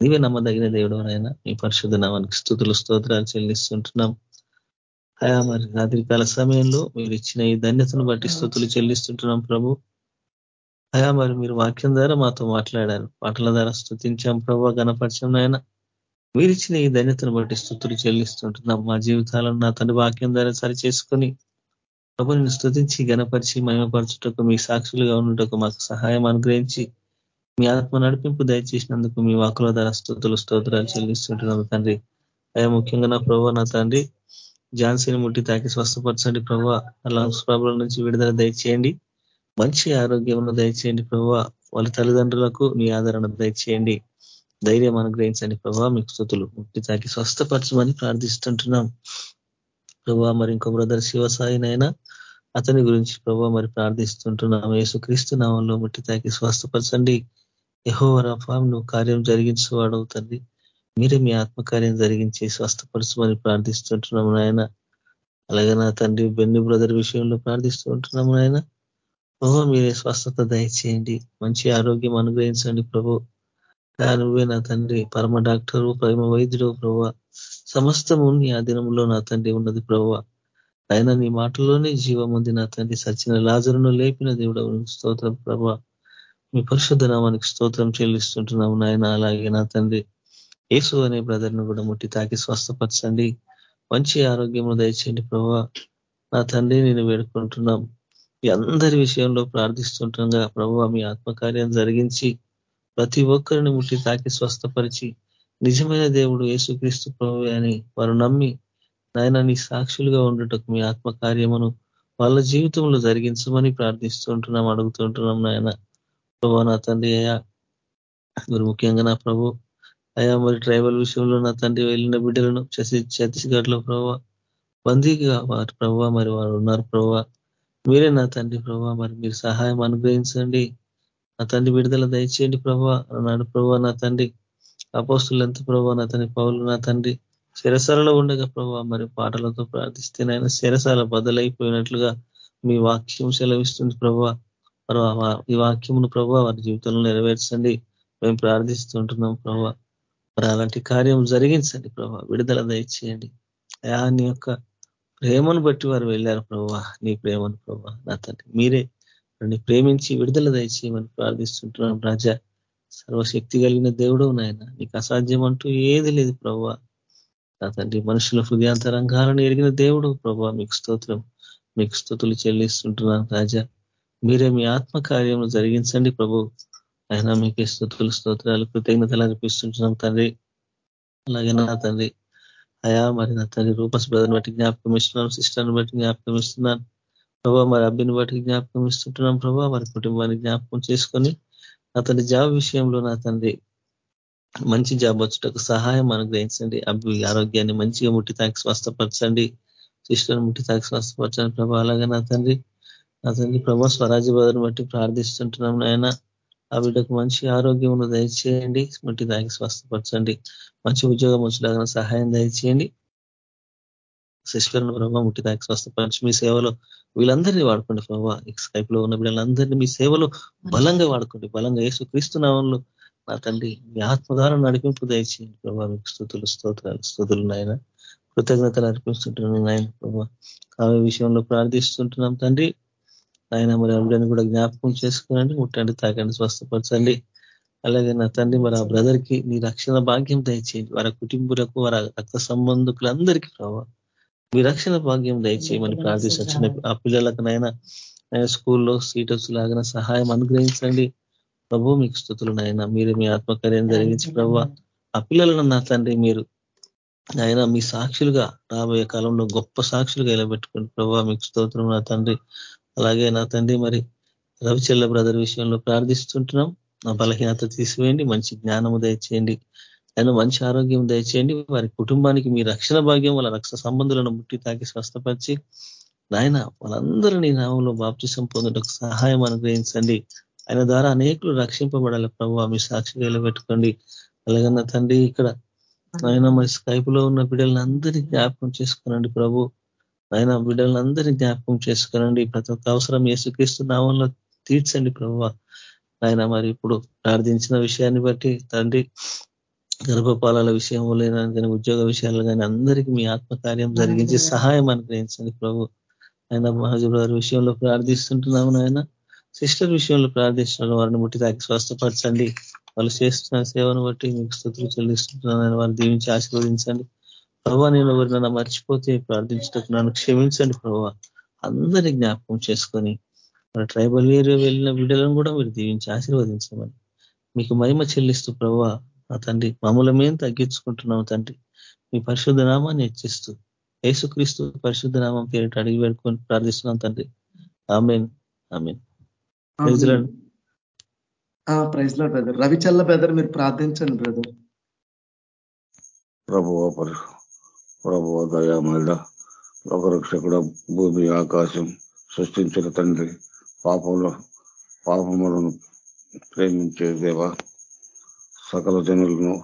నువ్వే నమ్మదగిన దేవుడు నాయన. మీ పరిశుద్ధ నామానికి స్థుతులు స్తోత్రాలు చెల్లిస్తుంటున్నాం. అయా మరి రాత్రికాల సమయంలో మీరు ఇచ్చిన ఈ ధన్యతను బట్టి స్థుతులు చెల్లిస్తుంటున్నాం ప్రభు. అయా మరి మీరు వాక్యం ద్వారా మాతో మాట్లాడారు. పాటల ద్వారా స్థుతించాం ప్రభు గణపరిచం నాయన. మీరిచ్చిన ఈ ధన్యతను బట్టి స్థుతులు చెల్లిస్తుంటున్నాం. మా జీవితాలను నా తండ్రి వాక్యం ద్వారా సరి చేసుకొని ప్రభుని స్థుతించి గణపరిచి మహిమపరచుటకు మీ సాక్షులుగా ఉన్నటకు మాకు సహాయం అనుగ్రహించి మీ ఆత్మ నడిపింపు దయచేసినందుకు మీ వాకుల ద్వారా స్థుతులు స్తోత్రాలు చెల్లిస్తుంటున్నాం తండ్రి. అయ్యా ముఖ్యంగా నా ప్రభు నా తండ్రి. ఝాన్సీని ముట్టి తాకి స్వస్థపరచండి ప్రభావ లంగ్స్ ప్రాబ్లం నుంచి విడుదల దయచేయండి. మంచి ఆరోగ్యం దయచేయండి ప్రభా. వాళ్ళ తల్లిదండ్రులకు మీ ఆదరణ దయచేయండి. ధైర్యం అనుగ్రహించండి ప్రభావ మీకు స్థుతులు. ముట్టి తాకి స్వస్థపరచమని ప్రార్థిస్తుంటున్నాం. ప్రభా మరి ఇంకో బ్రదర్ శివసాయినైనా అతని గురించి ప్రభా మరి ప్రార్థిస్తుంటున్నాం. యేసుక్రీస్తు నామంలో ముట్టి తాకి స్వస్థపరచండి. యహో రఫాం నువ్వు కార్యం జరిగించేవాడవు తండ్రి. మీరే మీ ఆత్మకార్యం జరిగించి స్వస్థపరచమని ప్రార్థిస్తుంటున్నాము నాయన. అలాగే నా తండ్రి బెన్ని బ్రదర్ విషయంలో ప్రార్థిస్తూ ఉంటున్నాము నాయన. ప్రభు మీరే స్వస్థత దయచేయండి. మంచి ఆరోగ్యం అనుగ్రహించండి ప్రభు. నువ్వే నా తండ్రి పరమ డాక్టరు ప్రేమ వైద్యుడు ప్రభు. సమస్తము నీ ఆధీనంలో నా తండ్రి ఉన్నది ప్రభు. ఆయన నీ మాటలోనే జీవం ఉంది నా తండ్రి. సచిన లాజరును లేపిన దేవుడు స్తోత్రం ప్రభా. మీ పరిశుద్ధ నామానికి స్తోత్రం చెల్లిస్తుంటున్నాము నాయన. అలాగే నా తండ్రి యేసు అనే బ్రదర్ను కూడా ముట్టి తాకి స్వస్థపరచండి. మంచి ఆరోగ్యము దయచేయండి ప్రభా. నా తండ్రి నేను వేడుకుంటున్నాం. మీ అందరి విషయంలో ప్రార్థిస్తుండగా ప్రభు మీ ఆత్మకార్యం జరిగించి ప్రతి ఒక్కరిని ముట్టి తాకి స్వస్థపరిచి నిజమైన దేవుడు యేసుక్రీస్తు ప్రభు అని వారు నమ్మి నాయన నీ సాక్షులుగా ఉండటకు మీ ఆత్మకార్యమును వాళ్ళ జీవితంలో జరిగించమని ప్రార్థిస్తుంటున్నాం అడుగుతుంటున్నాం నాయన. ప్రభు నా తండ్రి అయ్యా మీరు ముఖ్యంగా నా ప్రభు అయ్యా మరి ట్రైబల్ విషయంలో నా తండ్రి వెళ్ళిన బిడ్డలను ఛత్తీస్గఢ్లో ప్రభావ బందీగా వారి ప్రభావ మరి వారు ఉన్నారు ప్రభావ మీరే నా తండ్రి ప్రభావ మరి మీరు సహాయం అనుగ్రహించండి. నా తండ్రి విడుదల దయచేయండి ప్రభావ నాడు ప్రభావ నా తండ్రి. అపోస్తులు ఎంత ప్రభావ నా తండ్రి పౌలు నా తండ్రి. శిరసాలలో ఉండగా ప్రభావ మరి పాటలతో ప్రార్థిస్తే నాయన శిరసాల బదులైపోయినట్లుగా మీ వాక్యం సెలవిస్తుంది ప్రభావ ఈ వాక్యమును ప్రభావ వారి జీవితంలో నెరవేర్చండి. మేము ప్రార్థిస్తుంటున్నాం ప్రభావ మరి అలాంటి కార్యం జరిగించండి ప్రభా. విడుదల దయచేయండి. అయా నీ యొక్క ప్రేమను బట్టి వారు వెళ్ళారు ప్రభా. నీ ప్రేమను ప్రభా. నా తండ్రి మీరే నన్ను ప్రేమించి విడుదల దయచేయమని ప్రార్థిస్తుంటున్నాం రాజా. సర్వశక్తి కలిగిన దేవుడు నాయన. నీకు అసాధ్యం అంటూ ఏది లేదు ప్రభా. నా తండ్రి మనుషుల హృదయాంతరంగాలను ఎరిగిన దేవుడు ప్రభా. మీకు స్తోత్రం మీకు స్థుతులు చెల్లిస్తుంటున్నాను రాజా. మీరే మీ ఆత్మకార్యము జరిగించండి ప్రభు. అయినా మీకు స్థుతులు స్తోత్రాలు కృతజ్ఞతలు అనిపిస్తుంటున్నాం తండ్రి. అలాగే నా తండ్రి. అయా మరి నా తండ్రి రూపస్ బ్రదర్ని బట్టి జ్ఞాపకం ఇస్తున్నాను సిస్టర్ని బట్టి జ్ఞాపకం ఇస్తున్నాను ప్రభావ మరి అబ్బిని బట్టి జ్ఞాపకం ఇస్తుంటున్నాం ప్రభావ మరి కుటుంబాన్ని జ్ఞాపకం చేసుకొని నా తండ్రి జాబ్ విషయంలో నా తండ్రి మంచి జాబ్ వచ్చుటకు సహాయం అనుగ్రహించండి. అబ్బి ఆరోగ్యాన్ని మంచిగా ముట్టి తాకి స్వస్థపరచండి. సిస్టర్ని ముట్టి తాకి స్వస్థపరచండి ప్రభా. అలాగే నా తండ్రి నా తండ్రి ప్రభా స్వరాజ్య బదుని బట్టి ప్రార్థిస్తుంటున్నాం నాయన. ఆ బిడ్డకు మంచి ఆరోగ్యం దయచేయండి మట్టి దానికి స్వస్థపరచండి. మంచి ఉద్యోగం వచ్చేలాగా సహాయం దయచేయండి. శశికరణ ప్రభావ ముట్టి దానికి స్వస్థపరచి మీ సేవలో వీళ్ళందరినీ వాడుకోండి ప్రభావ స్కైప్లో ఉన్న వీళ్ళందరినీ మీ సేవలో బలంగా వాడుకోండి. బలంగా వేసు క్రీస్తునామంలో నా తండ్రి మీ ఆత్మధారణ నడిపింపు దయచేయండి ప్రభావ మీకు స్థుతులు స్తోత్రాలు స్థుతులు నాయన. కృతజ్ఞతలు అర్పిస్తుంటున్నాను నాయన ప్రభావ కావ్య విషయంలో ప్రార్థిస్తుంటున్నాం తండ్రి. ఆయన మరి అవిడని కూడా జ్ఞాపకం చేసుకునండి. ముట్టండి తాకండి స్వస్థపరచండి. అలాగే నా తండ్రి మరి ఆ బ్రదర్కి నీ రక్షణ భాగ్యం దయచేయండి. వారి కుటుంబులకు వారి రక్త సంబంధికులందరికీ ప్రభావ మీ రక్షణ భాగ్యం దయచేయమని ప్రార్థించిన ఆ పిల్లలకు నైనా స్కూల్లో సీట్ లాగిన సహాయం అనుగ్రహించండి. ప్రభు మీకు స్థుతులు నాయన. మీరు మీ ఆత్మకార్యం జరిగించి ప్రభావ ఆ పిల్లలను నా తండ్రి మీరు ఆయన మీ సాక్షులుగా రాబోయే కాలంలో గొప్ప సాక్షులుగా ఇలా పెట్టుకోండి ప్రభావ మీకు స్తోత్రం నా తండ్రి. అలాగే నా తండ్రి మరి రవిచెల్ల బ్రదర్ విషయంలో ప్రార్థిస్తుంటున్నాం. నా బలహీనత తీసివేయండి మంచి జ్ఞానము దయచేయండి ఆయన మంచి ఆరోగ్యం దయచేయండి. వారి కుటుంబానికి మీ రక్షణ భాగ్యం వాళ్ళ రక్షణ సంబంధులను ముట్టి తాకి స్వస్థపరిచి నాయన వాళ్ళందరినీ నామంలో బాప్తిసం పొందుటకు సహాయం అనుగ్రహించండి. ఆయన ద్వారా అనేకులు రక్షింపబడాలి. ప్రభు మీ సాక్షిగా పెట్టుకోండి అలాగన్న తండ్రి ఇక్కడ ఆయన మరి స్కైప్లో ఉన్న బిడ్డలందరినీ జ్ఞాపకం చేసుకోనండి. ప్రభు ఆయన బిడ్డలందరినీ జ్ఞాపకం చేసుకోనండి. ప్రతి ఒక్క అవసరం ఏసుక్రీస్తు నామంలో తీర్చండి ప్రభు ఆయన మరి ఇప్పుడు ప్రార్థించిన విషయాన్ని బట్టి తండ్రి గర్భపాలాల విషయంలో కానీ ఉద్యోగ విషయాలు కానీ అందరికీ మీ ఆత్మకార్యం జరిగించి సహాయం అనుగ్రహించండి ప్రభు. ఆయన మహాజుబ్రారు విషయంలో ప్రార్థిస్తుంటున్నాము నాయన. సిస్టర్ విషయంలో ప్రార్థిస్తున్నాను వారిని ముట్టి తాకి స్వస్థపరచండి. వాళ్ళు చేస్తున్న సేవను బట్టి మీకు స్థుతులు చెల్లిస్తుంటున్నాను. వారిని దీవించి ఆశీర్వదించండి. ప్రభావ నేను ఎవరినైనా మర్చిపోతే ప్రార్థించటకు నన్ను క్షమించండి ప్రభావ అందరినీ జ్ఞాపకం చేసుకొని మన ట్రైబల్ ఏరియా వెళ్ళిన బిడ్డలను కూడా మీరు దీవించి ఆశీర్వదించమని మీకు మహిమ చెల్లిస్తూ ప్రభావ ఆ తండ్రి మమ్మల్ని మేము తగ్గించుకుంటున్నాం తండ్రి. మీ పరిశుద్ధ నామాన్ని హెచ్చిస్తూ యేసుక్రీస్తు పరిశుద్ధ నామం పేరిట అడిగి పెట్టుకొని ప్రార్థిస్తున్నాం తండ్రి. Amen amen. ప్రైజ్లో బ్రదర్. రవిచల్ల బ్రదర్ మీరు ప్రార్థించండి బ్రదర్. ప్రభువ ప్రభు ప్రభువ లోకరక్షకుడ భూమి ఆకాశం సృష్టించిన తండ్రి పాపంలో పాపములను ప్రేమించే దేవ సకల జనులను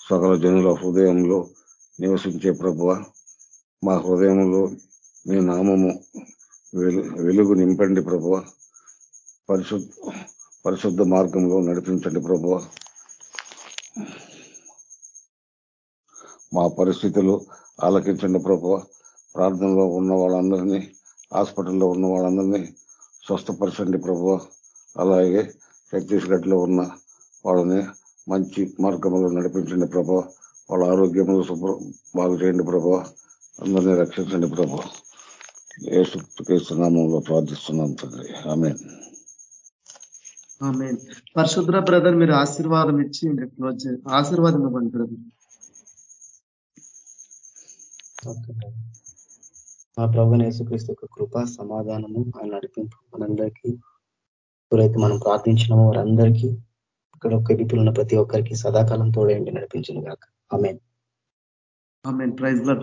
సకల జనుల హృదయంలో నివసించే ప్రభువ మా హృదయంలో మీ నామము వెలుగు నింపండి ప్రభువ పరిశుద్ధ పరిశుద్ధ మార్గంలో నడిపించండి ప్రభువ. మా పరిస్థితులు ఆలకించండి ప్రభు ప్రార్థనలో ఉన్న వాళ్ళందరినీ హాస్పిటల్లో ఉన్న వాళ్ళందరినీ స్వస్థపరచండి ప్రభు అలాగే ఛత్తీస్గఢ్లో ఉన్న వాళ్ళని మంచి మార్గంలో నడిపించండి ప్రభు వాళ్ళ ఆరోగ్యంలో శుభ్ర బాగు చేయండి ప్రభు అందరినీ రక్షించండి ప్రభా ఏసునామంలో ప్రార్థిస్తున్నాం తండ్రి. ఆమె ఆమె పరిశుద్ర బ్రదర్ మీరు ఆశీర్వాదం ఇచ్చి క్లోజ్ ఆశీర్వాదం ఇవ్వండి బ్రదర్. మా ప్రభు యేసుక్రీస్తు యొక్క కృప సమాధానము ఆయన నడిపింపు మనందరికీ ఎవరైతే మనం ప్రార్థించినామో వారందరికీ ఇక్కడ ఒక్క ఉన్న ప్రతి ఒక్కరికి సదాకాలం తోడేంటి నడిపించిన కాక ఆమె ఆమె ప్రైజ్